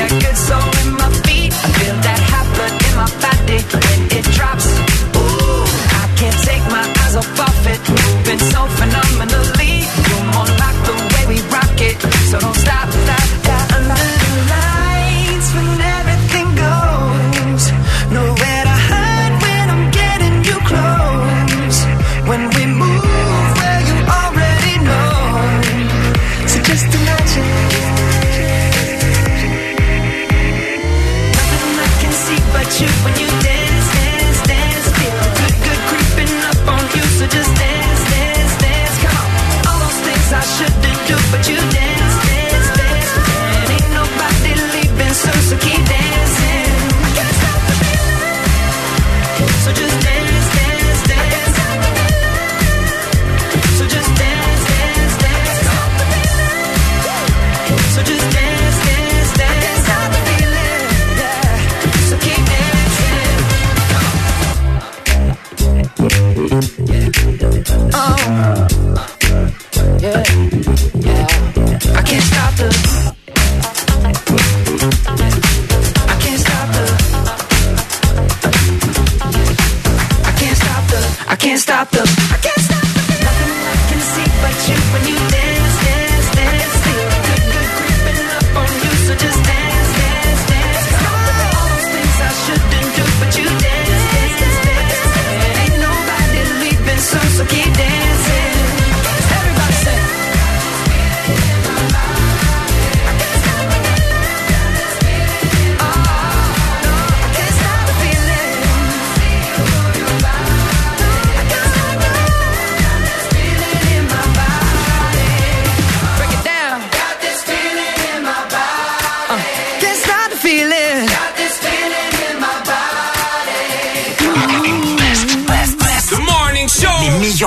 I can't stop the.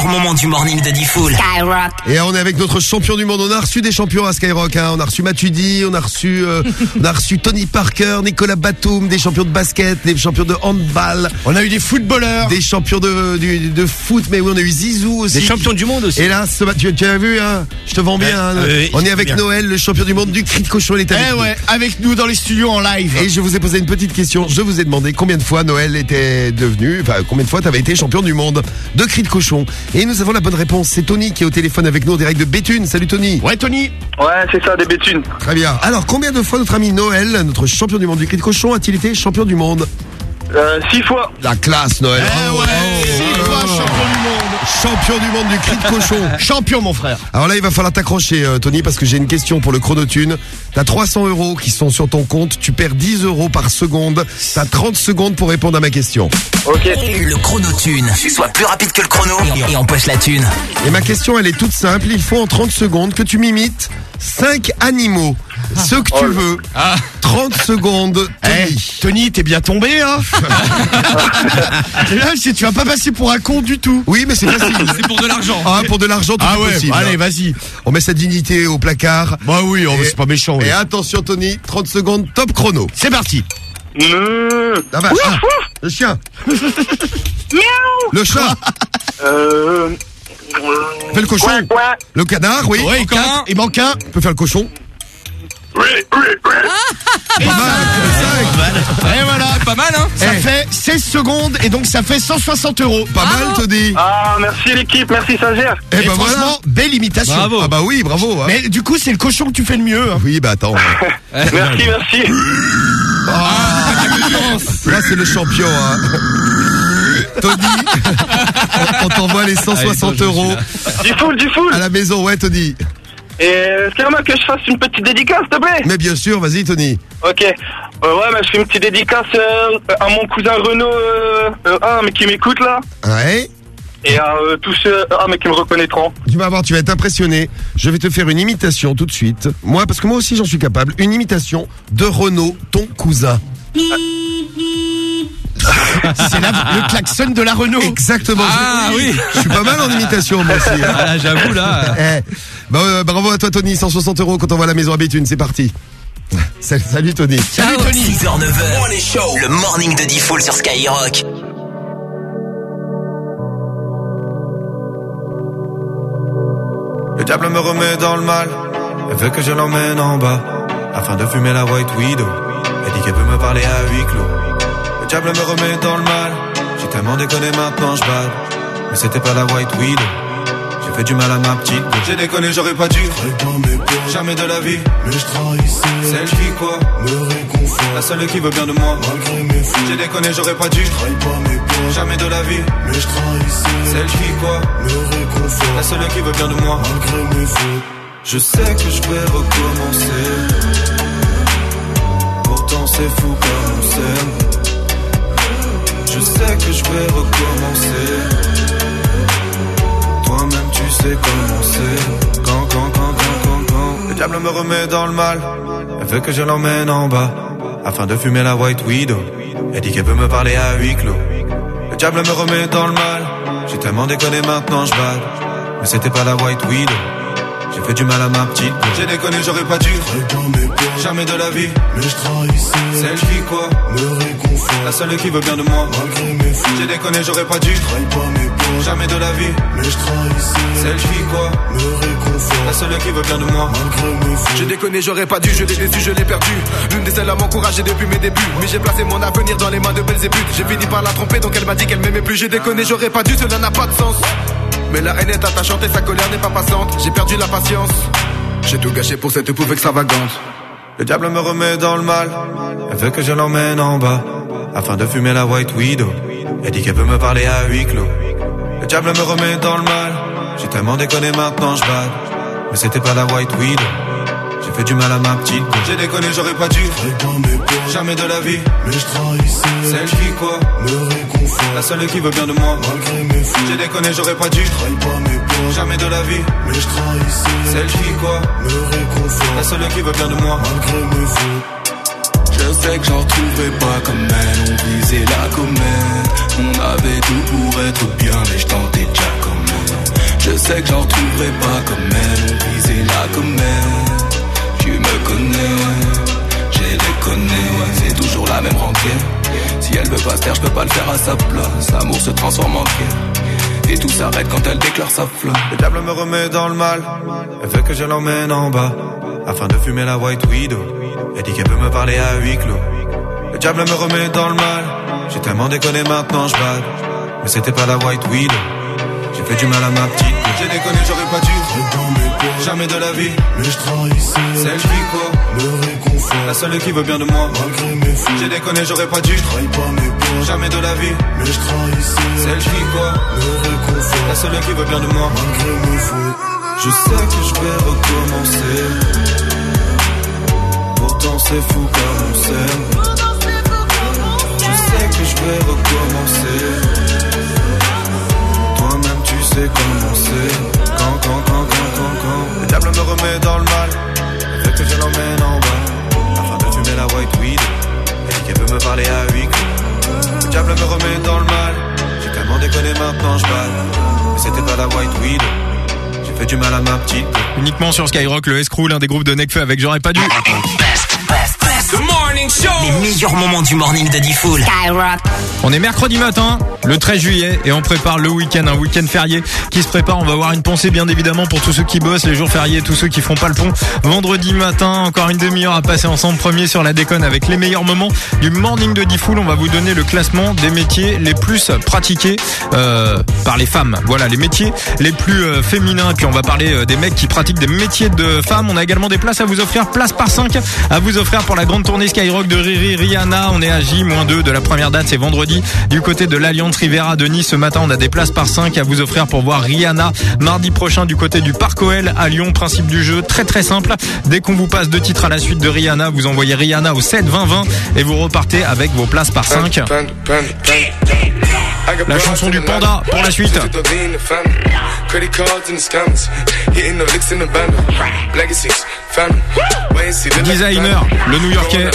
Meilleurs moments du morning de Diffoul. Skyrock. Et on est avec notre champion du monde. On a reçu des champions à Skyrock. Hein. On a reçu Matuidi, on a reçu, euh, on a reçu Tony Parker, Nicolas Batum, des champions de basket, des champions de handball. On a eu des footballeurs, des champions de, du- de foot. Mais oui, on a eu Zizou aussi. Des champions du monde aussi. Et là, ce- tu, tu as vu, hein Je te vends bien. hein. euh, on est avec bien. Noël, le champion du monde du cri de cochon. Il est avec Eh nous. ouais, avec nous dans les studios en live. Et je vous ai posé une petite question. Je vous ai demandé combien de fois Noël était devenu, enfin combien de fois tu avais été champion du monde de cri de cochon. Et nous avons la bonne réponse. C'est Tony qui est au téléphone avec nous en direct de Béthune. Salut Tony. Ouais Tony. Ouais, c'est ça, des Béthunes. Très bien. Alors combien de fois notre ami Noël, notre champion du monde du cri de cochon, a-t-il été champion du monde Euh, six fois. La classe Noël. Eh Bravo, bravo, bravo. Champion du monde du cri de cochon. Champion mon frère. Alors là, il va falloir t'accrocher, euh, Tony, parce que j'ai une question pour le chronotune. T'as 300 euros qui sont sur ton compte. Tu perds 10 euros par seconde. T'as 30 secondes pour répondre à ma question. Ok. Le chronotune. Sois plus rapide que le chrono et, et empoche la thune. Et ma question, elle est toute simple. Il faut en 30 secondes que tu m'imites 5 animaux. Ce que tu veux. 30 secondes. Eh, Tony, t'es bien tombé, hein Là, c'est- tu vas pas passer pour un con du tout. Oui, mais c'est facile. C'est pour de l'argent. Ah, pour de l'argent, tout Ah est ouais, possible. allez, hein. vas-y. On met sa dignité au placard. Bah oui, oh, Et- c'est pas méchant. oui. Et attention, Tony, 30 secondes, top chrono. C'est parti. La vache. Ah, le chien. Le chat. Euh... Fais le cochon. Le canard, oui. Il manque- il manque un. On peut faire le cochon. Et voilà. Pas mal, hein Ça fait 16 secondes et donc ça fait 160 euros. Pas mal, dis. Ah, merci l'équipe, merci Saint-Gère. Eh Et ben franchement, voilà. belle imitation. Bravo. Ah bah oui, bravo. hein. Mais du coup, c'est le cochon que tu fais le mieux. hein. Oui, bah attends. Merci, merci. Là, c'est le champion. Hein. Tony, on- on t'envoie les 160 euros Du full, du full. à la maison. Ouais, Tony. Et est-ce qu'il y en a que je fasse une petite dédicace, s'il te plaît Mais bien sûr, vas-y, Tony. Ok. Euh, ouais, mais je fais une petite dédicace euh, à mon cousin Renaud, euh, euh, ah, mais qui m'écoute là. Ouais. Et à euh, tous ceux ah, mais qui me reconnaîtront. Tu vas voir, tu vas être impressionné. Je vais te faire une imitation tout de suite. Moi, parce que moi aussi, j'en suis capable. Une imitation de Renaud, ton cousin. C'est le klaxon de la Renault. Exactement. Ah Je- oui. Je suis pas mal en imitation, moi aussi. Ah, là, j'avoue, là. Eh, bah, euh, bravo à toi, Tony. 160 euros quand on va à la maison à Béthune. C'est parti. Salut, salut Tony. Salut Tony. 6h, 9h. Le morning de Diffoul sur Skyrock. Le diable me remet dans le mal. Elle veut que je l'emmène en bas. Afin de fumer la White Widow. Elle dit qu'elle peut me parler à huis clos. Le diable me remet dans le mal. J'ai tellement déconné maintenant, je bade. Mais c'était pas la White Widow. J'ai fait du mal à ma petite. J'ai déconné, j'aurais pas dû. Jamais de la vie. Mais je trahissais. Celle qui quoi Me réconfort. La seule qui veut bien de moi. Malgré mes fautes. J'ai déconné, j'aurais pas dû. Trahis pas mes peurs. Jamais de la vie. Mais je trahissais. Celle qui quoi Me réconfort. La seule qui veut bien de moi. Malgré mes fautes. Je sais que je vais recommencer. Pourtant c'est fou comme on s'aime. Je sais que je vais recommencer. Toi-même tu sais comment c'est. Quand, quand, quand, quand, quand, quand. Le diable me remet dans le mal. Elle veut que je l'emmène en bas. Afin de fumer la White Widow. Elle dit qu'elle peut me parler à huis clos. Le diable me remet dans le mal. J'ai tellement déconné maintenant je bade. Mais c'était pas la White Widow. J'ai fait du mal à ma petite. J'ai déconné, j'aurais pas dû. Jamais de la vie. Mais je trahissais. Celle qui quoi Me réconfort. La seule qui veut bien de moi. Malgré mes fautes. J'ai déconné, j'aurais pas dû. Trahis pas mes peurs. Jamais de la vie. Mais je trahissais. Celle qui quoi Me réconfort. La seule qui veut bien de moi. Malgré mes fautes. J'ai déconné, j'aurais pas dû, je l'ai déçu, je l'ai perdu. L'une des seules à m'encourager depuis mes débuts. Mais j'ai placé mon avenir dans les mains de Belzébuth. J'ai fini par la tromper, donc elle m'a dit qu'elle m'aimait plus. J'ai déconné, j'aurais pas dû, cela n'a pas de sens. Mais la haine est attachante et sa colère n'est pas passante. J'ai perdu la patience. J'ai tout gâché pour cette pauvre extravagante. Le diable me remet dans le mal. Elle veut que je l'emmène en bas. Afin de fumer la White Widow. Elle dit qu'elle peut me parler à huis clos. Le diable me remet dans le mal. J'ai tellement déconné maintenant je bade. Mais c'était pas la White Widow. J'ai fait du mal à ma petite. J'ai déconné, j'aurais pas dû. Pas. Jamais de la vie. Mais je trahissais. Celle qui quoi? Me réconfort. La seule qui veut bien de moi. Malgré mes. J'ai déconné, j'aurais pas dû. Pas mes Jamais de la vie. Mais je trahissais. Celle qui quoi Me réconfort. La seule qui veut bien de moi. Malgré mes fautes. Je sais que j'en retrouverai pas comme elle, on visait la comète. On avait tout pour être bien, mais je tentais déjà quand même. Je sais que j'en retrouverai pas comme elle, on visait la comète. Tu me connais, j'ai déconné, c'est toujours la même rengaine. Si elle veut pas se taire, je peux pas le faire à sa place. L'amour se transforme en guerre. Et tout s'arrête quand elle déclare sa flamme. Le diable me remet dans le mal. Elle veut que je l'emmène en bas. Afin de fumer la White Widow. Elle dit qu'elle peut me parler à huis clos. Le diable me remet dans le mal. J'ai tellement déconné maintenant je bade. Mais c'était pas la White Widow. J'ai fait du mal à ma petite. J'ai déconné, j'aurais pas dû. Mes. Jamais de la vie. Mais je trahissais. Celle qui quoi Me réconfort. La seule qui veut bien de moi. Malgré mes fautes. J'ai déconné, j'aurais pas dû. Trahis pas mes peurs. Jamais de la vie. Mais je trahissais. Celle qui quoi Me réconfort. La seule qui veut bien de moi. Malgré mes fautes. Je sais que je vais recommencer. Pourtant c'est fou comme on s'aime. Je sais que je vais recommencer. C'est. Quand, quand, quand, quand, quand, quand. Le diable me remet dans le mal. Veut que je l'emmène en bas. Afin de fumer la white weed. Elle dit qu'elle veut me parler à huis clos. Le diable me remet dans le mal. J'ai tellement déconné maintenant je bats. Mais c'était pas la white weed. J'ai fait du mal à ma petite. Uniquement sur Skyrock, le Escrew, l'un des groupes de Necfeu avec J'aurais pas dû. Morning show. Les meilleurs moments du morning de Diffoul. Skyrock. On est mercredi matin, le 13 juillet, et on prépare le week-end, un week-end férié qui se prépare. On va avoir une pensée bien évidemment pour tous ceux qui bossent les jours fériés, tous ceux qui font pas le pont. Vendredi matin, encore une demi-heure à passer ensemble. Premier sur la déconne avec les meilleurs moments du morning de Diffoul. On va vous donner le classement des métiers les plus pratiqués euh, par les femmes. Voilà, les métiers les plus euh, féminins. Et puis on va parler euh, des mecs qui pratiquent des métiers de femmes. On a également des places à vous offrir, place par 5 à vous offrir pour la grande tournée Skyrock de Riri Rihanna. On est à J-2 de la première date, c'est vendredi. Du côté de l'Alliance Rivera de Nice, ce matin, on a des places par 5 à vous offrir pour voir Rihanna. Mardi prochain, du côté du Parc OL à Lyon, principe du jeu, très très simple. Dès qu'on vous passe deux titres à la suite de Rihanna, vous envoyez Rihanna au 7 20 20 et vous repartez avec vos places par 5. La chanson du panda pour la suite. Designer, le New-Yorkais.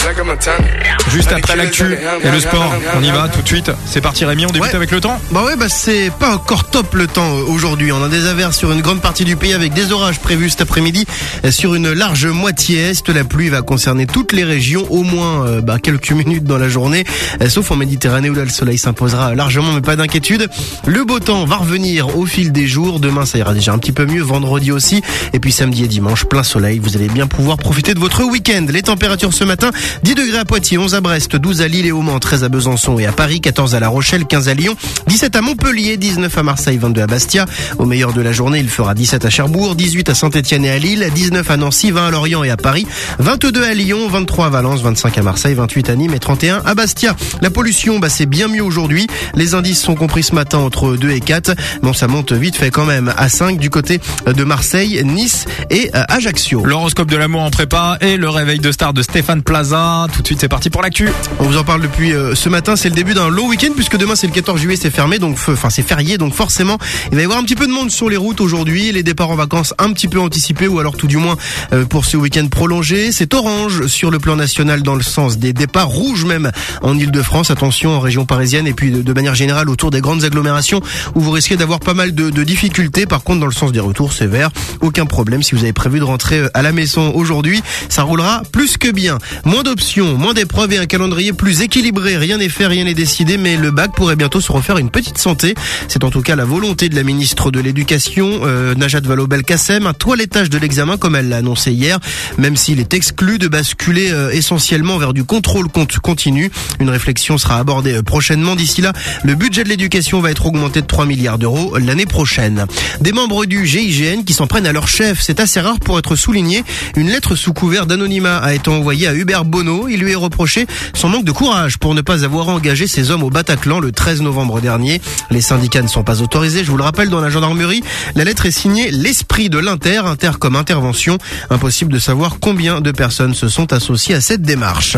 Juste après l'actu et le sport. On y va tout de suite. C'est parti Rémi, on débute Ouais. avec le temps? Bah ouais, bah c'est pas encore top le temps aujourd'hui. On a des averses sur une grande partie du pays avec des orages prévus cet après-midi sur une large moitié est. La pluie va concerner toutes les régions, au moins euh, bah, quelques minutes dans la journée, euh, sauf en Méditerranée où là le soleil s'imposera largement, mais pas d'inquiétude. Le beau temps va revenir au fil des jours. Demain, ça ira déjà un petit peu mieux. Vendredi aussi. Et puis samedi et dimanche, plein soleil. Vous allez bien pouvoir profiter de votre week-end. Les températures ce matin, 10 degrés à Poitiers, 11 à Brest, 12 à Lille et au Mans, 13 à Besançon et à Paris, 14 à La Rochelle, 15 à Lyon, 17 à Montpellier, 19 à Marseille, 22 à Bastia. Au meilleur de la journée, il fera 17 à Cherbourg, 18 à Saint-Etienne et à Lille, 19 à Nancy, 20 à Lorient et à Paris, 22 à Lyon, 23 à Valence, 25 à Marseille, 28 à Nîmes et 31 à Bastia. La pollution, bah, c'est bien mieux aujourd'hui. Les indices sont compris ce matin entre 2 et 4. Bon, ça monte vite fait quand même à 5 du côté de Marseille, Nice et euh, Ajaccio. En prépa et le réveil de star de Stéphane Plaza. Tout de suite, c'est parti pour l'actu. On vous en parle depuis euh, ce matin, c'est le début d'un long week-end puisque demain c'est le 14 juillet, c'est fermé, donc enfin c'est férié, donc forcément il va y avoir un petit peu de monde sur les routes aujourd'hui, les départs en vacances un petit peu anticipés ou alors tout du moins euh, pour ce week-end prolongé. C'est orange sur le plan national dans le sens des départs, rouge même en Ile-de-France. Attention en région parisienne et puis de, de manière générale autour des grandes agglomérations où vous risquez d'avoir pas mal de, de difficultés. Par contre dans le sens des retours c'est vert, aucun problème si vous avez prévu de rentrer euh, à la maison aujourd'hui, ça roulera plus que bien. Moins d'options, moins d'épreuves et un calendrier plus équilibré. Rien n'est fait, rien n'est décidé, mais le bac pourrait bientôt se refaire une petite santé. C'est en tout cas la volonté de la ministre de l'Éducation, euh, Najat Vallaud-Belkacem, un toilettage de l'examen comme elle l'a annoncé hier, même s'il est exclu de basculer euh, essentiellement vers du contrôle continu. Une réflexion sera abordée euh, prochainement. D'ici là, le budget de l'éducation va être augmenté de 3 milliards d'euros l'année prochaine. Des membres du GIGN qui s'en prennent à leur chef, c'est assez rare pour être souligné. Une lettre sous couvert d'anonymat a été envoyée à Hubert Bonneau. Il lui est reproché son manque de courage pour ne pas avoir engagé ses hommes au Bataclan le 13 novembre dernier. Les syndicats ne sont pas autorisés, je vous le rappelle, dans la gendarmerie. La lettre est signée l'esprit de l'Inter, Inter comme intervention. Impossible de savoir combien de personnes se sont associées à cette démarche.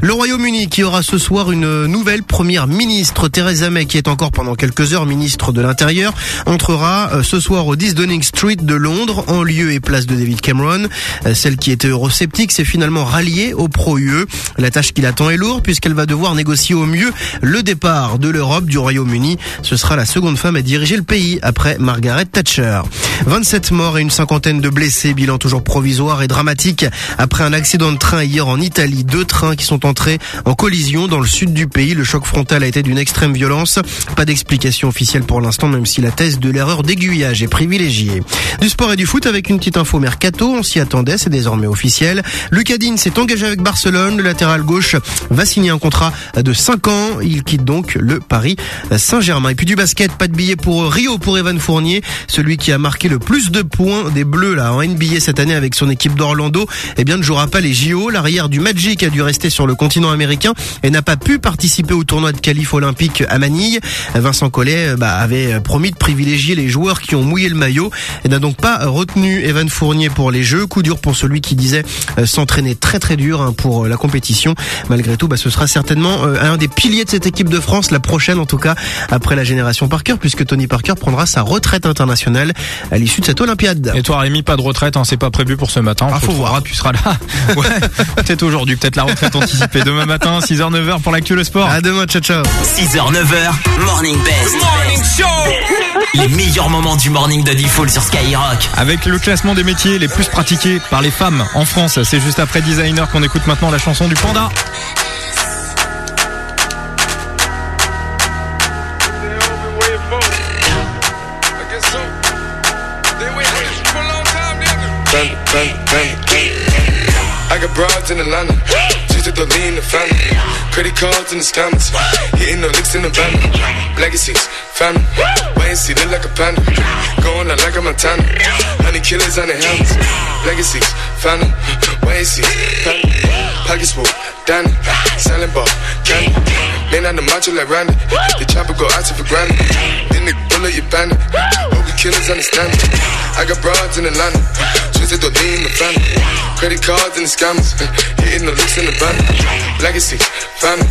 Le Royaume-Uni qui aura ce soir une nouvelle première ministre, Theresa May, qui est encore pendant quelques heures ministre de l'Intérieur, entrera euh, ce soir au 10 Downing Street de Londres, en lieu et place de David Cameron. Euh, Celle qui était eurosceptique s'est finalement ralliée au pro-UE. La tâche qui l'attend est lourde puisqu'elle va devoir négocier au mieux le départ de l'Europe du Royaume-Uni. Ce sera la seconde femme à diriger le pays après Margaret Thatcher. 27 morts et une cinquantaine de blessés, bilan toujours provisoire et dramatique après un accident de train hier en Italie. Deux trains qui sont entrés en collision dans le sud du pays. Le choc frontal a été d'une extrême violence. Pas d'explication officielle pour l'instant, même si la thèse de l'erreur d'aiguillage est privilégiée. Du sport et du foot avec une petite info mercato, on s'y attendait, c'est désormais officiel. Lucas Digne s'est engagé avec Barcelone, le latéral gauche va signer un contrat de 5 ans. Il quitte donc le Paris Saint-Germain. Et puis du basket, pas de billet pour Rio pour Evan Fournier, celui qui a marqué le plus de points des Bleus là en NBA cette année avec son équipe d'Orlando. Eh bien, ne jouera pas les JO. L'arrière du Magic a dû rester sur le continent américain et n'a pas pu participer au tournoi de qualif olympique à Manille. Vincent Collet bah, avait promis de privilégier les joueurs qui ont mouillé le maillot et n'a donc pas retenu Evan Fournier pour les Jeux. Coup pour celui qui disait euh, s'entraîner très très dur hein, pour euh, la compétition. Malgré tout, bah, ce sera certainement euh, un des piliers de cette équipe de France, la prochaine en tout cas, après la génération Parker, puisque Tony Parker prendra sa retraite internationale à l'issue de cette Olympiade. Et toi Rémi, pas de retraite, hein, c'est pas prévu pour ce matin. Ah, faut voir. Tu seras là. Ouais, peut-être aujourd'hui, peut-être la retraite anticipée. Demain matin, 6h, 9h pour l'actu le sport. À demain, ciao ciao. 6h, 9h, Morning Best. Morning Show. Les meilleurs moments du morning de Default sur Skyrock. Avec le classement des métiers les plus pratiqués par les femmes en France, c'est juste après Designer qu'on écoute maintenant la chanson du panda. To the lean the family. Credit cards in the scammers. Hitting the licks in the van. Legacies, family. And see, look like a panda. Going out like a Montana. Honey killers on the helmets. Legacies, family. And see, family. Pockets full, Danny. Selling ball, candy. Man on the macho like Randy. The chopper go out to for granted. The bullet, you bandit. Hope the killers understand me. I got broads in Atlanta. Twisted the lean the family. Credit cards and the scammers. Hitting the looks in the van. Legacy, family.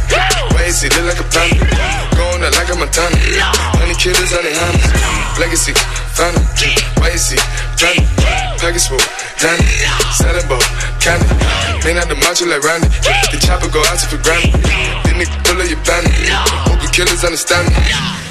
Wait and see, look like a panda. Going out like a Montana. Honey killers on their hands. Legacy, family. Wait and see, family. Package full, Danny, selling ball, candy. Man out the macho like Randy. The chopper go out to for granted. Then nigga pull up your bandit. Hope you killers understand me.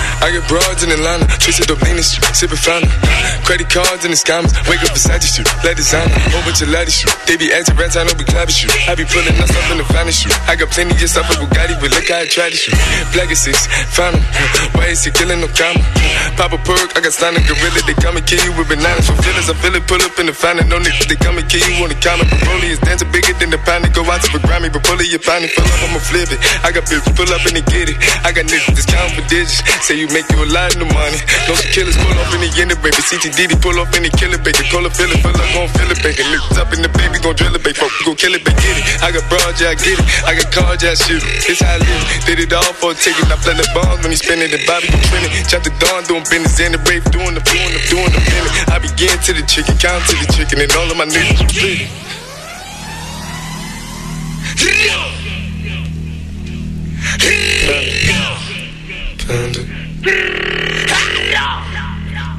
I get broads in Atlanta, twisted up lean street, sipping fountain. Credit cards and the scammers, wake up Versace you, let designer, bunch of laddy shoot. They be acting rats, I know we clapping shoot. I be pulling us up in the finest shoot. I got plenty of stuff with Bugatti, but look how I try to shoot. Black six, him. Why is he killing no comma? Pop a perk, I got a gorilla, they come and kill you with bananas. For feelings, I feel it, pull up in the fountain. No niggas, they come and kill you on the counter. Broly is dancing bigger than the pound. Go out to the Grammy, but pull it, you find it, up, I'ma flip it. I got bitches, pull up and they get it. I got niggas, just count for digits. Say you make you a lot of money. No some killers pull off in the end, baby. CTDD pull off in the killer, baby. Call a feeling, feel like gon' feel it, baby. Niggas up in the baby, gon' drill it, baby. Fuck, gon' kill it, baby. Get it. I got broad, yeah, I get it. I got cards, yeah, I shoot it. This how I live. Did it all for a ticket. I play the bombs when he spinning the Bobby, you trending. Chop the dawn, doing business in the rave, doing the doing the doing the minute. I begin to the chicken, count to the chicken, and all of my niggas split. Panda. Panda,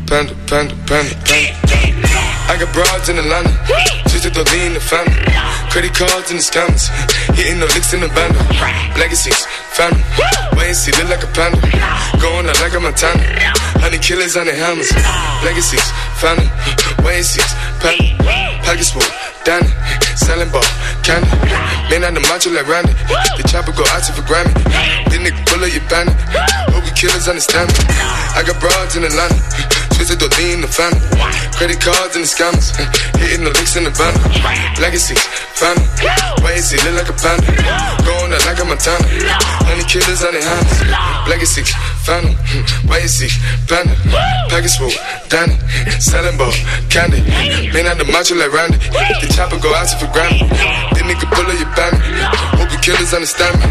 panda, panda, panda. panda. I got broads in Atlanta, just to lean the family. Credit cards in the scammers, hitting the licks in the band. Legacies, family. Wait and see, look like a panda. Going out like a Montana. Honey killers on the hammers. Legacies, family. Wait and see, panda. Package full, Danny. Selling ball, candy. Man on the macho like Randy. The chopper go out to for Grammy. Then nigga pull up your bandit. Hope you killers understand me. I got broads in the Atlanta. Twisted the lean the family. Credit cards and the scammers. Hitting the licks in the van. Legacy, family. Why is he look like a panda? Going out like a Montana. Honey killers on the hands. Legacy, family. Why is he panda? Package full, Danny. Selling ball, candy. Man out the macho like Randy. The chopper go out to for Grammy. Then nigga pull up your bandit. Hope you killers understand me.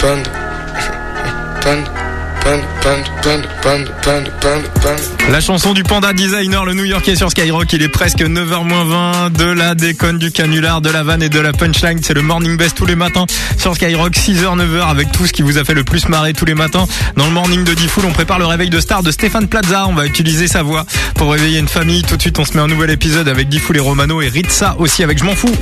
Panda. La chanson du panda designer, le New Yorkais sur Skyrock, il est presque 9h20 de la déconne, du canular, de la vanne et de la punchline. C'est le morning best tous les matins sur Skyrock, 6h, 9h avec tout ce qui vous a fait le plus marrer tous les matins. Dans le morning de Diffoul, on prépare le réveil de star de Stéphane Plaza. On va utiliser sa voix pour réveiller une famille. Tout de suite, on se met un nouvel épisode avec Diffoul et Romano et Ritza aussi avec Je m'en fous.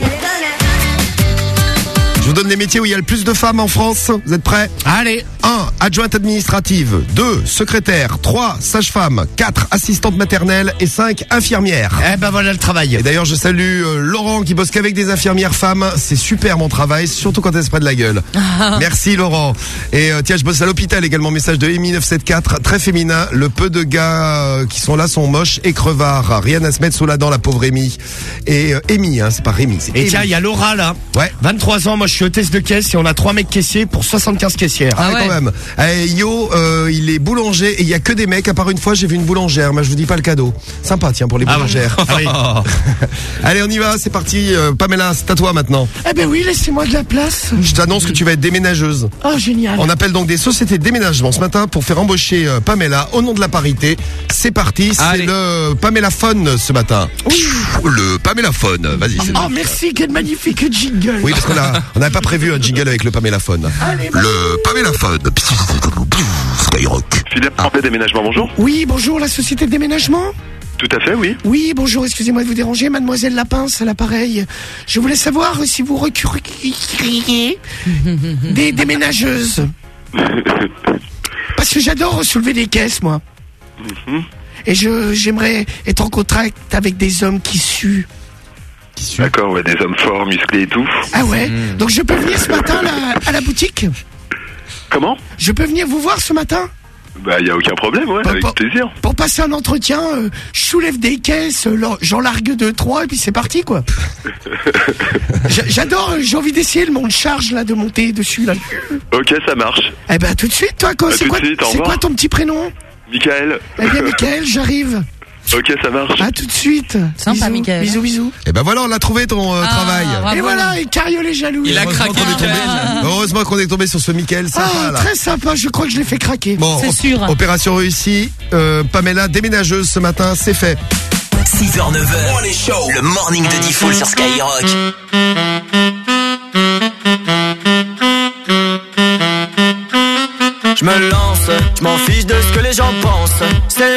Je vous donne les métiers où il y a le plus de femmes en France. Vous êtes prêts Allez 1. Adjointe administrative. 2. Secrétaire. 3. Sage-femme. 4. Assistante maternelle. Et 5. Infirmière. Eh ben voilà le travail. Et d'ailleurs, je salue euh, Laurent qui bosse qu'avec des infirmières femmes. C'est super mon travail, surtout quand elles se prennent la gueule. Merci Laurent. Et euh, tiens, je bosse à l'hôpital également. Message de Emi 974, très féminin. Le peu de gars euh, qui sont là sont moches et crevards. Rien à se mettre sous la dent, la pauvre Emi. Et euh, Emi, hein, c'est pas Rémi. c'est Et Emi. tiens, il y a Laura là. Ouais. 23 ans, moi je suis hôtesse de caisse et on a trois mecs caissiers pour 75 caissières. Ah, ouais, quand même. Eh, Yo, euh, il est boulanger et il y a que des mecs. À part une fois, j'ai vu une boulangère, mais je vous dis pas le cadeau. Sympa, tiens, pour les Ah ouais. boulangères. Ah oui. Allez, on y va, c'est parti. Euh, Pamela, c'est à toi maintenant. Eh ben oui, laissez-moi de la place. Je t'annonce que tu vas être déménageuse. Oh génial. On appelle donc des sociétés de déménagement ce matin pour faire embaucher euh, Pamela au nom de la parité. C'est parti, c'est Allez. le Pamela Phone ce matin. Le Pamela Phone, vas-y. c'est Oh merci, quel magnifique jingle. Oui, parce qu'on a- on n'avait pas prévu un jingle avec le Pamela Phone. Le Pamela Phone. Skyrock. Philippe, en fait déménagement, bonjour. Oui, bonjour, la société de déménagement Tout à fait, oui. Oui, bonjour, excusez-moi de vous déranger, mademoiselle Lapince à l'appareil. Je voulais savoir si vous recrutiez des déménageuses. Parce que j'adore soulever des caisses, moi. Mhm. Et je j'aimerais être en contact avec des hommes qui suent. D'accord, ouais, des hommes forts, musclés et tout. Ah ouais Donc je peux venir ce matin là, à la boutique Comment? Je peux venir vous voir ce matin? Bah, y a aucun problème, ouais, avec plaisir. Pour passer un entretien, euh, je soulève des caisses, euh, j'en largue deux, trois, et puis c'est parti, quoi. J'a- J'adore, euh, j'ai envie d'essayer le monde charge, là, de monter dessus, là. Ok, ça marche. Eh ben, tout de suite, toi, quoi. C'est quoi, quoi ton petit prénom? Michael. Eh bien, Michael, j'arrive. Ok, ça marche. À tout de suite. Sympa, bisous, Mickaël. Bisous, bisous. Et ben voilà, on l'a trouvé ton euh, Ah, travail. bravo. Et voilà, et Cario les jaloux. Il a craqué, qu'on est tombé-. Heureusement qu'on est tombé sur ce Mickaël sympa Ah, là. très sympa, je crois que je l'ai fait craquer. Bon, C'est sûr. opération réussie. Euh, Pamela, déménageuse ce matin, c'est fait. 6h, 9h, le morning de Diffoul sur Skyrock. Je me lance, je m'en fiche de ce que les gens pensent. C'est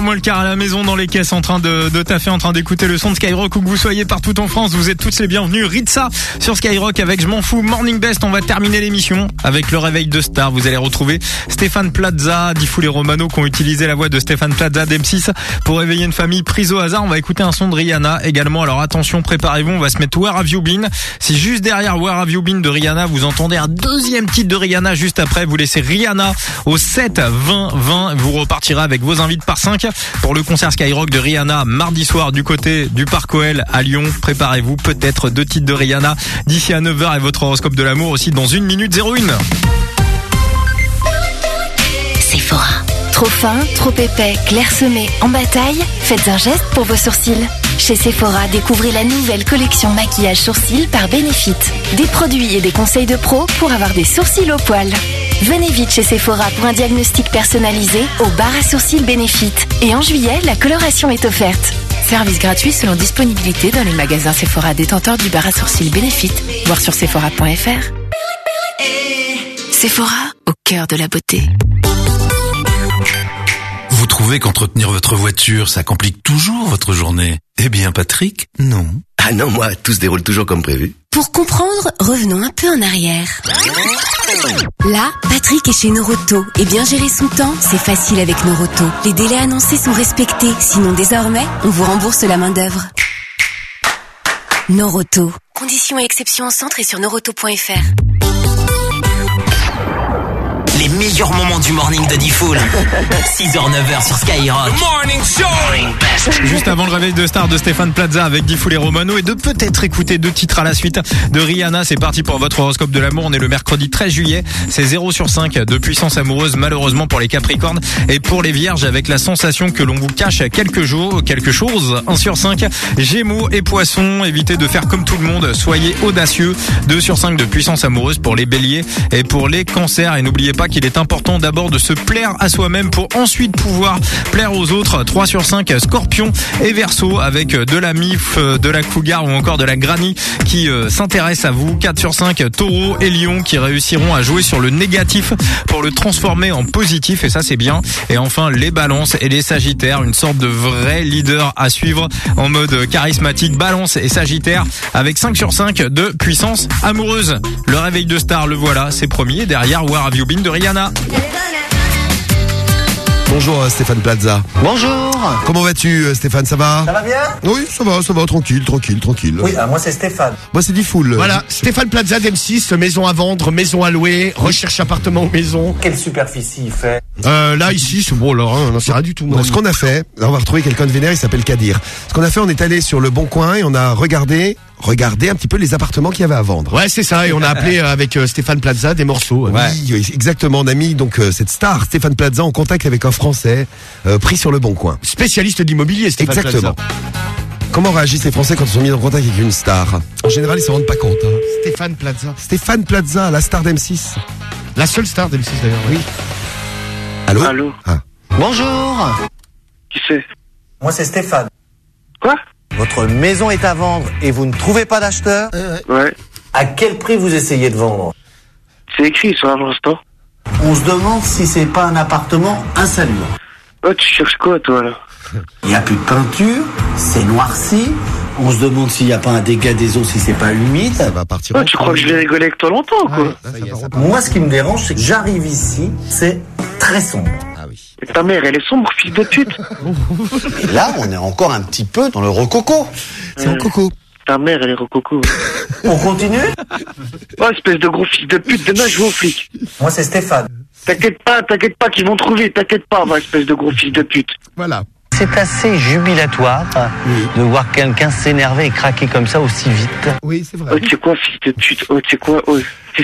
8h moins le quart à la maison dans les caisses en train de, de taffer, en train d'écouter le son de Skyrock où que vous soyez partout en France. Vous êtes toutes les bienvenues. Ritza sur Skyrock avec Je m'en fous Morning Best. On va terminer l'émission avec le réveil de star. Vous allez retrouver Stéphane Plaza, Diffoul et Romano qui ont utilisé la voix de Stéphane Plaza d'M6 pour réveiller une famille prise au hasard. On va écouter un son de Rihanna également. Alors attention, préparez-vous. On va se mettre Where Have You Been? Si juste derrière Where Have You Been de Rihanna, vous entendez un deuxième titre de Rihanna juste après, vous laissez Rihanna au 7 20 20. Vous repartirez avec vos invités par 5 pour le concert Skyrock de Rihanna mardi soir du côté du Parc OL à Lyon. Préparez-vous peut-être deux titres de Rihanna d'ici à 9h et votre horoscope de l'amour aussi dans une minute 01. Sephora. Trop fin, trop épais, clairsemé, en bataille Faites un geste pour vos sourcils. Chez Sephora, découvrez la nouvelle collection maquillage sourcils par Benefit. Des produits et des conseils de pro pour avoir des sourcils au poil. Venez vite chez Sephora pour un diagnostic personnalisé au bar à sourcils Benefit. Et en juillet, la coloration est offerte. Service gratuit selon disponibilité dans les magasins Sephora détenteurs du bar à sourcils Benefit. Voir sur sephora.fr. Sephora, au cœur de la beauté. Vous trouvez qu'entretenir votre voiture, ça complique toujours votre journée Eh bien, Patrick, non. Ah non, moi, tout se déroule toujours comme prévu. Pour comprendre, revenons un peu en arrière. Là, Patrick est chez Noroto. Et bien gérer son temps, c'est facile avec Noroto. Les délais annoncés sont respectés. Sinon, désormais, on vous rembourse la main-d'œuvre. Noroto. Conditions et exceptions en centre et sur noroto.fr. Les meilleurs moments du morning de Diffoul. 6h, 9h sur Skyrock. Morning Show Juste avant le réveil de star de Stéphane Plaza avec Diffoul et Romano et de peut-être écouter deux titres à la suite de Rihanna. C'est parti pour votre horoscope de l'amour. On est le mercredi 13 juillet. C'est 0 sur 5 de puissance amoureuse malheureusement pour les Capricornes et pour les Vierges avec la sensation que l'on vous cache quelque jours, quelque chose. 1 sur 5 Gémeaux et Poissons. Évitez de faire comme tout le monde. Soyez audacieux. 2 sur 5 de puissance amoureuse pour les Béliers et pour les Cancers. Et n'oubliez pas qu'il est important d'abord de se plaire à soi-même pour ensuite pouvoir plaire aux autres. 3 sur 5 Scorpion et Verseau avec de la mif, de la cougar ou encore de la granny qui euh, s'intéresse à vous. 4 sur 5 Taureau et Lion qui réussiront à jouer sur le négatif pour le transformer en positif et ça c'est bien. Et enfin les balances et les sagittaires, une sorte de vrai leader à suivre en mode charismatique. Balance et sagittaire avec 5 sur 5 de puissance amoureuse. Le réveil de star, le voilà, c'est promis. Et derrière Where Have You Been de Rihanna. Bonjour euh, Stéphane Plaza. Bonjour. Comment vas-tu euh, Stéphane, ça va Ça va bien Oui, ça va, ça va, tranquille, tranquille, tranquille. Oui, ah, moi c'est Stéphane. Moi c'est Diffoul. Voilà, Stéphane Plaza d'M6, maison à vendre, maison à louer, recherche appartement ou maison. Quelle superficie il fait Euh, là, ici, c'est bon, là, hein, non, c'est rien du tout. Donc, ce qu'on a fait, là, on va retrouver quelqu'un de vénère, il s'appelle Kadir. Ce qu'on a fait, on est allé sur le bon coin et on a regardé, regardé un petit peu les appartements qu'il y avait à vendre. Ouais, c'est ça, et on a appelé euh, avec euh, Stéphane Plaza des morceaux. euh. Oui, oui, exactement. On a mis donc euh, cette star Stéphane Plaza en contact avec un Français euh, pris sur le bon coin. Spécialiste de l'immobilier, Stéphane Exactement. Plaza. Comment réagissent les Français quand ils sont mis en contact avec une star? En général, ils se rendent pas compte. hein. Stéphane Plaza. Stéphane Plaza, la star d'M6. La seule star d'M6 d'ailleurs. Oui. Allô? Allô Ah. Bonjour. Qui c'est? Moi c'est Stéphane. Quoi? Votre maison est à vendre et vous ne trouvez pas d'acheteur Ouais. À quel prix vous essayez de vendre C'est écrit sur l'instant. On se demande si c'est pas un appartement insalubre. Oh, tu cherches quoi, toi, là Il n'y a plus de peinture, c'est noirci. On se demande s'il n'y a pas un dégât des eaux, si c'est pas humide. Ça va partir. Oh, tu crois que je vais rigoler avec toi longtemps, quoi Moi, ce qui me dérange, c'est que j'arrive ici, c'est très sombre. Ta mère, elle est sombre, fils de pute. Et là, on est encore un petit peu dans le rococo. C'est en coco. Ta mère, elle est rococo. On continue? Oh, espèce de gros fils de pute, demain je vais aux flics. Moi, c'est Stéphane. T'inquiète pas, t'inquiète pas qu'ils vont trouver, t'inquiète pas, va, espèce de gros fils de pute. Voilà. C'est assez jubilatoire de voir quelqu'un s'énerver et craquer comme ça aussi vite. Oui, c'est Oh, tu sais quoi, fils de pute? Oh, tu sais quoi Oh,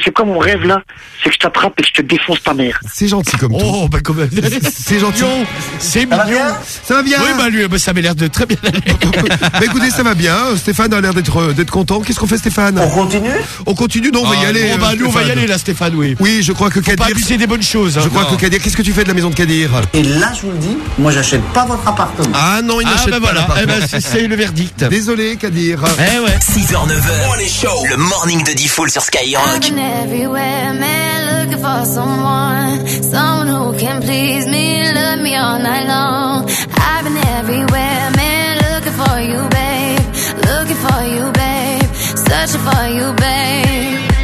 sais quoi mon rêve, là? C'est que je t'attrape et que je te défonce ta mère. C'est gentil comme tout. Oh, bah, comme C'est gentil. C'est mignon. Ça va bien Oui, bah, lui, bah, ça m'a l'air de très bien aller. Bah écoutez, ça va bien. Stéphane a l'air d'être euh, d'être content. Qu'est-ce qu'on fait, Stéphane? On continue? On continue, non, on va y Ah, aller. Bon, bah, euh, nous, on va y aller, là, Stéphane, oui. Oui, je crois que Faut pas Kadir. abuser des bonnes choses. hein. Je crois Non. que Kadir. Qu'est-ce que tu fais de la maison de Kadir? Et là, je vous le dis, moi, j'achète pas votre appartement. Ah non, il Ah, n'achète bah, pas voilà. Eh ben, c'est- c'est le verdict. Désolé, Kadir. Eh ouais. 6h, 9h. Le morning de Diffoul sur Skyrock. Been everywhere, man, looking for someone, someone who can please me, love me all night long. I've been everywhere, man, looking for you, babe, looking for you, babe, searching for you, babe.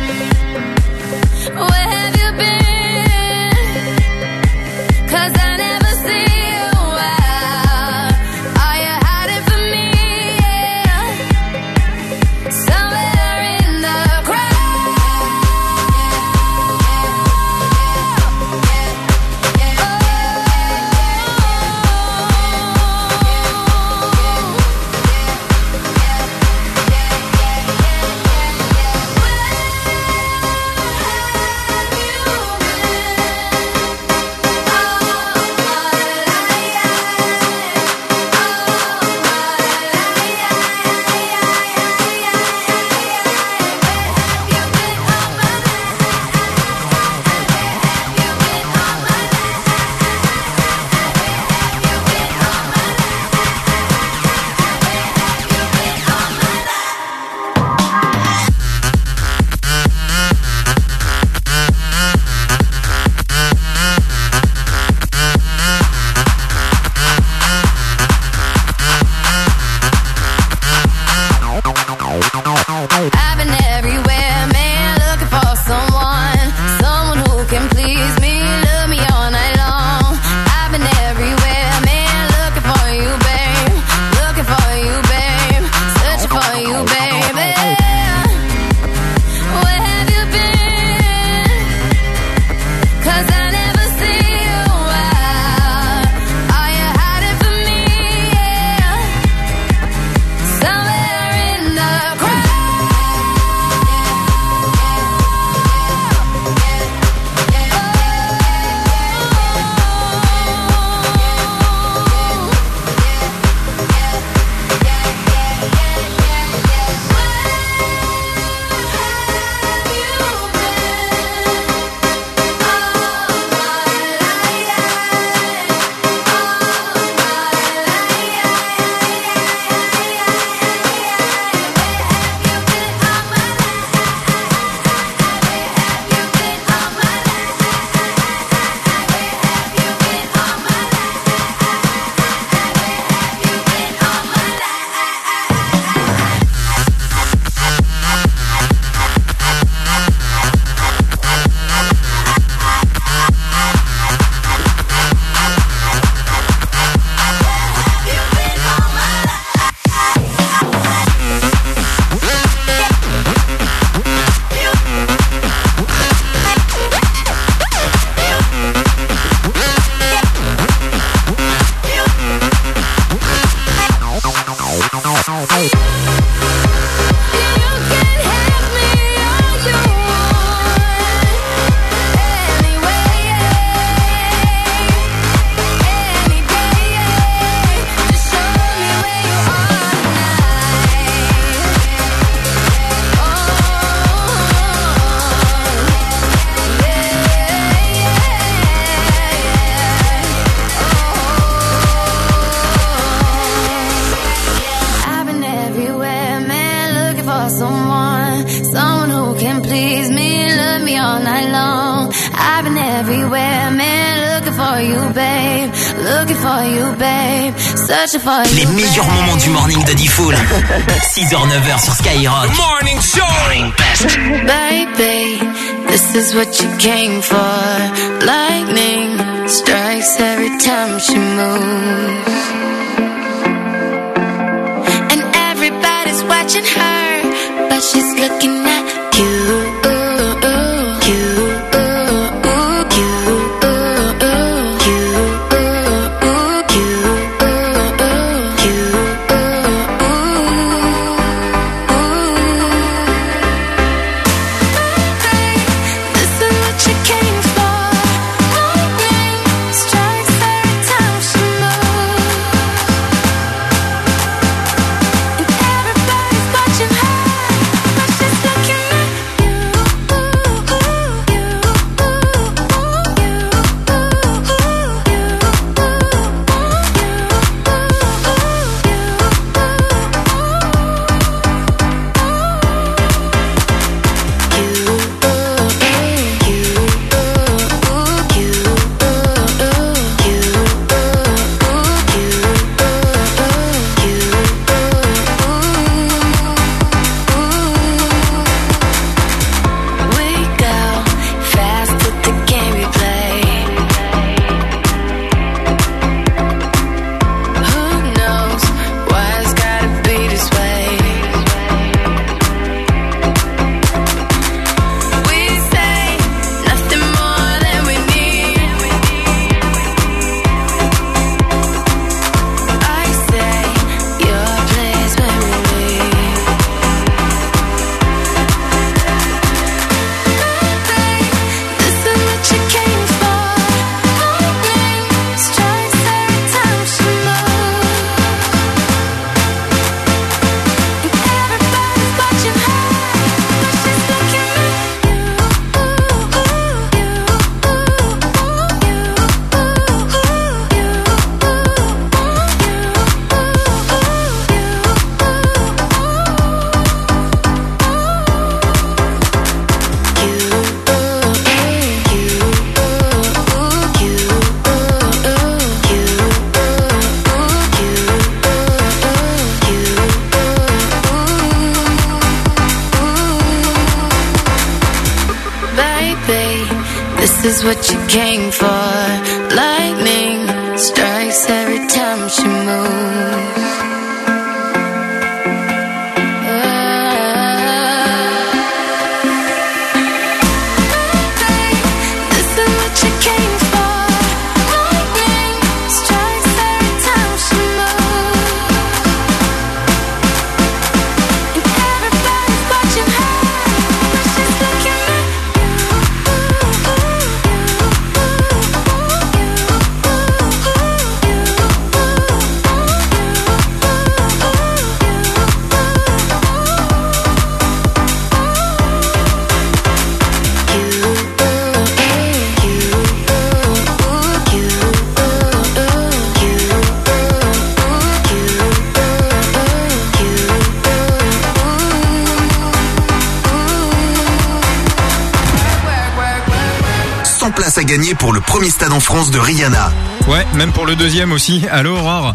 De Rihanna. Ouais, même pour le deuxième aussi. Allô Aurore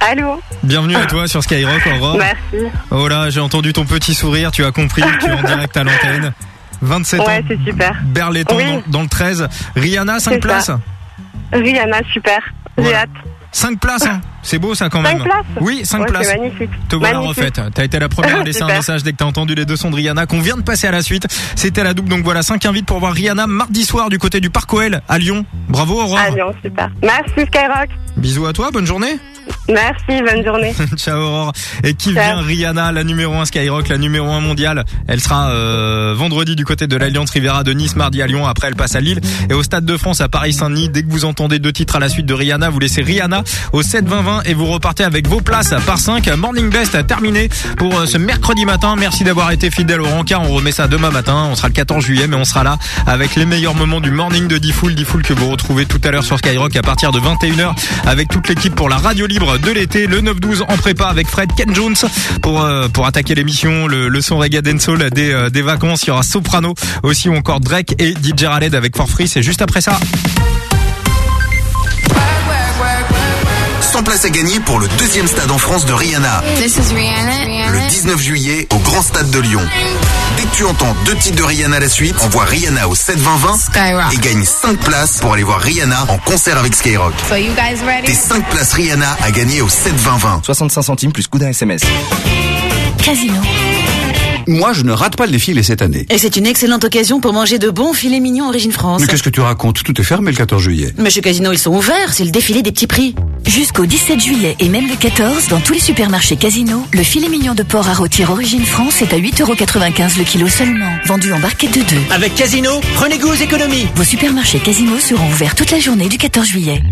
Allô Bienvenue à toi sur Skyrock Aurore. Merci. Oh là, j'ai entendu ton petit sourire, tu as compris, tu es en direct à l'antenne. 27 Ouais, ans. c'est super. Berléton Oui. dans, dans le 13. Rihanna, 5 C'est places ça. Rihanna, super. J'ai Voilà. hâte. 5 places, hein. C'est beau ça quand même. places Oui, 5 Ouais, places. C'est magnifique. Te voilà refaite. T'as été la première à laisser un message dès que t'as entendu les deux sons de Rihanna qu'on vient de passer à la suite. C'était la double, donc voilà, 5 invites pour voir Rihanna mardi soir du côté du Parc OL à Lyon. Bravo Aurore. Ah, Lyon, super. Merci Skyrock. Bisous à toi, bonne journée. Merci, bonne journée. Ciao Aurore. Et qui vient? Rihanna, la numéro 1 Skyrock, la numéro 1 mondiale. Elle sera euh, vendredi du côté de l'Alliance Rivera de Nice, mardi à Lyon. Après, elle passe à Lille et au Stade de France à Paris-Saint-Denis. Dès que vous entendez deux titres à la suite de Rihanna, vous laissez Rihanna au 7-20-20 et vous repartez avec vos places par 5. Morning Best a terminé pour euh, ce mercredi matin. Merci d'avoir été fidèle au rencard. On remet ça demain matin. On sera le 14 juillet, mais on sera là avec les meilleurs moments du morning de Diffoul. Diffoul que vous retrouvez tout à l'heure sur Skyrock à partir de 21h avec toute l'équipe pour la radio libre de l'été. Le 9-12 en prépa avec Fred Ken Jones pour, euh, attaquer l'émission. Le, son reggae dancehall des, euh, des vacances. Il y aura Soprano aussi ou encore Drake et DJ Khaled avec For Free. C'est juste après ça. 100 places à gagner pour le deuxième stade en France de Rihanna. This is Rihanna. Le 19 juillet au Grand Stade de Lyon. Dès que tu entends deux titres de Rihanna à la suite, envoie Rihanna au 72020 Skyrock. et gagne 5 places pour aller voir Rihanna en concert avec Skyrock. So you guys ready? Tes 5 places Rihanna à gagner au 72020. 65 centimes plus coup d'un SMS. Casino. Moi, je ne rate pas le défilé cette année. Et c'est une excellente occasion pour manger de bons filets mignons origine France. Mais qu'est-ce que tu racontes Tout est fermé le 14 juillet. Mais chez Casino, ils sont ouverts, c'est le défilé des petits prix. Jusqu'au 17 juillet et même le 14, dans tous les supermarchés Casino, le filet mignon de porc à rôtir Origine France est à 8,95€ le kilo seulement. Vendu en barquette de deux. Avec Casino, prenez goût aux économies. Vos supermarchés Casino seront ouverts toute la journée du 14 juillet.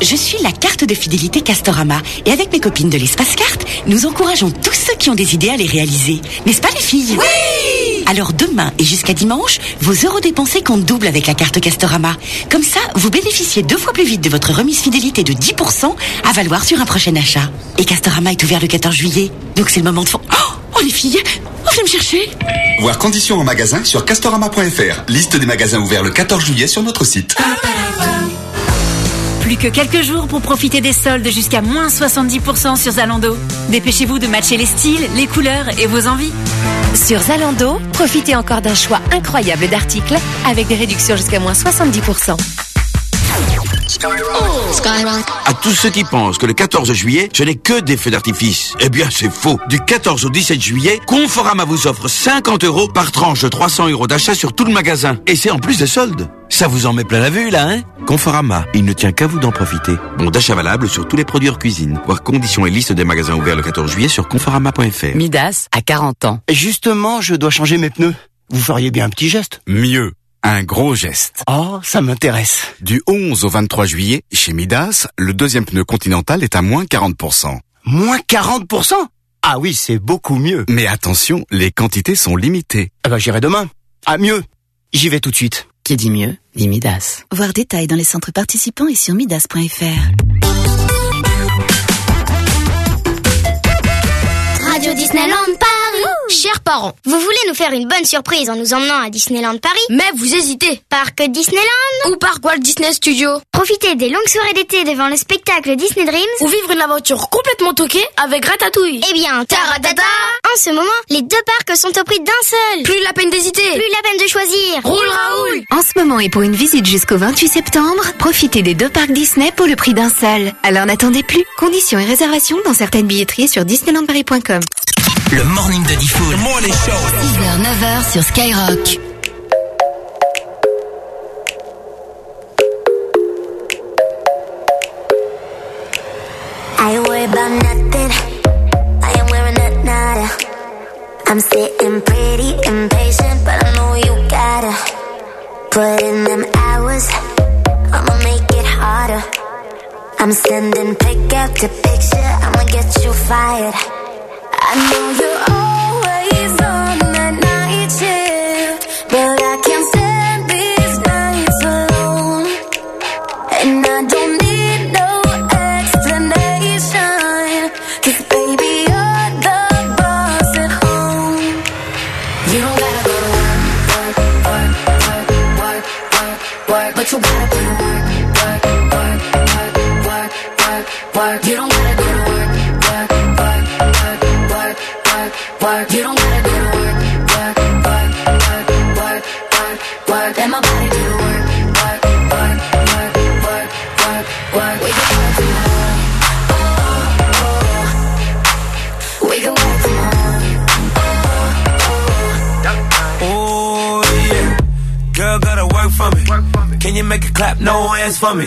Je suis la carte de fidélité Castorama et avec mes copines de l'espace carte, nous encourageons tous ceux qui ont des idées à les réaliser. N'est-ce pas les filles? Oui Alors demain et jusqu'à dimanche, vos euros dépensés comptent double avec la carte Castorama. Comme ça, vous bénéficiez deux fois plus vite de votre remise fidélité de 10% à valoir sur un prochain achat. Et Castorama est ouvert le 14 juillet, donc c'est le moment de... Oh, oh les filles, oh venez me chercher Voir conditions en magasin sur castorama.fr. Liste des magasins ouverts le 14 juillet sur notre site. Plus que quelques jours pour profiter des soldes jusqu'à moins 70% sur Zalando. Dépêchez-vous de matcher les styles, les couleurs et vos envies. Sur Zalando, profitez encore d'un choix incroyable d'articles avec des réductions jusqu'à moins 70%. À tous ceux qui pensent que le 14 juillet, ce n'est que des feux d'artifice. Eh bien, c'est faux. Du 14 au 17 juillet, Conforama vous offre 50 euros par tranche de 300 euros d'achat sur tout le magasin. Et c'est en plus des soldes. Ça vous en met plein la vue, là, hein? Conforama, il ne tient qu'à vous d'en profiter. Bon d'achat valable sur tous les produits hors cuisine. Voir conditions et liste des magasins ouverts le 14 juillet sur conforama.fr. Midas a 40 ans. Justement, je dois changer mes pneus. Vous feriez bien un petit geste Mieux, un gros geste. Oh, ça m'intéresse. Du 11 au 23 juillet, chez Midas, le deuxième pneu continental est à moins 40%. Moins 40% Ah oui, c'est beaucoup mieux. Mais attention, les quantités sont limitées. Ah bah j'irai demain. Ah mieux, j'y vais tout de suite. Qui dit mieux, dit Midas. Voir détails dans les centres participants et sur midas.fr. Radio Disneyland Paris. Chers parents, vous voulez nous faire une bonne surprise en nous emmenant à Disneyland Paris Mais vous hésitez. Parc Disneyland Ou Parc Walt Disney Studio Profitez des longues soirées d'été devant le spectacle Disney Dreams Ou vivre une aventure complètement toquée avec Ratatouille. Eh bien, taratata En ce moment, les deux parcs sont au prix d'un seul. Plus la peine d'hésiter. Plus la peine de choisir. Roule Raoul En ce moment et pour une visite jusqu'au 28 septembre, profitez des deux parcs Disney pour le prix d'un seul. Alors n'attendez plus. Conditions et réservations dans certaines billetteries et sur disneylandparis.com. Le morning de Diffoul. 6h, 9h sur Skyrock. I ain't worried about nothing. I ain't wearing a nada. I'm sitting pretty impatient, but I know you gotta put in them hours. I'ma make it harder. I'm sending pick after picture. I'ma get you fired. I know you're always work. You don't gotta go to work, work, work, work, work, work, work. You don't gotta go to work, work, work, work, work, work, work. Let my body do the work, work, work, work, work, work, work. We can work from home. Oh, oh. We can work from home. Oh yeah, girl gotta work for me. Can you make it clap? No hands for me.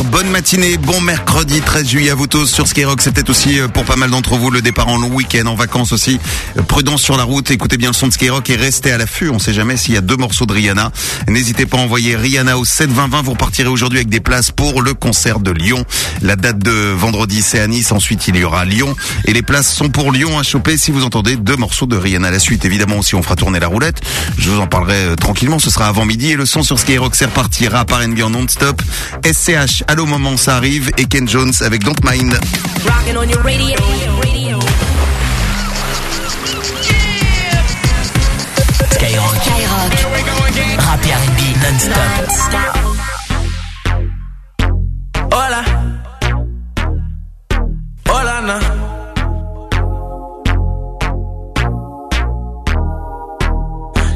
9h04, bonne matinée, bon mercredi 13 juillet à vous tous sur Skyrock. Peut-être aussi euh, pour pas mal d'entre vous le départ en long week-end, en vacances aussi. Euh, Prudence sur la route, écoutez bien le son de Skyrock et restez à l'affût. On sait jamais s'il y a deux morceaux de Rihanna. N'hésitez pas à envoyer Rihanna au 72020. Vous repartirez aujourd'hui avec des places pour le concert de Lyon. La date de vendredi c'est à Nice, ensuite il y aura Lyon. Et les places sont pour Lyon à choper si vous entendez deux morceaux de Rihanna la suite. Évidemment aussi on fera tourner la roulette. Je vous en parlerai euh, tranquillement, ce sera avant midi. Et le son sur Skyrock c'est reparti, rap en non-stop. SCH, Allo Moment, ça arrive. Et Ken Jones avec Don't Mind. Rocking on your radio. Skyrock. Rap et R&B non-stop. Hola. Hola, na.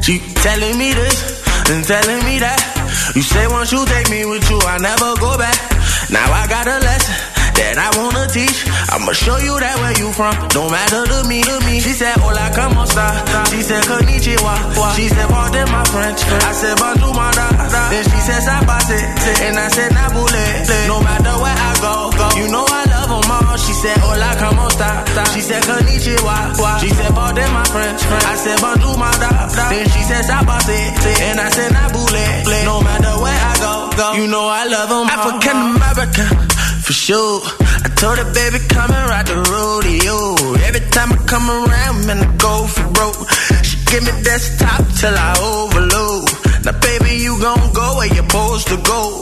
She telling me this and telling me that. You say once you take me with you, I never go back. Now I got a lesson that I wanna teach. I'ma show you that where you from. Don't matter to me, to me. She said, Hola, como esta? She said, Konnichiwa. She said, pardon my French. I said, bonjour, my da. Then she said, sabate. And I said, nabule. No matter where I go, go. You know I love them all. She said, Hola, como esta? She said, Konnichiwa. She said, pardon my French. I said, bonjour, my da. Then she said, sabate. And I said, nabule. No matter where I go, go. You know I love them. African American for sure. I told her, baby, come and ride the rodeo. Every time I come around, man, I go for broke. She give me desktop till I overload. Now, baby, you gon' go where you're supposed to go.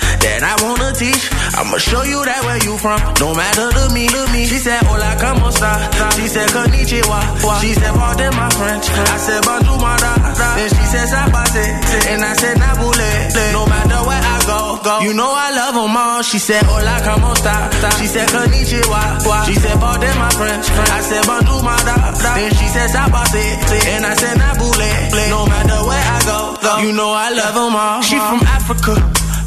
that I wanna teach. I'ma show you that where you from. No matter to me, to me. She said, Hola, como esta? She said, Konnichiwa. She said, pardon my French. I said, bonjour, my da. Then she said, sabate. And I said, nabule. No matter where I go, go. You know I love them all. She said, Hola, como esta? She said, Konnichiwa. She said, pardon my French. I said, bonjour, my da. Then she said, sabate. And I said, nabule. No matter where I go, go. You know I love them all. She from Africa.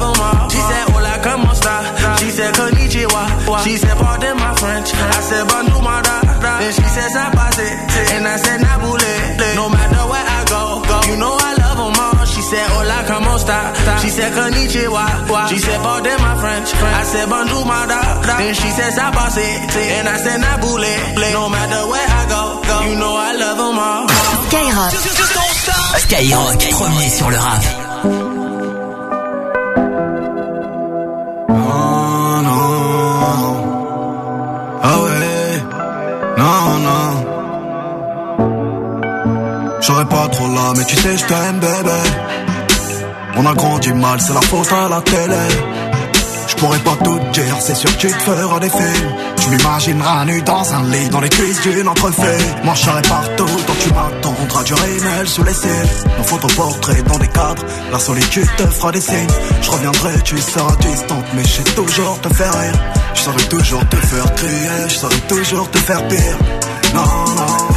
them all. She said, Hola, como esta? She said, Konnichiwa. She said, pardon my French. I said, bonjour, my da. Then she said, sabate. And I said, nabule. No matter where I go, go. You know I love them all. She said, hola, como esta? She said, konnichiwa. She said, pardon my French. I said, bonjour, my da. Then she said, sabase. And I said, nabule. No matter where I go, go. You know I love them all. Skyrock. Skyrock, premier sur le rap. Oh non. Ah ouais. Non, non. J'aurais pas trop là, mais tu sais, je t'aime, bébé. On a grandi mal, c'est la faute à la télé. Je pourrais pas tout dire, c'est sûr que tu te feras des films. Tu m'imagineras nu dans un lit, dans les cuisses d'une entrefait. Serai partout, donc tu m'attendras du rémel sous les cils. Nos photoportraits dans des cadres, la solitude te fera des signes. Je reviendrai, tu seras distante, mais je sais toujours te faire rire. Je saurais toujours te faire crier, je saurais toujours te faire pire. Non, non,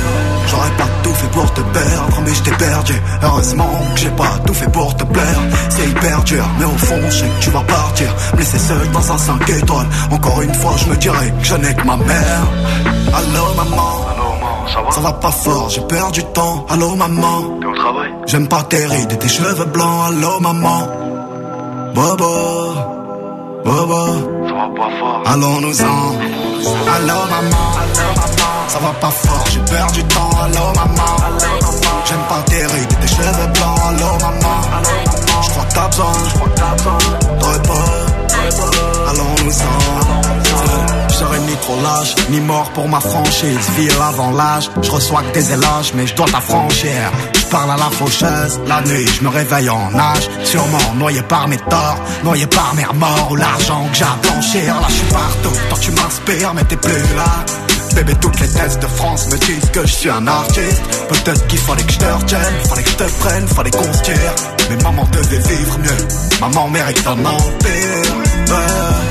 j'aurais pas tout fait pour te perdre, mais je t'ai perdu. Heureusement que j'ai pas tout fait pour te plaire. C'est hyper dur, mais au fond, je sais que tu vas partir. Laisser seul dans un 5 étoiles. Encore une fois, je me dirais que je n'ai que ma mère. Allô, maman. Ça va? Pas fort, j'ai perdu du temps. Allô, maman. T'es au travail? J'aime pas tes rides et tes cheveux blancs. Allô, maman. Bobo. Bobo, allons-nous-en. Allô maman, ça va pas fort, j'ai perdu du temps. Allô maman, j'aime pas tes rides tes cheveux blancs. Allô maman, j'crois que t'as besoin de repos. Allons-nous-en. Je serai ni trop lâche, ni mort pour ma franchise. Ville avant l'âge, je reçois que des éloges, mais je dois t'affranchir. Je parle à la faucheuse, la nuit, je me réveille en âge. Sûrement noyé par mes torts, noyé par mes remords ou l'argent que j'ai à. Là, je partout, toi tu m'inspires, mais t'es plus là. Bébé, toutes les tests de France me disent que je suis un artiste. Peut-être qu'il fallait que je te retienne, fallait que je te prenne, fallait qu'on se tire. Mais maman devait vivre mieux, maman mérite un empire.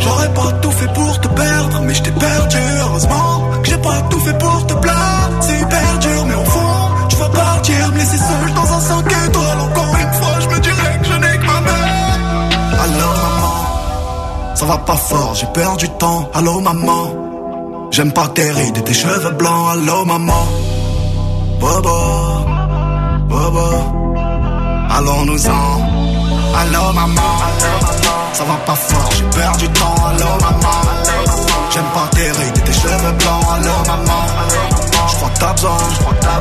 J'aurais pas tout fait pour te perdre, mais je t'ai perdu. Heureusement que j'ai pas tout fait pour te plaire. C'est hyper dur, mais au fond, tu vas partir, me laisser seul dans un 5 étoiles. Encore une fois, je me dirais que je n'ai que ma mère. Allô maman, ça va pas fort, j'ai perdu du temps. Allô maman, j'aime pas tes rides et tes cheveux blancs. Allô maman, Bobo, Bobo, allons-nous-en. Allô maman, ça va pas fort, j'ai perdu du temps. Allô maman, j'aime pas tes rides tes cheveux blancs. Allô maman, je crois que t'as besoin, je crois que t'as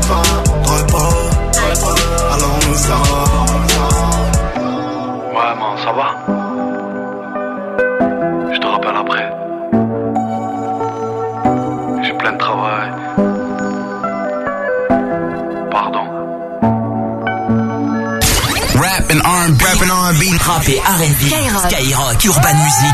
repos. Allons-nous-en. Ouais, man, ça va Je te rappelle après. J'ai plein de travail. Rap and R&B. Rap and R&B. Rap et R&B. Skyrock. Urban Music.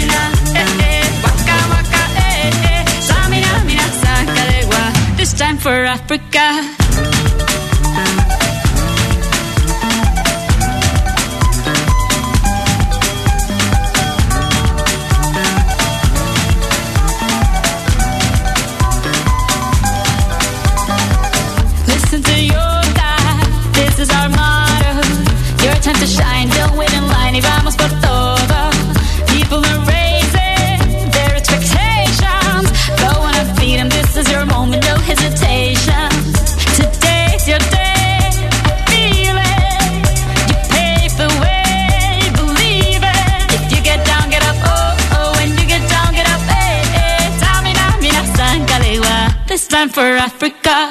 time for Africa. Listen to your God, this is our motto. Your time to shine, don't wait in line vamos por todo. Oh. Eh. Tamina, mina, sangalewa. This time for Africa.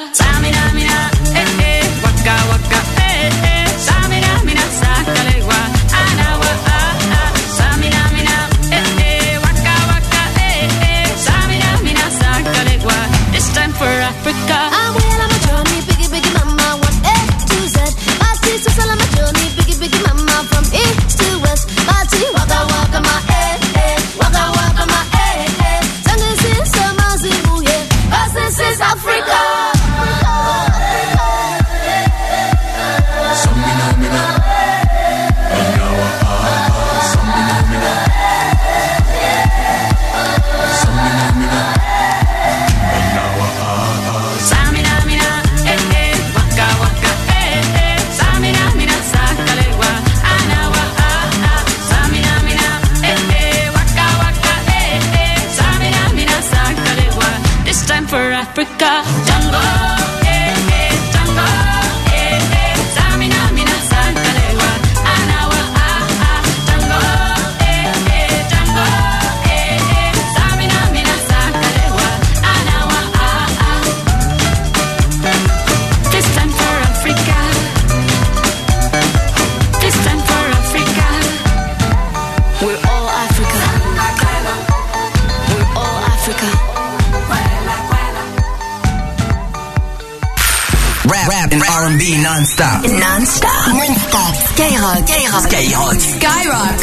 Skyrock. Skyrock. Skyrock. Skyrock.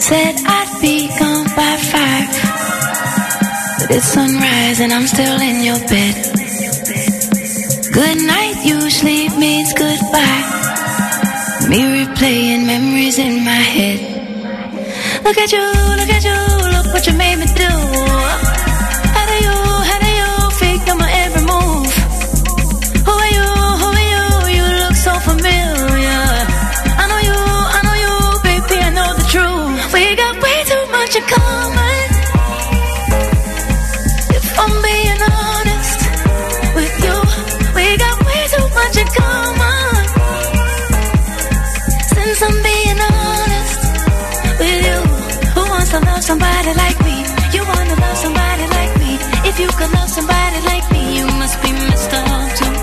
Said I'd be gone by five. But it's sunrise and I'm still in your bed. Good night usually means goodbye. Me replaying memories in my head. Look at you, look at you, look what you made me do. How do you, somebody like me? You wanna love somebody like me? If you could love somebody like me, you must be messed up too.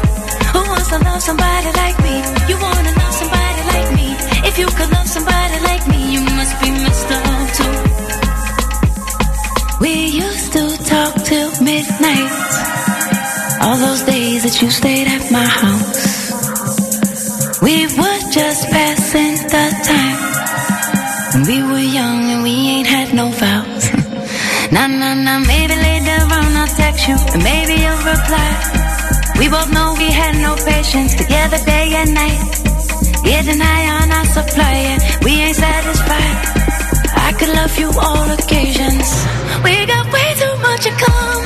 Who wants to love somebody like me? You wanna love somebody like me? If you could love somebody like me, you must be messed up too. We used to talk till midnight. All those days that you stayed at reply. We both know we had no patience together day and night. Getting high on our supply and we ain't satisfied. I could love you all occasions. We got way too much in common.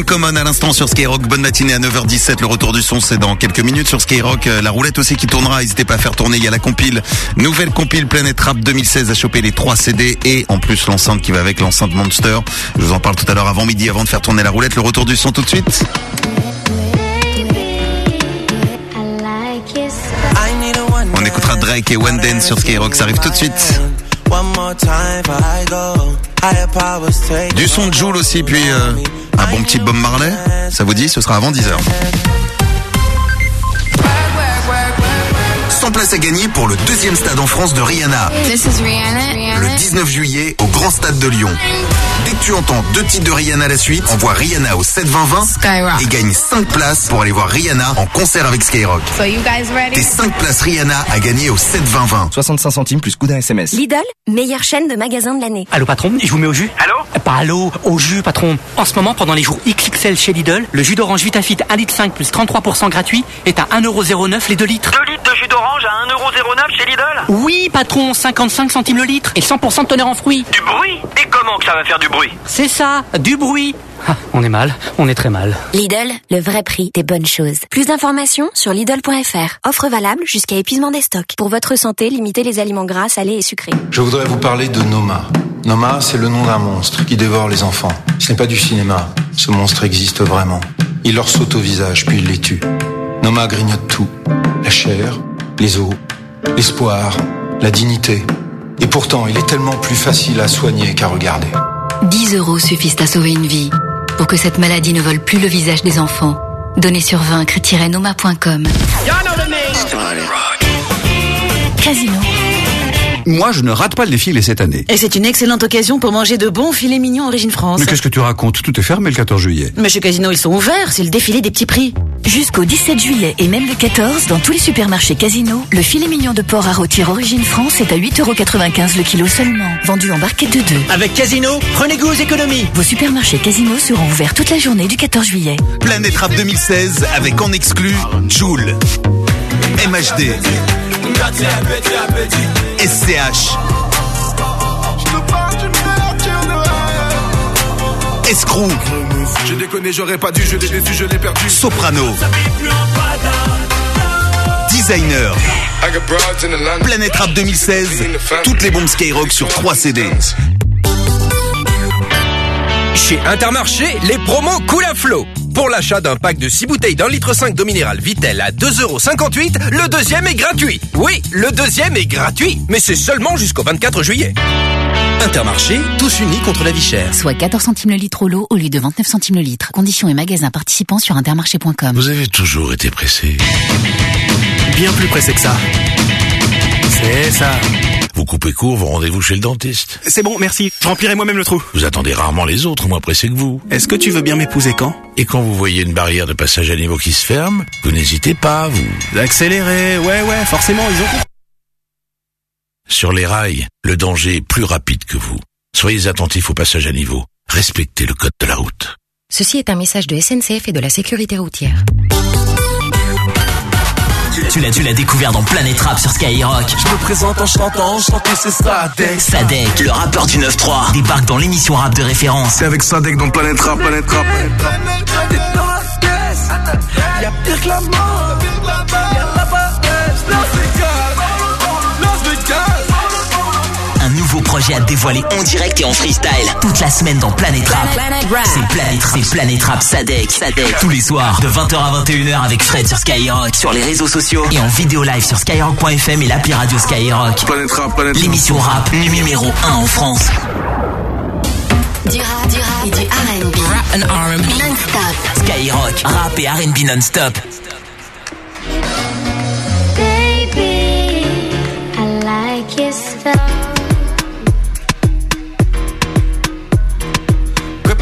In Common à l'instant sur Skyrock. Bonne matinée à 9h17. Le retour du son, c'est dans quelques minutes sur Skyrock. Euh, La roulette aussi qui tournera. N'hésitez pas à faire tourner. Il y a la compile. Nouvelle compile Planète Rap 2016 à choper les trois CD et en plus l'enceinte qui va avec l'enceinte Monster. Je vous en parle tout à l'heure avant midi avant de faire tourner la roulette. Le retour du son tout de suite. On écoutera Drake et One Dance sur Skyrock. Ça arrive tout de suite. Du son de Joule aussi, puis euh, un bon petit Bob Marley. Ça vous dit Ce sera avant 10h. 100 places à gagner pour le deuxième stade en France de Rihanna. This is Rihanna. Le 19 juillet au Grand Stade de Lyon. Dès que tu entends deux titres de Rihanna à la suite, envoie Rihanna au 72020 Skyrock. et gagne 5 places pour aller voir Rihanna en concert avec Skyrock. So you guys ready? Tes 5 places Rihanna à gagner au 72020. 65 centimes plus coup d'un SMS. Lidl, meilleure chaîne de magasins de l'année. Allô patron, je vous mets au jus Allô Pas allô, au jus patron. En ce moment, pendant les jours XXL chez Lidl, le jus d'orange Vitafit 1 litre 5 plus 33% gratuit est à 1,09€ les 2 litres. 2 litres de jus d'orange à 1,09€ chez Lidl Oui patron, 55 centimes le litre et 100% de teneur en fruits. Du bruit Et comment que ça va faire du bruit C'est ça, du bruit. On est mal, on est très mal. Lidl, le vrai prix des bonnes choses. Plus d'informations sur Lidl.fr. Offre valable jusqu'à épuisement des stocks. Pour votre santé, limitez les aliments gras, salés et sucrés. Je voudrais vous parler de Noma. Noma, c'est le nom d'un monstre qui dévore les enfants. Ce n'est pas du cinéma. Ce monstre existe vraiment. Il leur saute au visage, puis il les tue. Noma grignote tout. La chair, les os, l'espoir, la dignité. Et pourtant, il est tellement plus facile à soigner qu'à regarder. 10 euros suffisent à sauver une vie. Pour que cette maladie ne vole plus le visage des enfants, donnez sur vaincre-noma.com. Casino. Moi, je ne rate pas le défilé cette année. Et c'est une excellente occasion pour manger de bons filets mignons Origine France. Mais qu'est-ce que tu racontes? Tout est fermé le 14 juillet. Mais chez Casino, ils sont ouverts, c'est le défilé des petits prix. Jusqu'au 17 juillet et même le 14, dans tous les supermarchés Casino, le filet mignon de porc à rôtir Origine France est à 8,95€ le kilo seulement. Vendu en barquette de deux. Avec Casino, prenez goût aux économies. Vos supermarchés Casino seront ouverts toute la journée du 14 juillet. Planète Rap 2016 avec en exclu Joule, MHD, SCH, Escrew, J'ai déconné, j'aurais pas dû, je l'ai déçu, je l'ai perdu. Soprano, Designer. Planète Rap 2016, toutes les bombes Skyrock sur 3 CD. Chez Intermarché, les promos coulent à flot. Pour l'achat d'un pack de 6 bouteilles d'un litre 5 d'eau minérale Vitel à 2,58€, le deuxième est gratuit. Oui, le deuxième est gratuit, mais c'est seulement jusqu'au 24 juillet. Intermarché, tous unis contre la vie chère. Soit 14 centimes le litre au lot au lieu de 29 centimes le litre. Conditions et magasins participants sur intermarché.com. Vous avez toujours été pressé. Bien plus pressé que ça. C'est ça. Vous coupez court vos rendez-vous chez le dentiste. C'est bon, merci. Je remplirai moi-même le trou. Vous attendez rarement les autres moins pressés que vous. Est-ce que tu veux bien m'épouser quand? Et quand vous voyez une barrière de passage à niveau qui se ferme, vous n'hésitez pas, vous. Accélérer, ouais, ouais, forcément, ils ont... Sur les rails, le danger est plus rapide que vous. Soyez attentifs au passage à niveau. Respectez le code de la route. Ceci est un message de SNCF et de la sécurité routière. Tu l'as, tu l'as découvert dans Planète Rap sur Skyrock. Je me présente en chantant, chanter c'est Sadek. Sadek, le rappeur du 9-3, débarque dans l'émission rap de référence. C'est avec Sadek dans Planète Rap, Planète Rap. Y'a pire que la mort. Y'a la. Projet à dévoiler en direct et en freestyle. Toute la semaine dans Planète Rap. C'est Planète Rap, c'est Planète Rap Sadek. Sadek. Tous les soirs, de 20h à 21h avec Fred sur Skyrock, sur les réseaux sociaux et en vidéo live sur skyrock.fm et l'appli radio Skyrock. Planète Rap, Planète Rap. L'émission rap numéro 1 en France. Du rap, du rap et du R&B. Rap and R&B. Non-stop. Skyrock, rap et R&B non-stop. Baby, I like your stuff.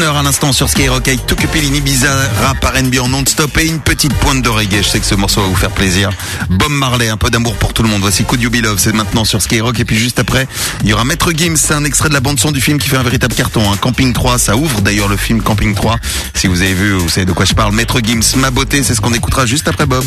À l'instant sur Skyrock avec Tukupilini Bizarre, rap R&B en non-stop et une petite pointe de reggae. Je sais que ce morceau va vous faire plaisir. Bob Marley, un peu d'amour pour tout le monde. Voici Could You Be Love, c'est maintenant sur Skyrock. Et puis juste après, il y aura Maître Gims, c'est un extrait de la bande son du film qui fait un véritable carton. Un Camping 3, ça ouvre d'ailleurs le film Camping 3. Si vous avez vu, vous savez de quoi je parle. Maître Gims, ma beauté, c'est ce qu'on écoutera juste après Bob.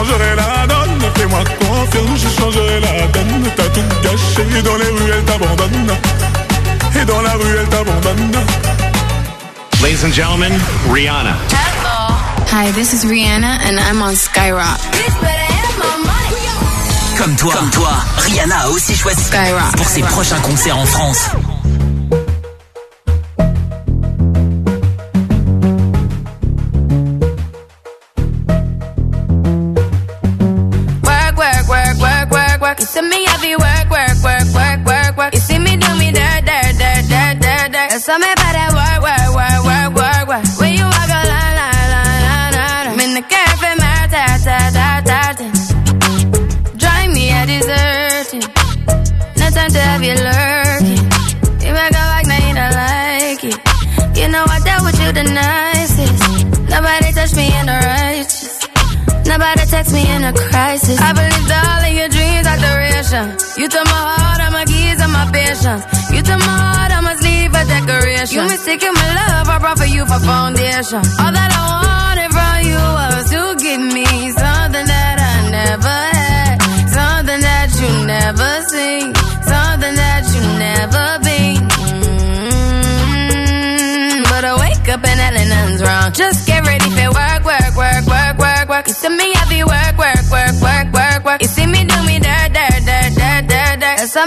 changerai la donne. Fais-moi confiance, je changerai la donne. T'as tout gâché, Et dans les rues elle t'abandonne Et dans la rue elle t'abandonne Ladies and gentlemen, Rihanna. Hello. Hi, this is Rihanna and I'm on Skyrock. Comme toi, comme toi, Rihanna a aussi choisi Skyrock. pour ses prochains concerts en France. the nicest. Nobody touched me in a righteous. Nobody text me in a crisis. I believed all of your dreams are duration. You took my heart, all my keys, and my patience. You took my heart, I must leave a decoration. You mistaken my love, I brought for you for foundation. All that I wanted from you was to give me something that I never had, something that you never seen, something that you never been. up and Ellen, nothing's wrong. Just get ready for work, work, work, work, work, work. You see me heavy work, work, work, work, work, work. You see me do me dirt, dirt, dirt, dirt, dirt, dirt. That's how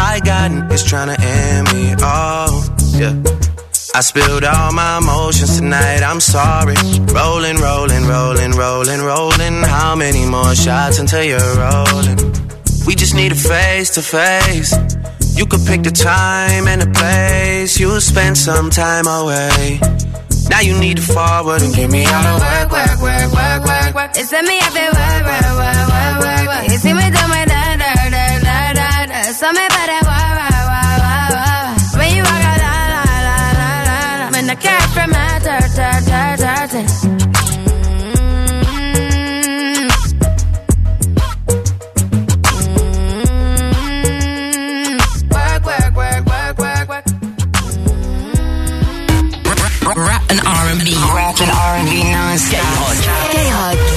I got niggas tryna end me. Oh, yeah. I spilled all my emotions tonight. I'm sorry. Rolling, rolling, rolling, rolling, rolling. How many more shots until you're rolling? We just need a face to face. You could pick the time and the place. You'll spend some time away. Now you need to forward and get me out of work, work, work, work, work, work. It's me up there, work, work, work, work, work, work. You see me do my da da da da da. So me care from my. Rap R&B. Non-stop.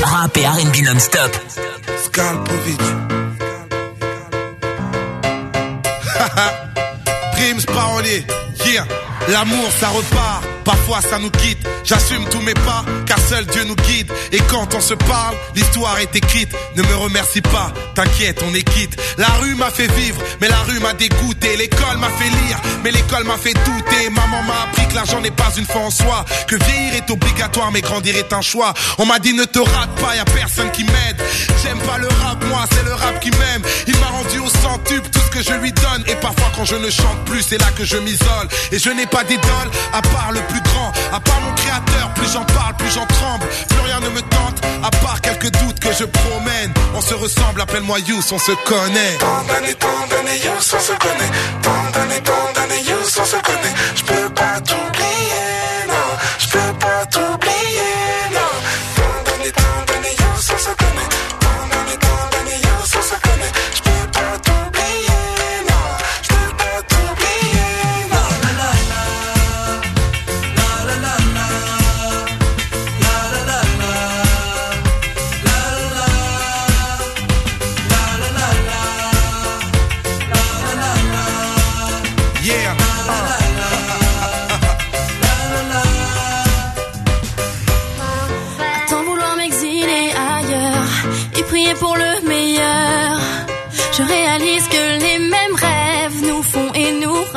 Rap et R&B non-stop. Parolier. L'amour ça repart, parfois ça nous quitte. J'assume tous mes pas, car seul Dieu nous guide. Et quand on se parle, l'histoire est écrite. Ne me remercie pas, t'inquiète, on est quitte. La rue m'a fait vivre, mais la rue m'a dégoûté. L'école m'a fait lire, mais l'école m'a fait douter. Maman m'a appris que l'argent n'est pas une fin en soi. Que vieillir est obligatoire, mais grandir est un choix. On m'a dit ne te rate pas, y a personne qui m'aide. J'aime pas le rap, moi c'est le rap qui m'aime. Il m'a rendu au centuple tout ce que je lui donne. Et parfois quand je ne chante plus, c'est là que je m'isole. Et je n'ai pas d'idole, à part le à part mon créateur. Plus j'en parle, plus j'en tremble. Plus rien ne me tente, à part quelques doutes que je promène. On se ressemble, appelle-moi Yous, on se connaît. Tant d'années, tant d'années, Youss, on se connaît. Tant d'années, tant d'années, Youss, on se connaît. Je peux pas t'oublier,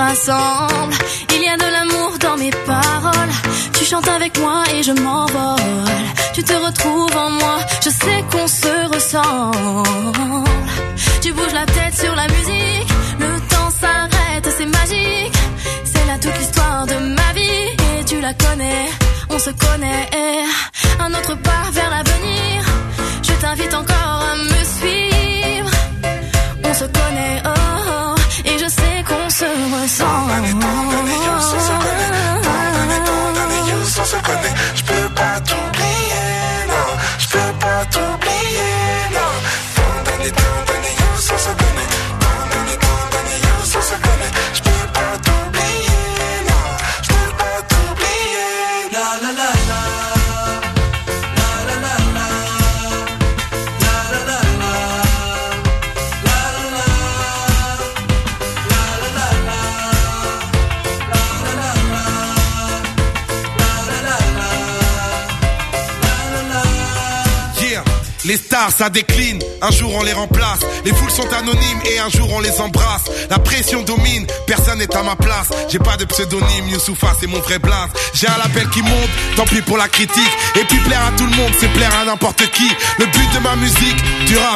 Il y a de l'amour dans mes paroles. Tu chantes avec moi et je m'envole. Tu te retrouves en moi, je sais qu'on se ressemble. Tu bouges la tête sur la musique, le temps s'arrête, c'est magique. C'est là toute l'histoire de ma vie et tu la connais, on se connaît. Un autre pas vers l'avenir, je t'invite encore à me suivre. On se connaît, oh, se Ça décline, un jour on les remplace. Les foules sont anonymes et un jour on les embrasse. La pression domine, personne n'est à ma place. J'ai pas de pseudonyme, Youssoufa, c'est mon vrai blaze. J'ai un label qui monte, tant pis pour la critique. Et puis plaire à tout le monde, c'est plaire à n'importe qui. Le but de ma musique, du rap,